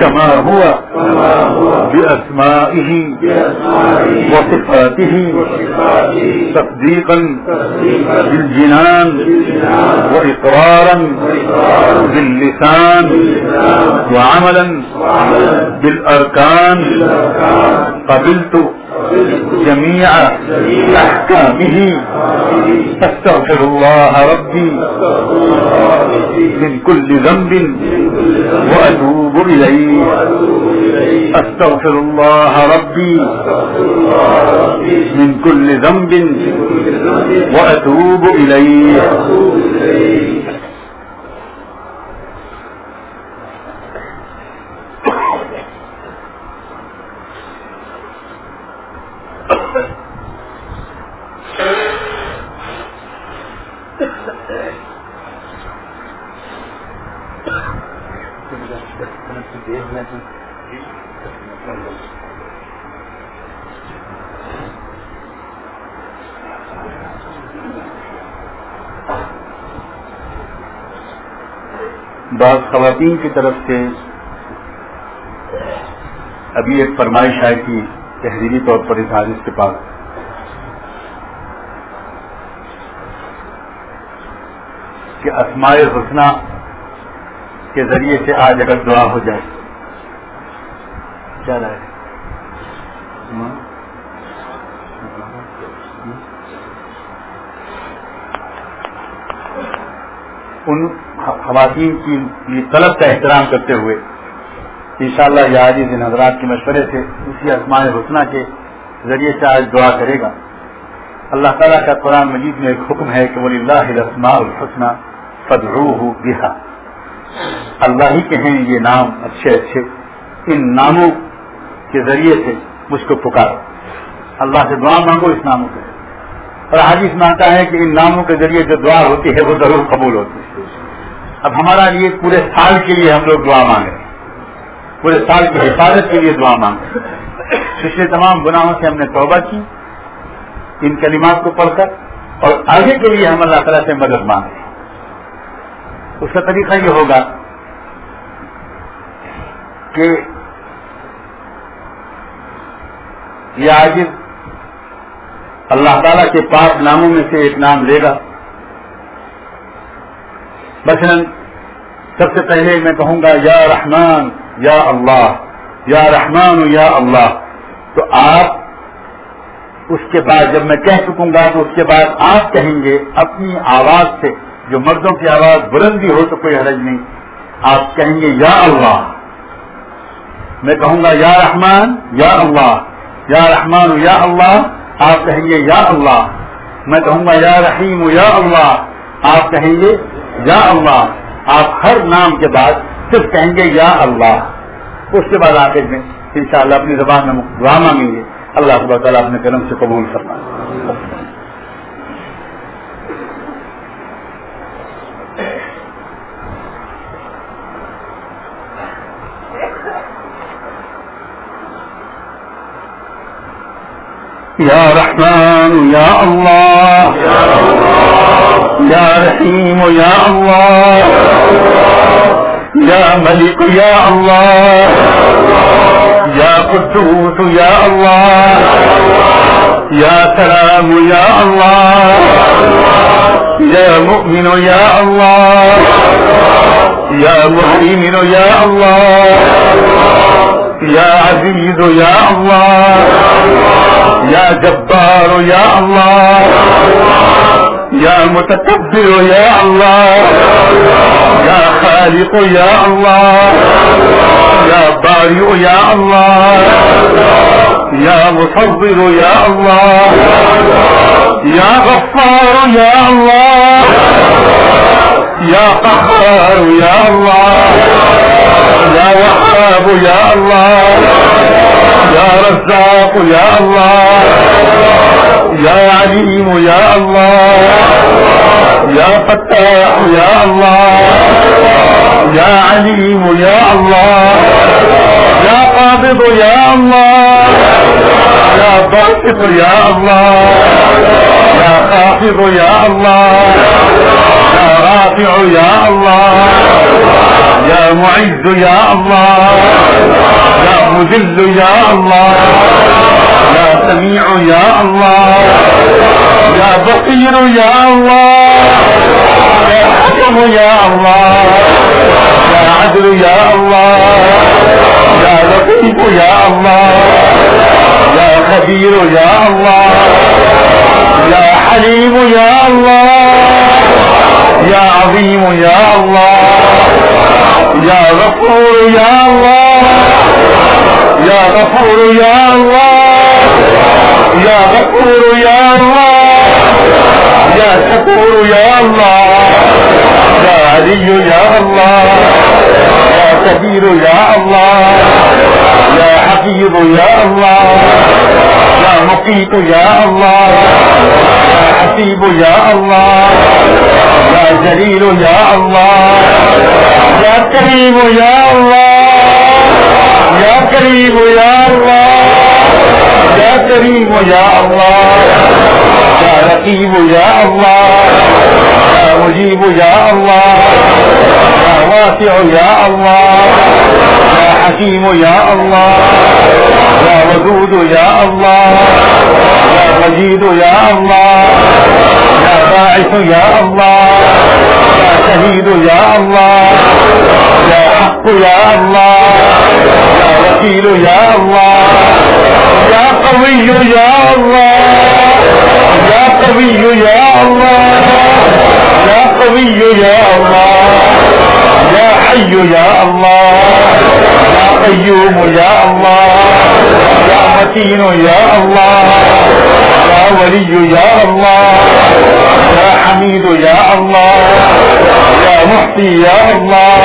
كما هو بأسمائه وصفاته تصديقا بالجنان وإقرارا باللسان وعملا بالأركان قبلت جميع أحكامه. أستغفر الله ربي من كل ذنب وأتوب إليه. أستغفر الله ربي من كل ذنب وأتوب إليه. بعض خواتین کی طرف سے ابھی ایک فرمائش آئی تھی تحریری طور پر اس حادث کے پاس۔ کہ اسماء حسنہ کے ذریعے سے آج اگر دعا ہو جائے۔ کیا رائے؟ ان خواتین کی طلب کا احترام کرتے ہوئے انشاءاللہ یہ آج ان حضرات کے مشورے سے اسی اسماء حسنہ کے ذریعے سے آج دعا کرے گا۔ اللہ تعالیٰ کا قرآن مجید میں ایک حکم ہے کہ ولی اللہ رسما الحسنہ فدروہ بہا اللہ ہی کے ہیں یہ نام اچھے اچھے۔ ان ناموں کے ذریعے سے مجھ کو پکارو۔ اللہ سے دعا مانگو اس ناموں کے۔ اور حادث مانتا ہے کہ ان ناموں کے ذریعے جو دعا ہوتی ہے وہ ضرور قبول ہوتی ہے۔ اب ہمارا لیے پورے سال کے لیے ہم لوگ دعا مانگے پورے سال کی حفاظت کے لیے دعا مانگے پچھلے تمام گناہوں سے ہم نے توبہ کی، ان کلمات کو پڑھ کر، اور آگے کے لیے ہم اللہ تعالیٰ سے مدد مانگے اس کا طریقہ یہ ہوگا کہ یہ آج اللہ تعالیٰ کے پاک ناموں میں سے ایک نام لے گا۔ مثلا، سب سے پہلے میں کہوں گا، یا رحمان، یا اللہ، یا رحمان، یا اللہ۔ تو آپ اس کے بعد، جب میں کہہ چکوں گا، تو اس کے بعد آپ کہیں گے، اپنی آواز سے، جو مردوں کی آواز بلند بھی ہو تو کوئی حرج نہیں۔ آپ کہیں گے، یا اللہ۔ میں کہوں گا، یا رحمان، یا اللہ۔ یا رحمان، یا اللہ۔ آپ کہیں گے، یا اللہ۔ میں کہوں گا، یا رحیم، یا اللہ۔ آپ کہیں گے یا اللہ، آپ ہر نام کے بعد صرف کہیں گے یا اللہ۔ اس کے بعد آخر میں ان شاء اللہ اپنی زبان میں دعا مانگیں گے۔ اللہ سب تعالیٰ اپنے قلم سے قبول کرنا یا رحمان یا اللہ۔ یا رحیم یا اللہ. یا ملک یا اللہ. یا قدوس یا اللہ. یا سلام یا اللہ. یا مؤمن یا اللہ. یا محیمن یا اللہ. یا عزیز یا اللہ. یا جبار یا اللہ. یا متکبر یا اللہ یا خالق یا اللہ یا باری یا اللہ یا مصور یا اللہ یا غفار یا اللہ یا قهار یا اللہ یا وحاب یا اللہ یا رزاق یا اللہ یا علیم یا اللہ یا فتاح یا اللہ یا علیم یا اللہ یا قابض یا اللہ یا باسط یا اللہ یا خافض یا اللہ یا رافع یا اللہ يا معز يا الله يا مذل يا الله يا سميع يا الله يا بصير يا الله يا حكم يا الله يا عدل يا الله يا لطيف يا الله يا خبير يا الله يا حليم يا الله یا عظیم یا اللہ، یا غفور یا اللہ، یا غفور یا اللہ، یا غفور یا اللہ، یا شکور یا اللہ۔ علی یا اللہ، یا کبیر یا اللہ، یا حقیب یا اللہ، یا مقیت یا اللہ، یا حسیب یا اللہ، یا جلیل یا اللہ، یا کریم یا اللہ، یا کریم یا اللہ، یا کریم یا اللہ یا رقیب یا اللہ یا مجیب یا اللہ یا واسع يا الله يا حكيم يا الله يا ودود يا الله يا مجيد يا الله يا باعث يا الله يا شهيد يا الله يا حق يا الله يا وكيل يا الله يا قوي يا الله کبھی قوي یا اللہ، یا کبھی يا الله یا حي يا الله يا قيوم يا الله متين يا الله، يا ولي، يا الله، يا حميد، يا الله، يا محصي يا الله،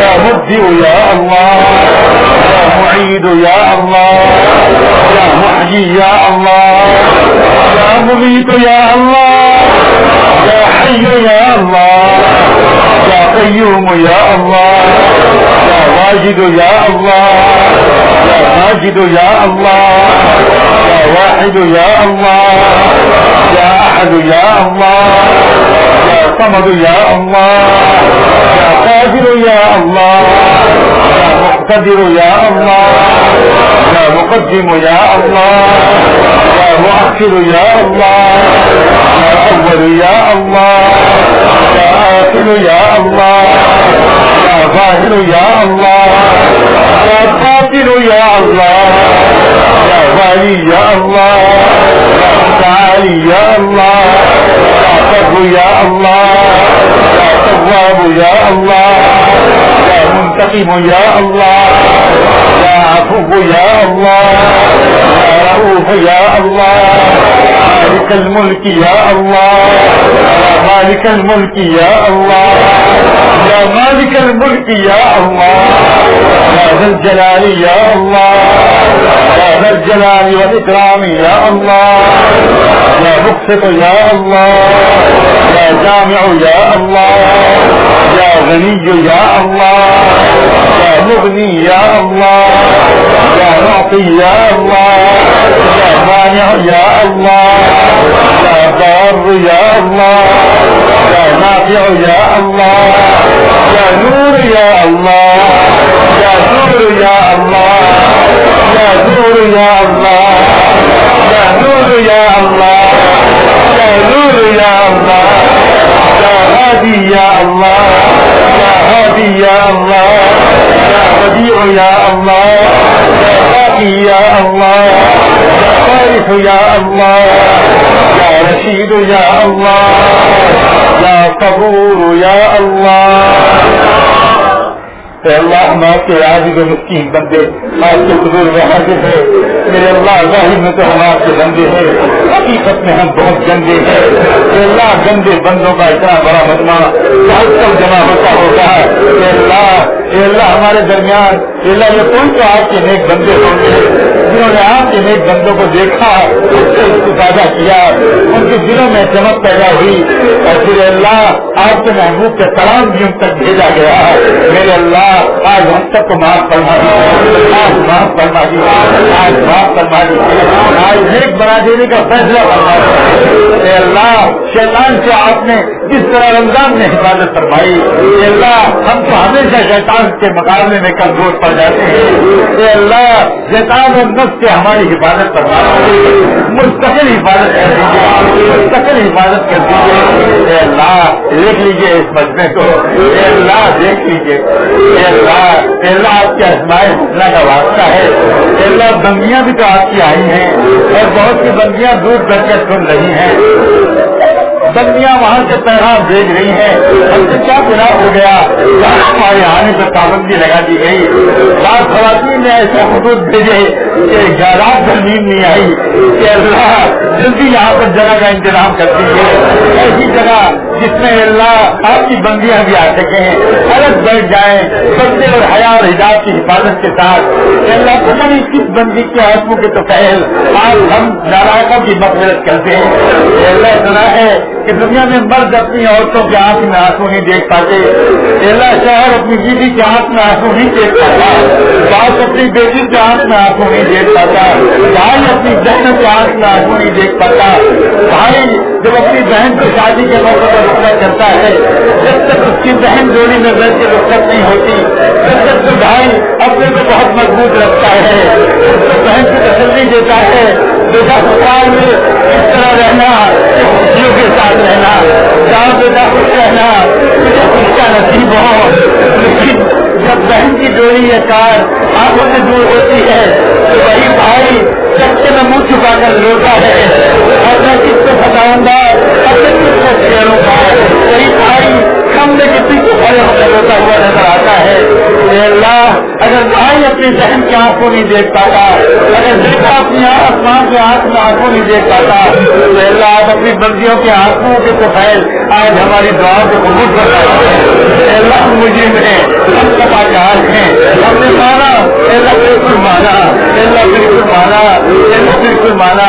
يا مبدئ، يا الله، يا معيد، يا الله، يا محيي، يا الله، يا مميت، يا الله، يا حي، يا الله. يا قيوم يا الله يا واجد يا الله يا ماجد يا الله يا واحد يا الله يا احد يا الله يا صمد يا الله يا قادر يا الله يا مقتدر يا الله يا مقدم يا الله يا مؤخر يا الله يا اول يا الله يا آخر يا اللہ یا ظاہر یا اللہ یا باطن یا اللہ یا غالي یا اللہ یا متعالي یا اللہ یا بر یا اللہ یا تواب یا اللہ يا منتقم يا الله يا عفو يا الله يا رؤوف يا الله مالك الملك يا الله يا مالك الملك يا الله يا مالك الملك يا الله يا ذا الجلال يا الله يا ذا الجلال والإكرام يا الله يا مقسط يا الله يا جامع يا الله يا غني يا الله يا مغني يا الله يا معطي يا الله يا مانع يا الله يا ضار يا الله يا نافع يا الله يا نور يا الله يا نور يا الله نور يا الله نور يا الله نور يا الله يا هادي يا الله يا بديع يا الله يا باقي يا الله يا خالف يا الله، يا رشيد يا الله، يا صبور يا الله. اے اللہ ہم آپ کے آج کے مسکین بندے آپ کے بزرگ حاضر ہے میرے اللہ ظاہر میں تو ہم آپ کے بندے ہیں۔ حقیقت میں ہم بہت گندے ہیں۔ اے اللہ گندے بندوں کا اتنا بڑا مجمع، بہت کم جمع ہوتا ہوگا اے اللہ اے اللہ ہمارے درمیان اے اللہ یہ کون تو آپ کے نیک بندے ہوں گے، جنہوں نے آپ کے نیک بندوں کو دیکھا، اس سے استفادہ کیا، ان کے دلوں میں چمک پیدا ہوئی۔ اور پھر اللہ آپ کے محبوب کے سلام بھی ان تک بھیجا گیا میرے اللہ، آج ہم سب کو معاف فرما دی آج معاف فرما دی آج معاف فرما دی آج نیک بنا دینے کا فیصلہ فرما دی اے اللہ، شیطان سے آپ نے جس طرح رمضان میں حفاظت فرمائی۔ اے اللہ، ہم تو ہمیشہ شیطان کے مقابلے میں کمزور پڑ جاتے ہیں۔ اے اللہ، شیطان اور نفس سے ہماری حفاظت فرما۔ مستقل حفاظت کر دیجیے مستقل حفاظت کر دیجیے اے اللہ، دیکھ لیجیے اس مجمے کو۔ اے اللہ، دیکھ لیجیے اے اللہ اے اللہ، آپ کے ازمائش اللہ کا واسطہ ہے۔ اے اللہ، بندیاں بھی تو آپ کی آئی ہیں۔ اور بہت سی بندیاں دور کر کے سن رہی ہیں۔ بندیاں وہاں سے پیغام بھیج رہی ہیں۔ ہم سے کیا گناہ ہو گیا؟ ہمارے آنے پر پابندی لگا دی گئی۔ بعض خواتین نے ایسے حدود بھیجے کہ رات بھر نیند نہیں آئی کہ اللہ جلدی یہاں پر جگہ کا انتظام کر دیجیے۔ ایسی جگہ جس میں اللہ آپ کی بندیاں بھی آ سکیں۔ الگ بیٹھ جائیں، بندے اور حیا اور حجاب کی حفاظت کے ساتھ۔ اللہ کو نہیں کس بندی کے حکموں کے تو پہل۔ آج ہم نارائکوں کی مغفرت کرتے ہیں۔ اللہ سنا ہے کہ دنیا میں مرد اپنی عورتوں کے آنکھ میں آنسو نہیں دیکھ پاتے اللہ شہر اپنی بیوی کے آنکھ میں آنسو نہیں دیکھ پاتا، باپ اپنی بیٹی کے آنکھ میں آنکھوں نہیں دیکھ پاتا، بھائی اپنی بہن کے آنکھ میں آنکھوں نہیں دیکھ پاتا۔ بھائی جب اپنی بہن کو شادی کے موقع پر رخصت کرتا ہے، جب تک اس کی بہن جوڑی میں بیٹھ کے رخصت نہیں ہوتی، جب تک تو بھائی اپنے کو بہت مضبوط رکھتا ہے، اس کو بہن کی تسلی دیتا ہے، بیٹا سسرال میں اس طرح رہنا کے ساتھ رہنا جہاں بیٹا خوش رہنا مجھے کا نصیب ہو۔ لیکن جب بہن کی ڈوری یا کار آنکھوں سے دور ہوتی ہے، تو وہی بھائی سب میں منہ چھپا کر روتا ہے، اور میں کس کو بتاؤں گا؟ اپنے کس کو چھیڑوں گا وہی بھائی کمرے کے پیچھے کھڑے ہو کر روتا ہوا نظر آتا ہے۔ اے اللہ، اگر بھائی اپنی بہن کی آنکھ کو نہیں دیکھ پاتا، اگر بیٹا اپنی آنکھ ماں کی آنکھ میں آنکھوں نہیں دیکھ پاتا، تو اے اللہ، آپ اپنی بندیوں کی آنکھوں کے تو فیل آج ہماری دعا کو قبول کر رہا ہے اے اللہ مجھے میں ہم سپا جہاز ہیں، ہم نے مانا اللہ بالکل مانا اللہ بالکل مانا اللہ بالکل مانا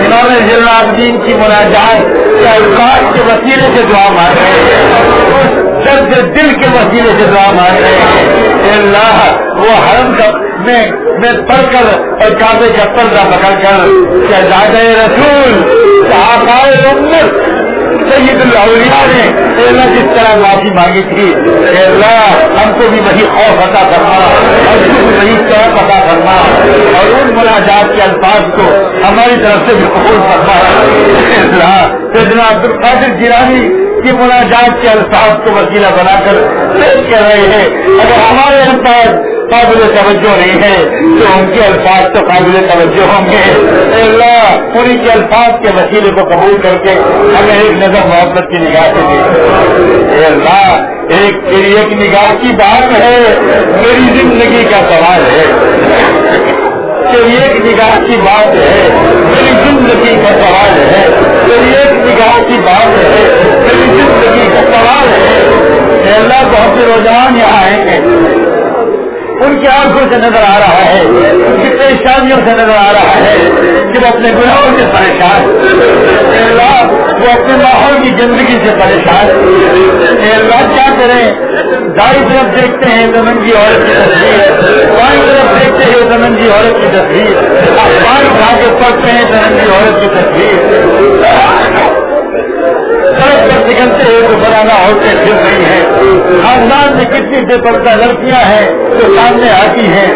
انہوں نے ضلع الدین کی مناجات کے الفاظ کے وسیلے سے دعا مانگ رہے ہیں درد دل کے وسیلے سے دعا مانگ رہے ہیں اللہ وہ حرم میں میں پڑھ کر اور کابے کا پردہ پکڑ کر شہزادہ رسول، صحابہ امت، سید الاولیاء نے اللہ جس طرح معافی مانگی تھی اے اللہ ہم کو بھی وہی خوف عطا کرنا اور کو بھی وہی طرف عطا کرنا اور ان مناجات کے الفاظ کو ہماری طرف سے بھی قبول کرنا اللہ، سیدنا عبد القادر جیلانی کی مناجات کے الفاظ کو وسیلہ بنا کر پیش کر رہے ہیں۔ اگر ہمارے الفاظ قابل توجہ نہیں ہے تو ان کے الفاظ تو قابل توجہ ہوں گے۔ اللہ انہیں کے الفاظ کے وسیلے کو قبول کر کے ہمیں ایک نظر محبت کی نگاہ سے دے اللہ، ایک تیری ایک نگاہ کی بات ہے، میری زندگی کا سوال ہے۔ ایک نگاہ کی بات ہے، میری زندگی کا سوال ہے۔ تیری ایک نگاہ کی بات ہے۔ میری زندگی کا سوال ہے۔ اللہ بہت سے یہاں آئیں گے۔ ان کی آنکھوں سے نظر آ رہا ہے ان کی پریشانیوں سے نظر آ رہا ہے، کہ وہ اپنے گناہوں سے پریشان اے اللہ، وہ اپنے ماحول کی زندگی سے پریشان اے اللہ، کیا کریں؟ دائیں طرف دیکھتے ہیں زمن کی عورت کی تصویر، بائیں طرف دیکھتے ہیں زمن کی عورت کی تصویر۔ بائیں اٹھا کے پڑھتے ہیں زمن کی عورت کی تصویر۔ سڑک پر نکلتے ہیں تو بنانا عورتیں ہیں خاندان میں کتنی بے پردہ لڑکیاں ہیں جو سامنے آتی ہیں۔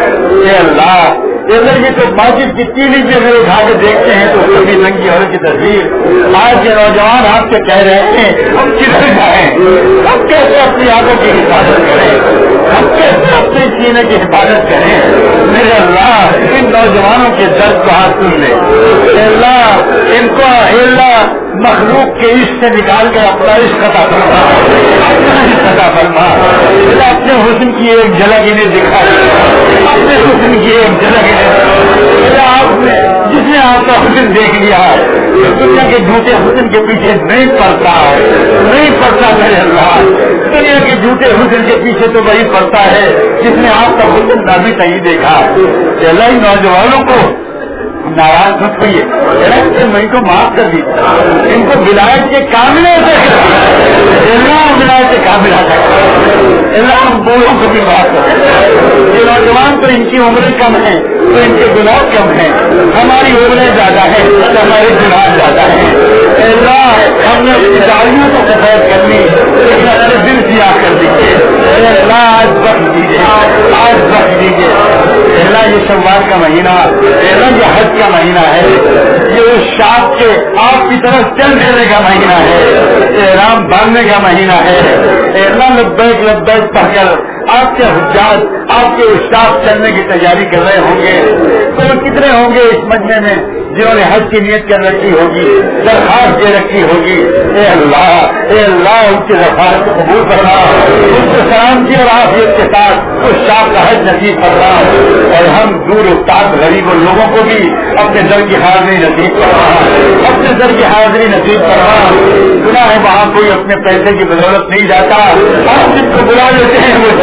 اے اللہ ادھر یہ تو مسجد کی ٹیلی پہ اگر اٹھا کے دیکھتے ہیں تو کبھی ننگی اور کی تصویر آج کے نوجوان آپ سے کہہ رہے ہیں، ہم کدھر جائیں ہم کیسے اپنی آنکھوں کی حفاظت کریں؟ ہم کیسے اپنے سینے کی حفاظت کریں میرے اللہ، ان نوجوانوں کے درد کو ہاتھ سن لے اللہ ان کو اللہ مخلوق کے عشق سے نکال کر اپنا عشق عطا فرما اپنا عشق عطا فرما اپنے حسن کی ایک جھلک انہیں دکھا اپنے حسن کی ایک جھلک انہیں آپ نے جس نے آپ کا حسن دیکھ لیا ہے دنیا کے جھوٹے حسن کے پیچھے نہیں پڑتا ہے، نہیں پڑتا میرے اللہ۔ دنیا کے جھوٹے حسن کے پیچھے تو وہی پڑتا ہے، جس نے آپ کا حسن نہ بھی نہیں دیکھا اللہ نوجوانوں کو ناراض مت ہوئیے۔ میں کو معاف کر دی ان کو ولایت کے کاملے سے ولایت کے کامل آ اللہ ہم بوڑھوں کو بھی معاف کر یہ نوجوان تو ان کی عمریں کم ہیں تو ان کے گناہ کم ہیں۔ ہماری عمریں زیادہ ہیں تو ہمارے گناہ زیادہ ہیں۔ اللہ، ہم نے اپنی داڑیوں کو سفید کرنی لیکن اپنے دل سیاہ کر دیجیے اللہ، آج بخش دیجیے آج بخش دیجیے اللہ، یہ شموار کا مہینہ، اللہ، یہ حج کا مہینہ ہے۔ یہ اس شاپ کے آپ کی طرف چل دینے کا مہینہ ہے۔ احرام باندھنے کا مہینہ ہے۔ اللہ، لبیک لبیک، پڑھ کر آپ کے حجات آپ کے اسٹاف چلنے کی تیاری کر رہے ہوں گے۔ تو کتنے ہوں گے اس مجمے میں جنہوں نے حج کی نیت کر رکھی ہوگی، درخواست دے رکھی ہوگی؟ اے اللہ اے اللہ، ان کی درخواست کو قبول کرنا ان کو سلامتی اور آفیت کے ساتھ اس شاپ کا حج نصیب کرنا اور ہم دور استاد غریب لوگوں کو بھی اپنے در کی حاضری نصیب کرنا اپنے در کی حاضری نصیب کرنا گنا ہے وہاں کوئی اپنے پیسے کی بدولت نہیں جاتا۔ آپ جن کو بلا لیتے ہیں وہ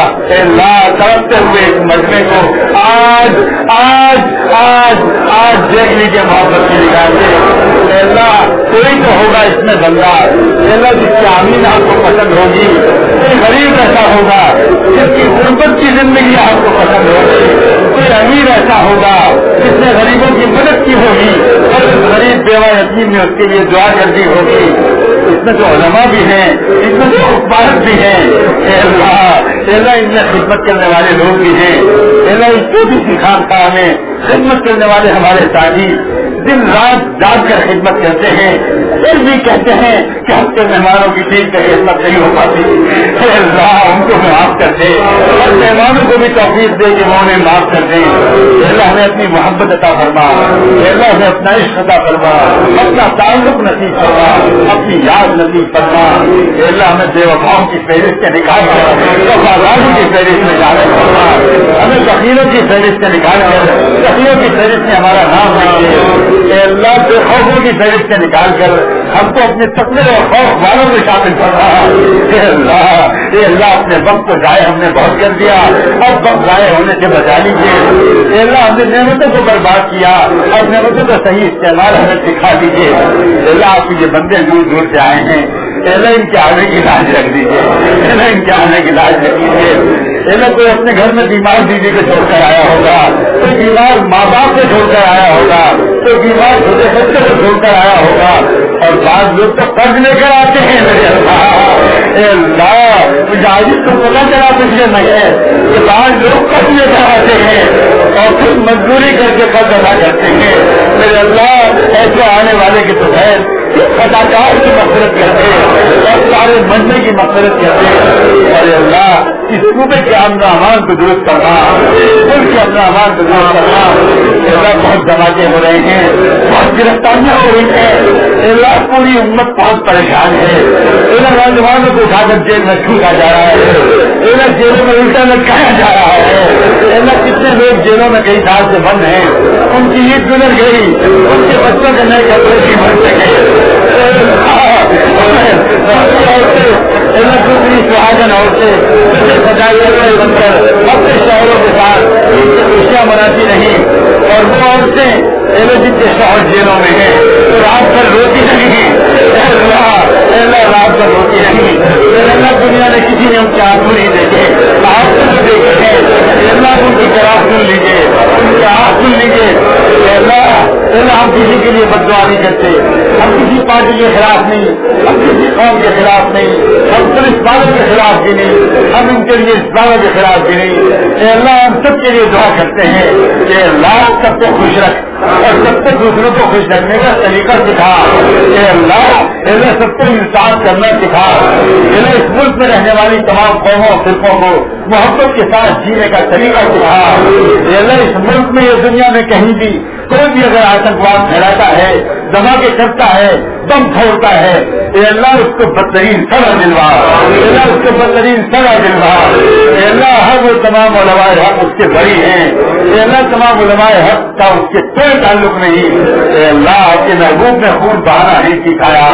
لا تڑپتے ہوئے اس مجمے کو آج آج آج آج دیکھ لیجیے محبت کی نگاہ سے۔ اللہ، کوئی تو ہوگا اس میں بندہ۔ اللہ، جس کی آمین آپ کو پسند ہوگی، کوئی غریب ایسا ہوگا، جس کی غربت کی زندگی آپ کو پسند ہوگی، کوئی امیر ایسا ہوگا، جس نے غریبوں کی مدد کی ہوگی، اور غریب بیوہ یقین نے اس کے لیے دعا کر دی ہوگی۔ اس میں جو علماء بھی ہیں، اس میں جو اخبارت بھی ہیں۔ اللہ اللہ ان میں خدمت کرنے والے لوگ بھی ہیں۔ اللہ اس بھی سی تھا ہمیں خدمت کرنے والے ہمارے ساتھی دن رات جاگ کر خدمت کرتے ہیں۔ پھر بھی کہتے ہیں کہ ہم کے مہمانوں کی ٹھیک سے خدمت نہیں ہو پاتی۔ اللہ ان کو معاف کر دے۔ اور مہمانوں کو بھی توفیق دے کہ وہ انہیں معاف کر دیں اللہ، ہمیں اپنی محبت عطا فرما۔ اللہ، ہمیں اپنا عشق عطا فرما۔ اپنا تعلق نصیب فرما۔ اپنی یاد نصیب فرما۔ اللہ، ہمیں بے وفاؤں کی فہرست سے نکال کر وفاداروں کی فہرست میں جانے فرما۔ ہمیں کی فہرست سے نکال کر تقیروں کی فہرست میں ہمارا نام رکھے اے اللہ کے خوفوں کی فہرست سے نکال کر ہم کو اپنے سپنے اور خوف والوں میں شامل کر رہا اے اللہ اے اللہ، اپنے وقت کو ضائع ہم نے بہت کر دیا۔ اب وقت ضائع ہونے سے بچا لیجیے اے اللہ، ہم نے نعمتوں کو برباد کیا۔ اور نعمتوں کا صحیح استعمال ہمیں سکھا دیجیے اللہ، آپ یہ بندے دور دور سے آئے ہیں۔ اللہ، ان کے آنے کی لاج رکھ دیجیے اللہ، ان کے آنے کی لاج رکھ دیجیے کوئی اپنے گھر میں بیمار بیوی کو چھوڑ کر آیا ہوگا، کوئی بیمار ماں باپ کو چھوڑ کر آیا ہوگا، کوئی بیمار چھوٹے بچے کو چھوڑ کر آیا ہوگا۔ اور بعض لوگ تو قرض لے کر آتے ہیں، میرے اللہ۔ اللہ، مجھے آج تو پتا چلا پچھلے میں کہ بعض لوگ قرض لے کر آتے ہیں اور پھر مزدوری کر کے قرض ادا کرتے ہیں۔ میرے اللہ، ایسے آنے والے کے تو خیر۔ کٹاچار کی مفرت کرتے اور سارے منڈے کی مفرت کرتے ارے اللہ اس صوبے کے اپنا امان کو درست کرنا ملک کے اپنا امان کو درست کرنا اللہ بہت دھماکے ہو رہے ہیں، بہت گرفتاریاں ہو رہی ہیں۔ اللہ پوری امت بہت پریشان ہے۔ اللہ نوجوانوں کو اٹھا کر جیل میں چھوٹا جا رہا ہے۔ اللہ جیلوں میں الٹا لٹکایا جا رہا ہے۔ اللہ کتنے لوگ جیلوں میں کئی سال سے بند ہیں، ان کی عید گزر گئی، ان کے بچوں کے نئے کپڑے بھی بن سکے سہاجن عورتیں بن کر اپنے شہروں کے ساتھ خوشیاں مناتی نہیں اور وہ عورتیں جن کے شہر جیلوں میں ہیں تو رات بھر روتی نہیں رات بھر روتی نہیں اللہ دنیا نے کسی نے ان کے آنکھوں نہیں دیکھے آپ کو دیکھے ہیں اللہ ان کی طرح سن لیجیے ان کے ہاتھ سن لیجیے اللہ ہم کسی کے لیے بدوا نہیں کرتے۔ ہم کسی پارٹی کے خلاف نہیں، ہم کسی قوم کے خلاف نہیں، ہم پولیس والوں کے خلاف بھی نہیں، ہم ان کے لیے اسلاموں کے خلاف بھی نہیں۔ اے اللہ، ہم سب کے لیے دعا کرتے ہیں کہ اللہ، سب کو خوش رکھ اور سب کو دوسروں کو خوش رکھنے کا طریقہ سکھا۔ اے اللہ اللہ، سب کو انصاف کرنا سکھا۔ اللہ، اس ملک میں رہنے والی تمام قوموں، فرقوں کو محبت کے ساتھ جینے کا طریقہ سکھا۔ اللہ، اس ملک میں، یہ دنیا میں کہیں بھی کوئی بھی اگر آتنکواد پھیلاتا ہے دھماکے کرتا ہے، دم پھوڑتا ہے، اے اللہ اس کو بدترین سزا دلوا۔ اللہ اس کو بدترین سزا دلوا۔ اے اللہ ہر وہ تمام علماء حق اس کے بڑی ہیں۔ اے اللہ تمام علماء حق کا اس کے کوئی تعلق نہیں۔ اے اللہ، آپ کے محبوب نے خون بہانا نہیں سکھایا۔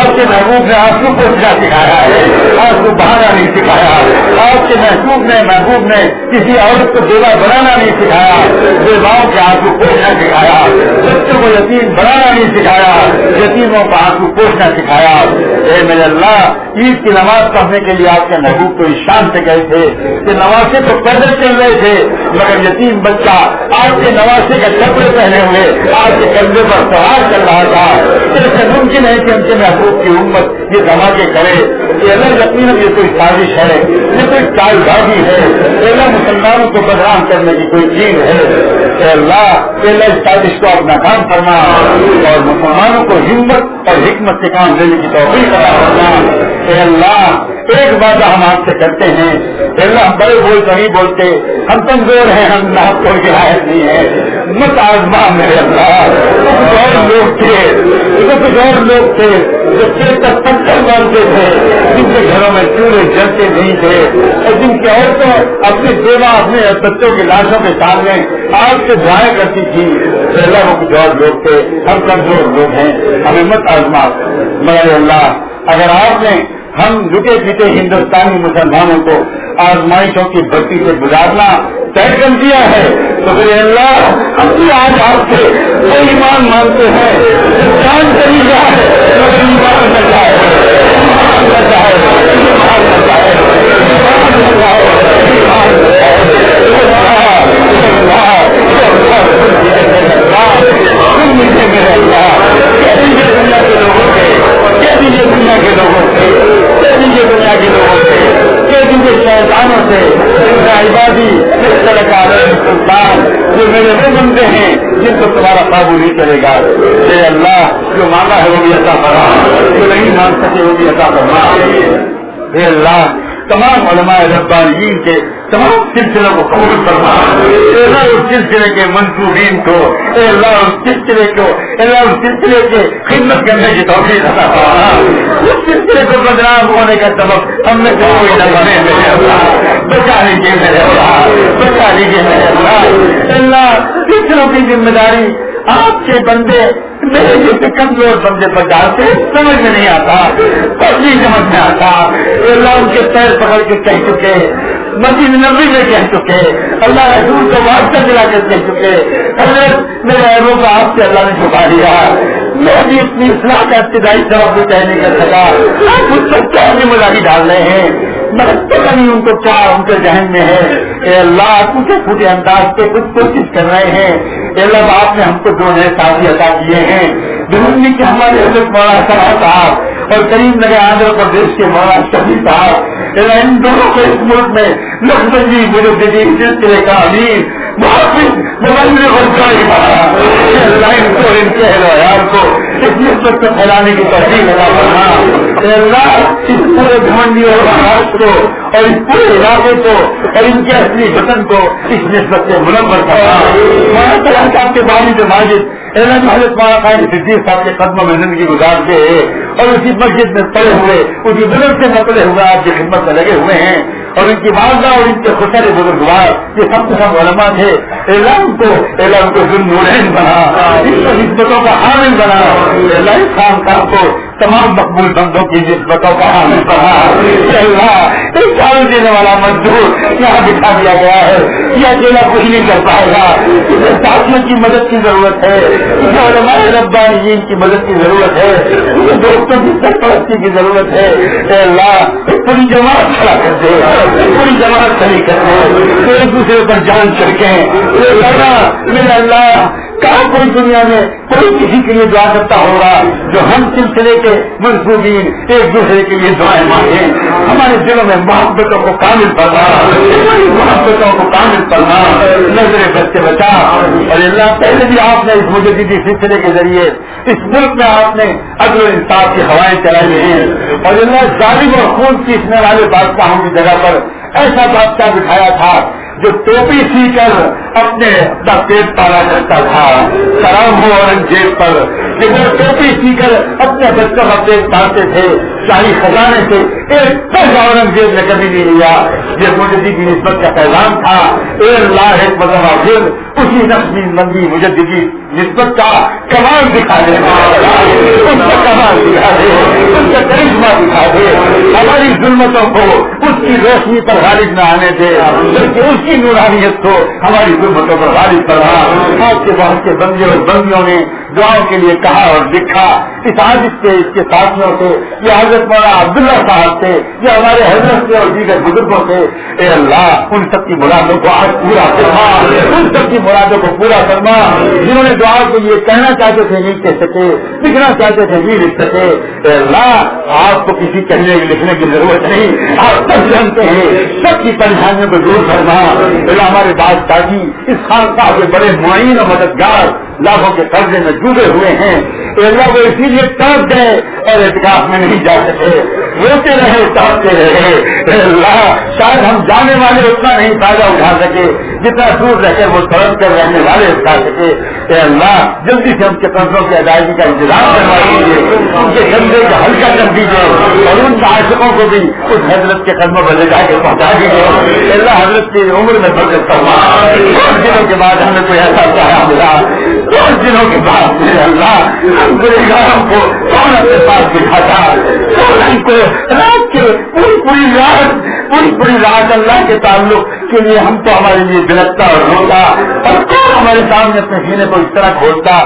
آپ کے محبوب نے آنسو کو کیا سکھایا ہے۔ آنسو بہانا نہیں سکھایا۔ آپ کے محبوب نے محبوب نے کسی عورت کو بیوہ بنانا نہیں سکھایا۔ بیواؤں کے آنسو کو سکھایا بچوں کو یتیم بنانا نہیں سکھایا۔ یتیموں کا آنکھوں پوچھنا سکھایا۔ اے میرے اللہ، عید کی نماز پڑھنے کے لیے آپ کے محبوب کو شان سے گئے تھے کہ نوازے تو پیدل چل رہے تھے، مگر یتیم بچہ آپ کے نوازے کا کپڑے پہنے ہوئے آپ کے کندھے پر سوار کر رہا تھا۔ ایسے ممکن ہے کہ ان کے محبوب کی امت یہ دھماکے کرے۔ یہ الگ یقین یہ کوئی سازش ہے، یہ کوئی چال بازی ہے اللہ، مسلمانوں کو بدنام کرنے کی کوئی چیز ہے۔ اللہ سازش کو اپنا کام فرما اور مسلمانوں کو ہمت اور حکمت سے کام لینے کی توفیق کرا کرنا اے اللہ، ایک بات ہم آپ سے کرتے ہیں۔ اللہ، ہم بڑے بول تو نہیں بولتے، ہم کمزور ہیں، ہم نہ کوئی لائق نہیں ہے۔ مت آزما میرے اللہ۔ اور لوگ تھے۔ کچھ اور لوگ تھے جو پھر تک پتھر مانتے تھے، جن کے گھروں میں چولہے جلتے نہیں تھے۔ اور جن کی عورتوں اپنی سیوا اپنے بچوں کی لاشوں کے سامنے آگ سے دعائیں کرتی تھی۔ اللہ، وہ کچھ اور لوگ تھے۔ ہم کمزور لوگ ہیں۔ ہمیں مت آزما مگر اللہ، اگر آپ نے ہم لٹے پیٹے ہندوستانی مسلمانوں کو آزمائشوں کی بتی سے گزارنا طے کر دیا ہے تو پھر اللہ ہم بھی آج آپ سے وہ ایمان مانتے ہیں جان کری جائے ایمان ایمان ایمان ایمان ایمان دنیا کے لوگوں سے کہہ دیجیے دنیا کے لوگوں دنیا کے لوگوں سے دیجیے شہزانوں سے عبادی اس طرح کا سلطان، جو میرے وہ بنتے ہیں، جن کو تمہارا قابو نہیں چلے گا۔ اے اللہ، جو مانگا ہے وہ بھی عطا فرما۔ جو نہیں مان سکے وہ بھی عطا فرما۔ اے اللہ، تمام علماء ربانیین کے تمام سلسلوں کو قبول فرما۔ اللہ، اس سلسلے کے منصوبین کو، اے اللہ، اس سلسلے کو، اے اللہ، اس سلسلے کے خدمت کرنے کی توفیق عطا فرما۔ اس سلسلے کو بدنام ہونے کا سبب ہم نے میرے اللہ بچا لیجیے میرے اللہ، بچا لیجیے میرے اللہ۔ اللہ، سلسلوں کی ذمہ داری آپ کے بندے میرے جیسے کمزور بندے پر ڈالتے سمجھ میں نہیں آتا پتلی سمجھ میں آتا۔ اللہ، ان کے پیر پکڑ کے کہہ چکے مسجد نبی میں کہہ چکے، اللہ رسول کو واسطہ دلا کے کہہ چکے، حضرت میرے ایرو کا آپ سے اللہ نے چھپا دیا میں بھی اپنی اصلاح کا ابتدائی سبب بھی طے نہیں کر سکا۔ آپ اس پر کیا ذمہ ڈال رہے ہیں؟ پتا نہیں ان کو کیا ان کے ذہن میں ہے۔ اے اللہ ٹوٹے پھوٹے انداز پہ کچھ کوشش کر رہے ہیں۔ اے اللہ، آپ نے ہم کو جو نئے ساتھی عطا کیے ہیں۔ دنیا کے ہمارے حضرت مولانا صاحب اور کریم نگر آندھر پردیش کے مولانا شفیع صاحب ان دونوں کو اس ملک میں لکھنؤ جی میرے دیدی سلسلے کا امیر کو اس نسبت کو پھیلانے کی ترجیح لگا کرنا اللہ، اس پورے گھمنڈی اور مہاراشٹر کو اور اس پورے علاقے کو اور ان کے اصلی وطن کو اس نسبت سے منور کرنا صاحب کے بالی سے ماجد، اعلان حضرت مانا خان صدیق صاحب کے قدموں میں زندگی گزارتے اور اسی مسجد میں پڑے ہوئے، اسی بزرگ سے نکلے ہوئے آپ کی خدمت میں لگے ہوئے ہیں۔ اور ان کی والدہ اور ان کے خسر بزرگوار، یہ سب سے سب علما تھے۔ اعلان کو اعلان کو ذن بنا۔ ان کو نسبتوں کا حامل بنا۔ اللہ خان صاحب کو تمام مقبول بندوں کی نسبتوں کا حامل بنا اللہ چاروں دینے والا مزدور یہاں بٹھا دیا گیا ہے۔ یہ اکیلا کچھ نہیں کر پائے گا۔ اسے ساتھیوں کی مدد کی ضرورت ہے۔ اسے علماء ربانیین کی مدد کی ضرورت ہے۔ اسے دوستوں کی سرپرستی کی ضرورت ہے۔ اے اللہ پوری جماعت کھڑا کر دے۔ پوری جماعت کھڑی کر دے۔ ایک دوسرے پر جان چڑکے میرے اللہ، کہاں کوئی دنیا میں کوئی کسی کے لیے دعا کرتا ہوگا جو ہم سلسلے کے منصوبین ایک دوسرے کے لیے دعائیں مانگے۔ ہمارے دلوں میں محبتوں کو کامل کرنا محبتوں کو کامل کرنا نظر بچے بچا۔ اور اللہ، پہلے بھی آپ نے اس مجھے سلسلے کے ذریعے اس ملک میں آپ نے عدل انصاف کی ہوائیں چلائی ہیں۔ اور اللہ، ظالم اور خون پیسنے والے بادشاہوں کی جگہ پر ایسا بادشاہ بٹھایا تھا جو ٹوپی سی کر اپنے اپنا پیٹ پالا کرتا تھا، سلام ہو اورنگزیب پر۔ جب ٹوپی سی کر اپنے بچوں کا پیٹ پالتے تھے، شاہی خزانے سے ایک پیسہ اورنگزیب نے کبھی نہیں لیا یہ مجدی کی نسبت کا پیغام تھا۔ ایک لاکھ ایک مطلب پھر اسی نقصی مندی مجدی نسبت کا کمال دکھا دے۔ اس کا کمال دکھا دے، اس کا کرشمہ دکھا دے۔ ہماری ظلمتوں کو اس کی روشنی پر غالب نہ آنے دے اس کی نورانیت کو ہماری ظلمتوں پر غالب کرنا آپ کے بہت سے بندے اور بندیوں نے دعاؤں کے لیے کہا اور لکھا۔ اس عادت سے اس کے ساتھیوں سے یہ حضرت مولا عبداللہ صاحب سے یہ ہمارے حضرت سے اور دیگر بزرگوں سے اے اللہ، ان سب کی مرادوں کو آج پورا کرنا ان سب کی مرادوں کو پورا کرنا جنہوں نے دعا کے لیے کہنا چاہتے تھے، نہیں کہہ سکے۔ لکھنا چاہتے تھے، نہیں لکھ سکے۔ اے اللہ، آپ کو کسی کہنے لکھنے کی ضرورت نہیں۔ آپ سب جانتے ہیں، سب کی پریشانیوں کو دور کرنا ہمارے بات دادی اس خان صاحب کے بڑے معین اور مددگار۔ لاکھوں کے قرضے میں جڑے ہوئے ہیں۔ اللہ وہ اسی لیے ٹانپ گئے اور احتکاف میں نہیں جا سکے۔ روتے رہے ٹانپتے رہے۔ اللہ، شاید ہم جانے والے اتنا نہیں فائدہ اٹھا سکے جتنا دور رہے، وہ سڑک کر رہنے والے اٹھا سکے۔ اے اللہ، جلدی سے ہم کے قرضوں کی ادائیگی کا انتظام کروا دیجیے ان کے گندے کا ہلکا کر دیجیے اور ان عاشقوں کو بھی اس حضرت کے قدموں پر لے جا کے پہنچا دیجیے اللہ حضرت کی عمر میں برکت کروا دنوں کے بعد ہم نے کوئی ایسا چاہا ملا۔ دو دنوں کے بعد اللہ ہم کو کون اپنے پاس بٹھاتا؟ کو رات کے پوری پوری رات، پوری پوری رات اللہ کے تعلق کے لیے ہم تو ہمارے لیے بلکتا اور روتا۔ اور کون ہمارے سامنے اپنے سینے کو اس طرح کھولتا،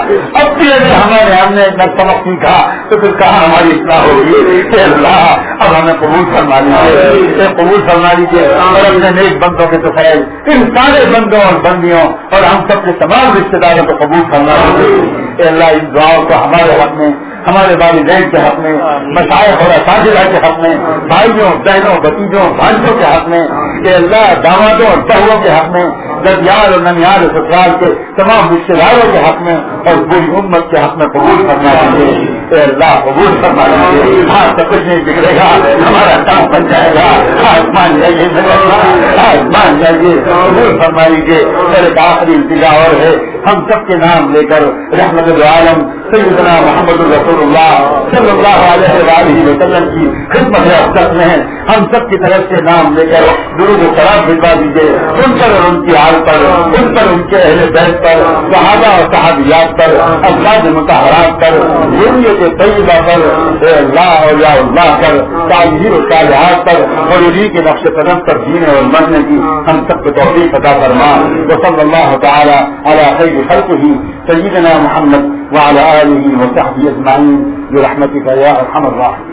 اب بھی اگر ہمارے ہم نے اتنا سبق سیکھا، تو پھر کہاں ہماری اتنا ہوگی؟ کہ اللہ، اب ہمیں قبول فرما لیجیے قبول فرما لیجیے اور اپنے نیک بندوں کے تو خیر، ان سارے بندوں اور بندیوں، اور ہم سب کے تمام رشتے داروں کو قبول فرما لیجیے اللہ، ان دعاؤں کو ہمارے حق میں ہمارے والدین کے حق میں مشاعر اور اساتذہ کے حق میں، بھائیوں، بہنوں بتیجوں بھائیوں کے حق میں کہ اللہ دامادوں اور بہروں کے حق میں ددیال اور ننیال سسرال کے تمام رشتے داروں کے حق میں اور پوری امت کے حق میں قبول کرنا چاہیے اللہ قبول کرنا چاہیے ہاں کچھ نہیں بگڑے گا. ہمارا کام بن جائے گا. آسمان جائیے آسمان جائیے قبول فرما لیجیے میرے آخری انتظار اور ہے. ہم سب کے نام لے کر رحمت العالم سیدنا محمد الرسول اللہ صلی اللہ علیہ وآلہ وسلم کی خدمت افسر میں ہم سب کی طرف سے نام لے کر درود و شراب بھجوا دیجیے ان پر اور ان کی حال پر، ان پر ان کے اہل بیت پر، صحابہ اور صحابیات پر، افراد متحرات پر ضروریت طیبہ پر اے اللہ اور یا اللہ پر تعلیم و تعلیحات پر اور کے نقش قدم پر جینے اور مرنے کی ہم سب کو توفیق پتا فرما۔ وہ اللہ تعالی علی خیر خلق ہی سیدنا محمد وعلى آله وصحبه أجمعين برحمتك يا أرحم الراحمين